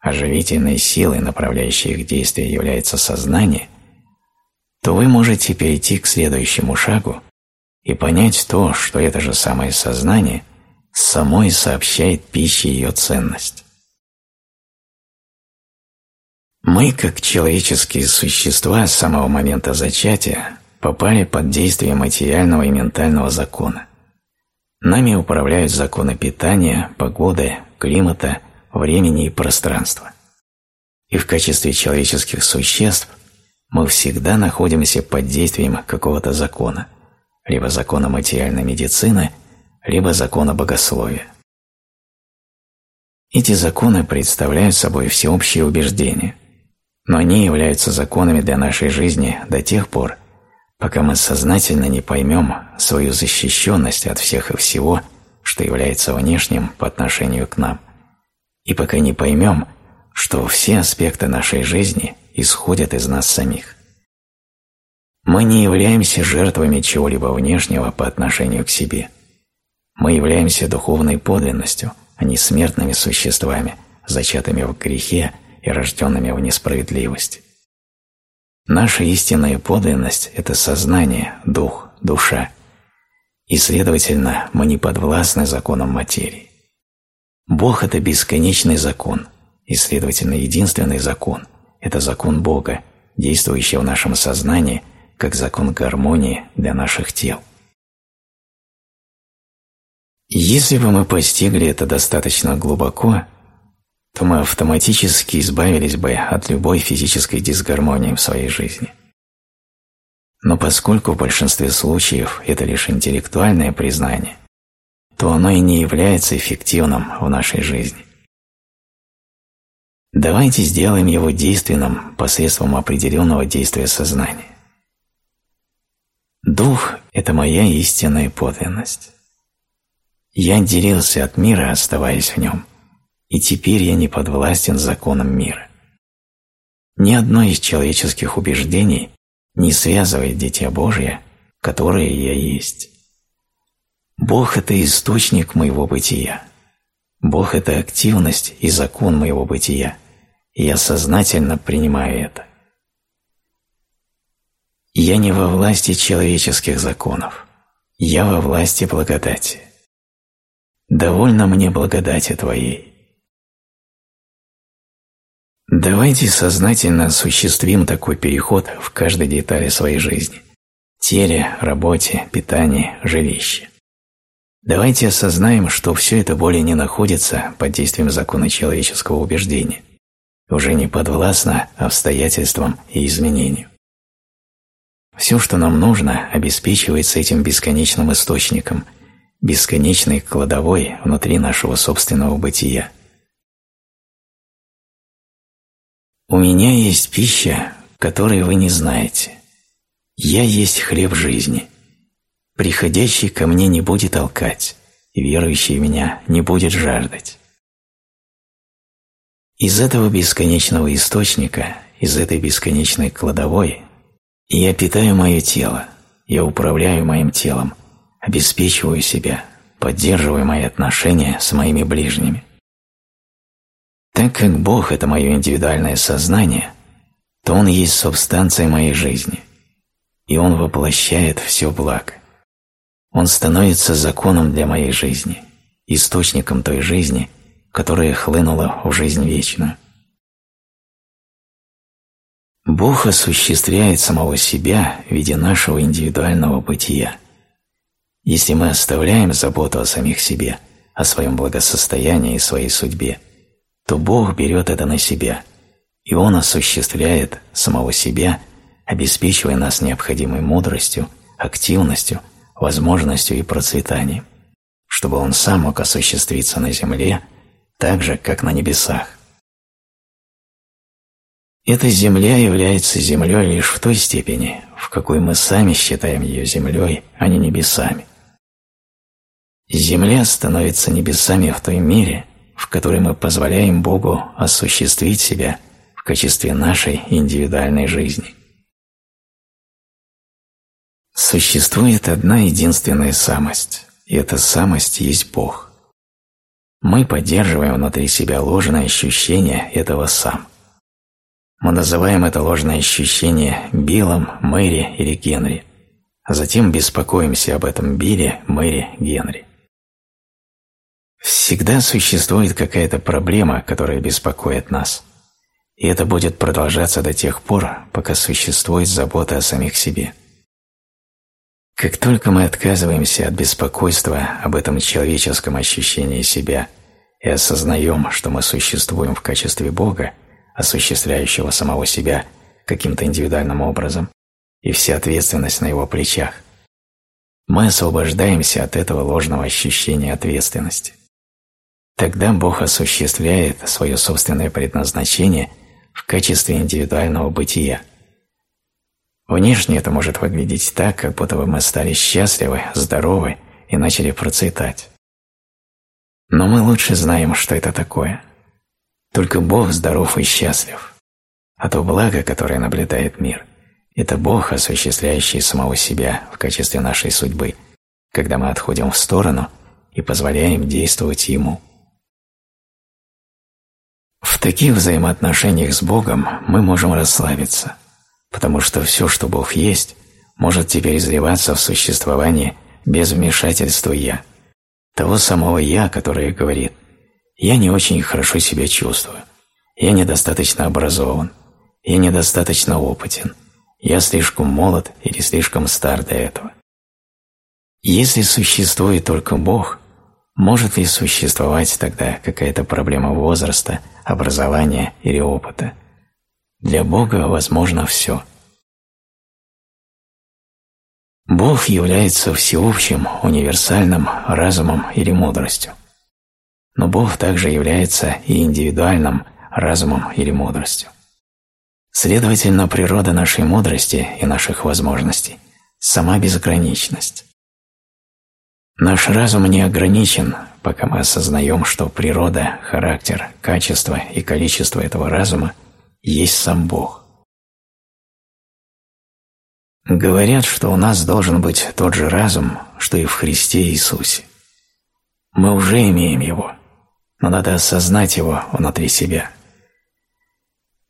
а живительной силой, направляющей их действия, является сознание, то вы можете перейти к следующему шагу и понять то, что это же самое сознание само и сообщает пище ее ценность. Мы, как человеческие существа с самого момента зачатия, попали под действие материального и ментального закона. Нами управляют законы питания, погоды, климата, времени и пространства. И в качестве человеческих существ мы всегда находимся под действием какого-то закона, либо закона материальной медицины, либо закона богословия. Эти законы представляют собой всеобщие убеждения, но они являются законами для нашей жизни до тех пор, пока мы сознательно не поймем свою защищенность от всех и всего, что является внешним по отношению к нам, и пока не поймем, что все аспекты нашей жизни исходят из нас самих. Мы не являемся жертвами чего-либо внешнего по отношению к себе. Мы являемся духовной подлинностью, а не смертными существами, зачатыми в грехе и рожденными в несправедливости. Наша истинная подлинность – это сознание, дух, душа. И, следовательно, мы не подвластны законам материи. Бог – это бесконечный закон, и, следовательно, единственный закон – это закон Бога, действующий в нашем сознании как закон гармонии для наших тел. Если бы мы постигли это достаточно глубоко – то мы автоматически избавились бы от любой физической дисгармонии в своей жизни. Но поскольку в большинстве случаев это лишь интеллектуальное признание, то оно и не является эффективным в нашей жизни. Давайте сделаем его действенным посредством определенного действия сознания. Дух – это моя истинная подлинность. Я отделился от мира, оставаясь в нем – и теперь я не подвластен законам мира. Ни одно из человеческих убеждений не связывает Дитя Божие, которое я есть. Бог – это источник моего бытия. Бог – это активность и закон моего бытия, и я сознательно принимаю это. Я не во власти человеческих законов, я во власти благодати. Довольно мне благодати Твоей. Давайте сознательно осуществим такой переход в каждой детали своей жизни – теле, работе, питании, жилище. Давайте осознаем, что все это более не находится под действием закона человеческого убеждения, уже не подвластно обстоятельствам и изменению. Все, что нам нужно, обеспечивается этим бесконечным источником, бесконечной кладовой внутри нашего собственного бытия – У меня есть пища, которой вы не знаете. Я есть хлеб жизни. Приходящий ко мне не будет толкать, и верующий меня не будет жаждать. Из этого бесконечного источника, из этой бесконечной кладовой, я питаю мое тело, я управляю моим телом, обеспечиваю себя, поддерживаю мои отношения с моими ближними. Так как Бог – это мое индивидуальное сознание, то Он есть субстанция моей жизни, и Он воплощает все благо. Он становится законом для моей жизни, источником той жизни, которая хлынула в жизнь вечную. Бог осуществляет самого себя в виде нашего индивидуального бытия. Если мы оставляем заботу о самих себе, о своем благосостоянии и своей судьбе – то Бог берет это на себя, и Он осуществляет самого себя, обеспечивая нас необходимой мудростью, активностью, возможностью и процветанием, чтобы Он сам мог осуществиться на земле так же, как на небесах. Эта земля является землей лишь в той степени, в какой мы сами считаем ее землей, а не небесами. Земля становится небесами в той мере, в которой мы позволяем Богу осуществить себя в качестве нашей индивидуальной жизни. Существует одна единственная самость, и эта самость есть Бог. Мы поддерживаем внутри себя ложное ощущение этого «сам». Мы называем это ложное ощущение Биллом, Мэри или Генри, а затем беспокоимся об этом Билле, Мэри, Генри. Всегда существует какая-то проблема, которая беспокоит нас, и это будет продолжаться до тех пор, пока существует забота о самих себе. Как только мы отказываемся от беспокойства об этом человеческом ощущении себя и осознаем, что мы существуем в качестве Бога, осуществляющего самого себя каким-то индивидуальным образом, и вся ответственность на его плечах, мы освобождаемся от этого ложного ощущения ответственности. Тогда Бог осуществляет свое собственное предназначение в качестве индивидуального бытия. Внешне это может выглядеть так, как будто бы мы стали счастливы, здоровы и начали процветать. Но мы лучше знаем, что это такое. Только Бог здоров и счастлив. А то благо, которое наблюдает мир, это Бог, осуществляющий самого себя в качестве нашей судьбы, когда мы отходим в сторону и позволяем действовать Ему. В таких взаимоотношениях с Богом мы можем расслабиться, потому что все, что Бог есть, может теперь изливаться в существование без вмешательства «я», того самого «я», которое говорит «я не очень хорошо себя чувствую», «я недостаточно образован», «я недостаточно опытен», «я слишком молод или слишком стар для этого». Если существует только Бог, может ли существовать тогда какая-то проблема возраста, образования или опыта? Для Бога возможно все. Бог является всеобщим, универсальным разумом или мудростью. Но Бог также является и индивидуальным разумом или мудростью. Следовательно, природа нашей мудрости и наших возможностей – сама безграничность. Наш разум не ограничен, пока мы осознаем, что природа, характер, качество и количество этого разума есть сам Бог. Говорят, что у нас должен быть тот же разум, что и в Христе Иисусе. Мы уже имеем его, но надо осознать его внутри себя.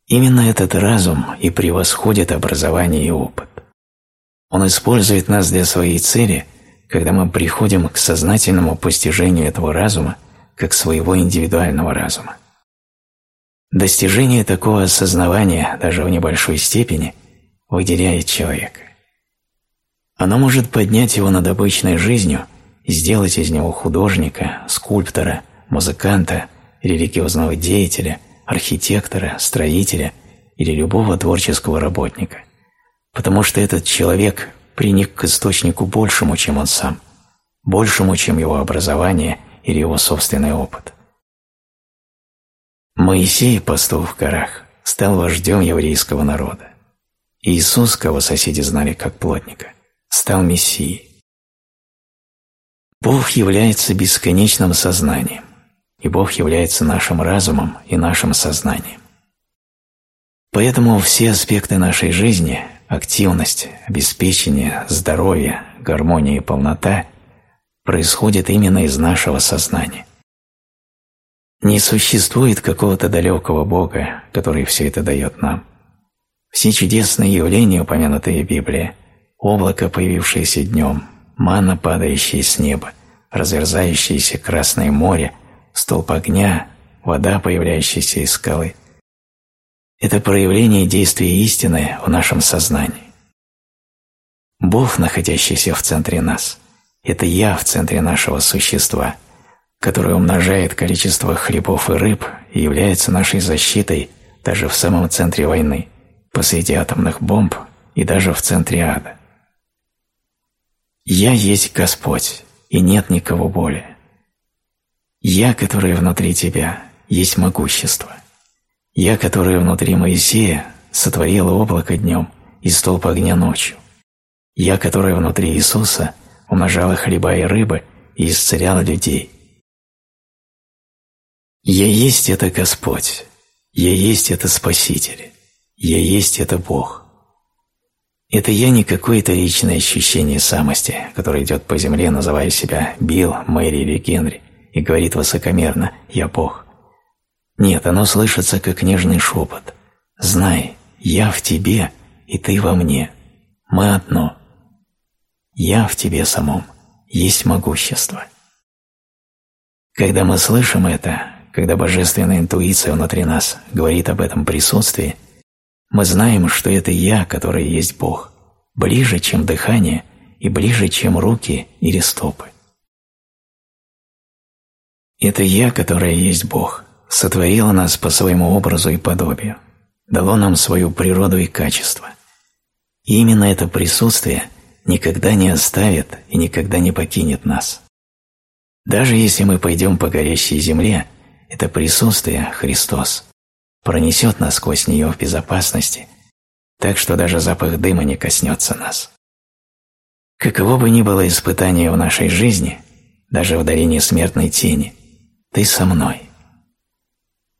Именно этот разум и превосходит образование и опыт. Он использует нас для своей цели – когда мы приходим к сознательному постижению этого разума как своего индивидуального разума. Достижение такого осознавания даже в небольшой степени выделяет человека. Оно может поднять его над обычной жизнью и сделать из него художника, скульптора, музыканта, религиозного деятеля, архитектора, строителя или любого творческого работника, потому что этот человек приник к источнику большему, чем он сам, большему, чем его образование или его собственный опыт. Моисей, пастух в горах, стал вождем еврейского народа. Иисус, кого соседи знали как плотника, стал Мессией. Бог является бесконечным сознанием, и Бог является нашим разумом и нашим сознанием. Поэтому все аспекты нашей жизни активность, обеспечение, здоровье, гармония и полнота происходят именно из нашего сознания. Не существует какого-то далекого Бога, который все это дает нам. Все чудесные явления, упомянутые в Библии, облако, появившееся днем, манна, падающая с неба, разверзающееся Красное море, столб огня, вода, появляющаяся из скалы – это проявление действия истины в нашем сознании. Бог, находящийся в центре нас, это «Я» в центре нашего существа, которое умножает количество хлебов и рыб и является нашей защитой даже в самом центре войны, посреди атомных бомб и даже в центре ада. «Я есть Господь, и нет никого более. Я, который внутри тебя, есть могущество». Я, которая внутри Моисея, сотворила облако днем и столб огня ночью. Я, которая внутри Иисуса, умножала хлеба и рыбы и исцеляла людей. Я есть это Господь, Я есть – это Спаситель. Я есть – это Бог. Это я не какое-то личное ощущение самости, которое идет по земле, называя себя Билл, Мэри или Генри, и говорит высокомерно «Я Бог». Нет, оно слышится как нежный шепот. «Знай, я в тебе, и ты во мне. Мы одно. Я в тебе самом. Есть могущество». Когда мы слышим это, когда божественная интуиция внутри нас говорит об этом присутствии, мы знаем, что это «я», который есть Бог, ближе, чем дыхание и ближе, чем руки или стопы. Это «я», которое есть Бог, сотворило нас по своему образу и подобию, дало нам свою природу и качество. И именно это присутствие никогда не оставит и никогда не покинет нас. Даже если мы пойдем по горящей земле, это присутствие, Христос, пронесет нас сквозь нее в безопасности, так что даже запах дыма не коснется нас. Каково бы ни было испытание в нашей жизни, даже в долине смертной тени, ты со мной.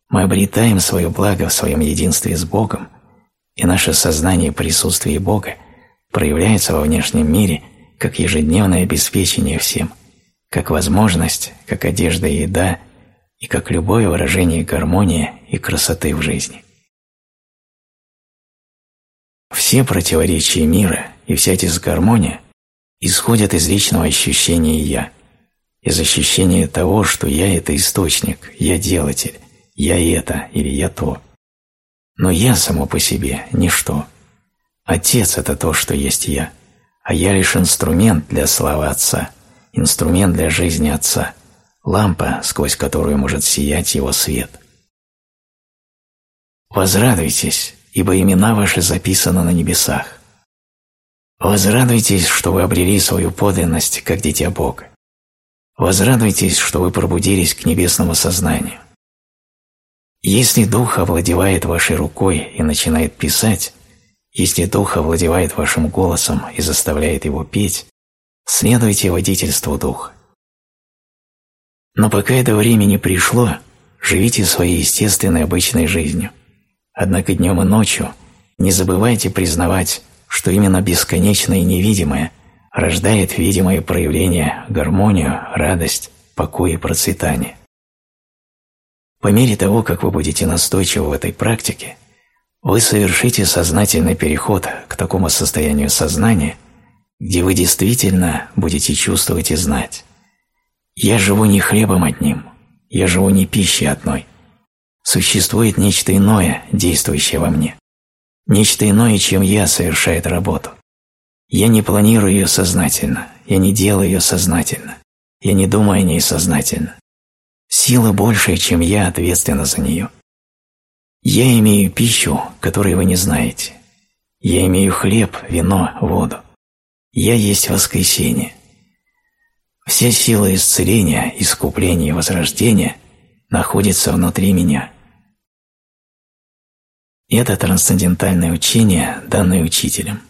Мы обретаем свое благо в своем единстве с Богом, и наше сознание присутствия Бога проявляется во внешнем мире как ежедневное обеспечение всем – как возможность, как одежда и еда, и как любое выражение гармонии и красоты в жизни. Все противоречия мира и вся дисгармония исходят из личного ощущения «я», из ощущения того, что «я» – это источник, «я» – делатель, «я» – это или «я» – то. Но «я» само по себе – ничто. Отец – это то, что есть «я», а «я» лишь инструмент для славы Отца – инструмент для жизни Отца, лампа, сквозь которую может сиять Его свет. Возрадуйтесь, ибо имена ваши записаны на небесах. Возрадуйтесь, что вы обрели свою подлинность, как дитя Бога. Возрадуйтесь, что вы пробудились к небесному сознанию. Если Дух овладевает вашей рукой и начинает писать, если Дух овладевает вашим голосом и заставляет его петь, Следуйте водительству духа. Но пока это время не пришло, живите своей естественной обычной жизнью. Однако днем и ночью не забывайте признавать, что именно бесконечное и невидимое рождает видимое проявление гармонию, радость, покой и процветание. По мере того, как вы будете настойчивы в этой практике, вы совершите сознательный переход к такому состоянию сознания – где вы действительно будете чувствовать и знать. Я живу не хлебом одним, я живу не пищей одной. Существует нечто иное, действующее во мне. Нечто иное, чем я, совершает работу. Я не планирую ее сознательно, я не делаю ее сознательно, я не думаю о ней сознательно. Сила большая, чем я, ответственна за нее. Я имею пищу, которой вы не знаете. Я имею хлеб, вино, воду. Я есть воскресение. Вся сила исцеления, искупления и возрождения находится внутри меня. Это трансцендентальное учение, данное учителем.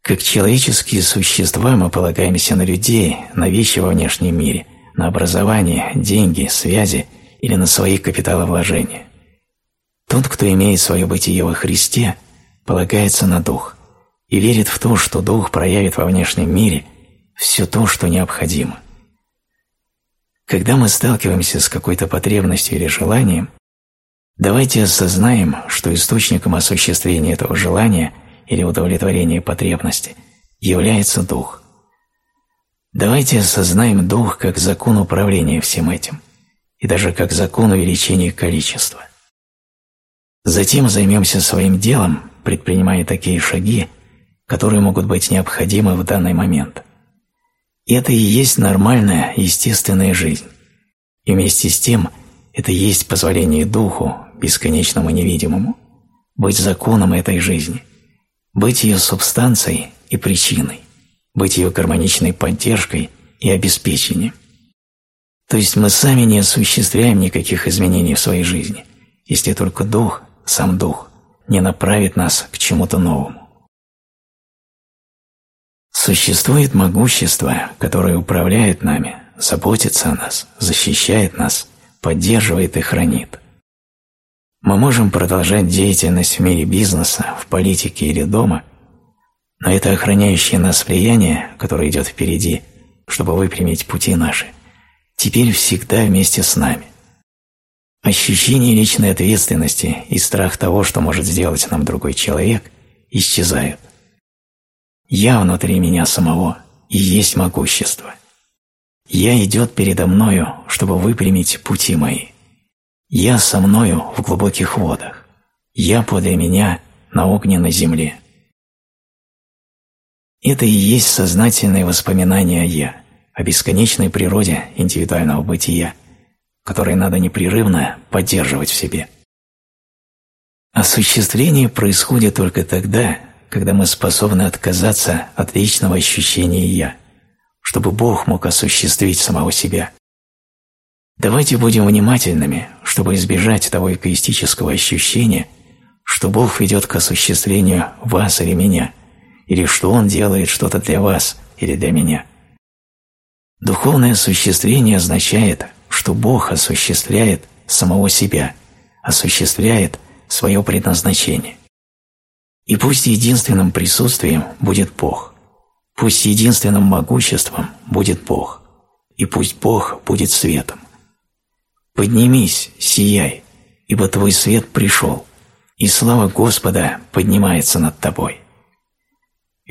Как человеческие существа мы полагаемся на людей, на вещи во внешнем мире, на образование, деньги, связи или на свои капиталовложения. Тот, кто имеет свое бытие во Христе, полагается на Дух – и верит в то, что Дух проявит во внешнем мире все то, что необходимо. Когда мы сталкиваемся с какой-то потребностью или желанием, давайте осознаем, что источником осуществления этого желания или удовлетворения потребности является Дух. Давайте осознаем Дух как закон управления всем этим и даже как закон увеличения количества. Затем займемся своим делом, предпринимая такие шаги, которые могут быть необходимы в данный момент. И это и есть нормальная, естественная жизнь. И вместе с тем это и есть позволение Духу, бесконечному невидимому, быть законом этой жизни, быть ее субстанцией и причиной, быть ее гармоничной поддержкой и обеспечением. То есть мы сами не осуществляем никаких изменений в своей жизни, если только Дух, сам Дух, не направит нас к чему-то новому. Существует могущество, которое управляет нами, заботится о нас, защищает нас, поддерживает и хранит. Мы можем продолжать деятельность в мире бизнеса, в политике или дома, но это охраняющее нас влияние, которое идет впереди, чтобы выпрямить пути наши, теперь всегда вместе с нами. Ощущение личной ответственности и страх того, что может сделать нам другой человек, исчезают. Я внутри меня самого и есть могущество. Я идет передо мною, чтобы выпрямить пути мои. Я со мною в глубоких водах. Я подле меня на огненной земле. Это и есть сознательное воспоминание о «я», о бесконечной природе индивидуального бытия, которое надо непрерывно поддерживать в себе. Осуществление происходит только тогда, когда мы способны отказаться от личного ощущения «я», чтобы Бог мог осуществить самого себя. Давайте будем внимательными, чтобы избежать того эгоистического ощущения, что Бог ведет к осуществлению вас или меня – или что Он делает что-то для вас или для меня. Духовное осуществление означает, что Бог осуществляет самого себя, осуществляет свое предназначение. И пусть единственным присутствием будет Бог, пусть единственным могуществом будет Бог, и пусть Бог будет светом. Поднимись, сияй, ибо твой свет пришел, и слава Господа поднимается над тобой.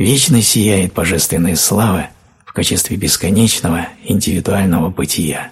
Вечно сияет божественная слава в качестве бесконечного индивидуального бытия.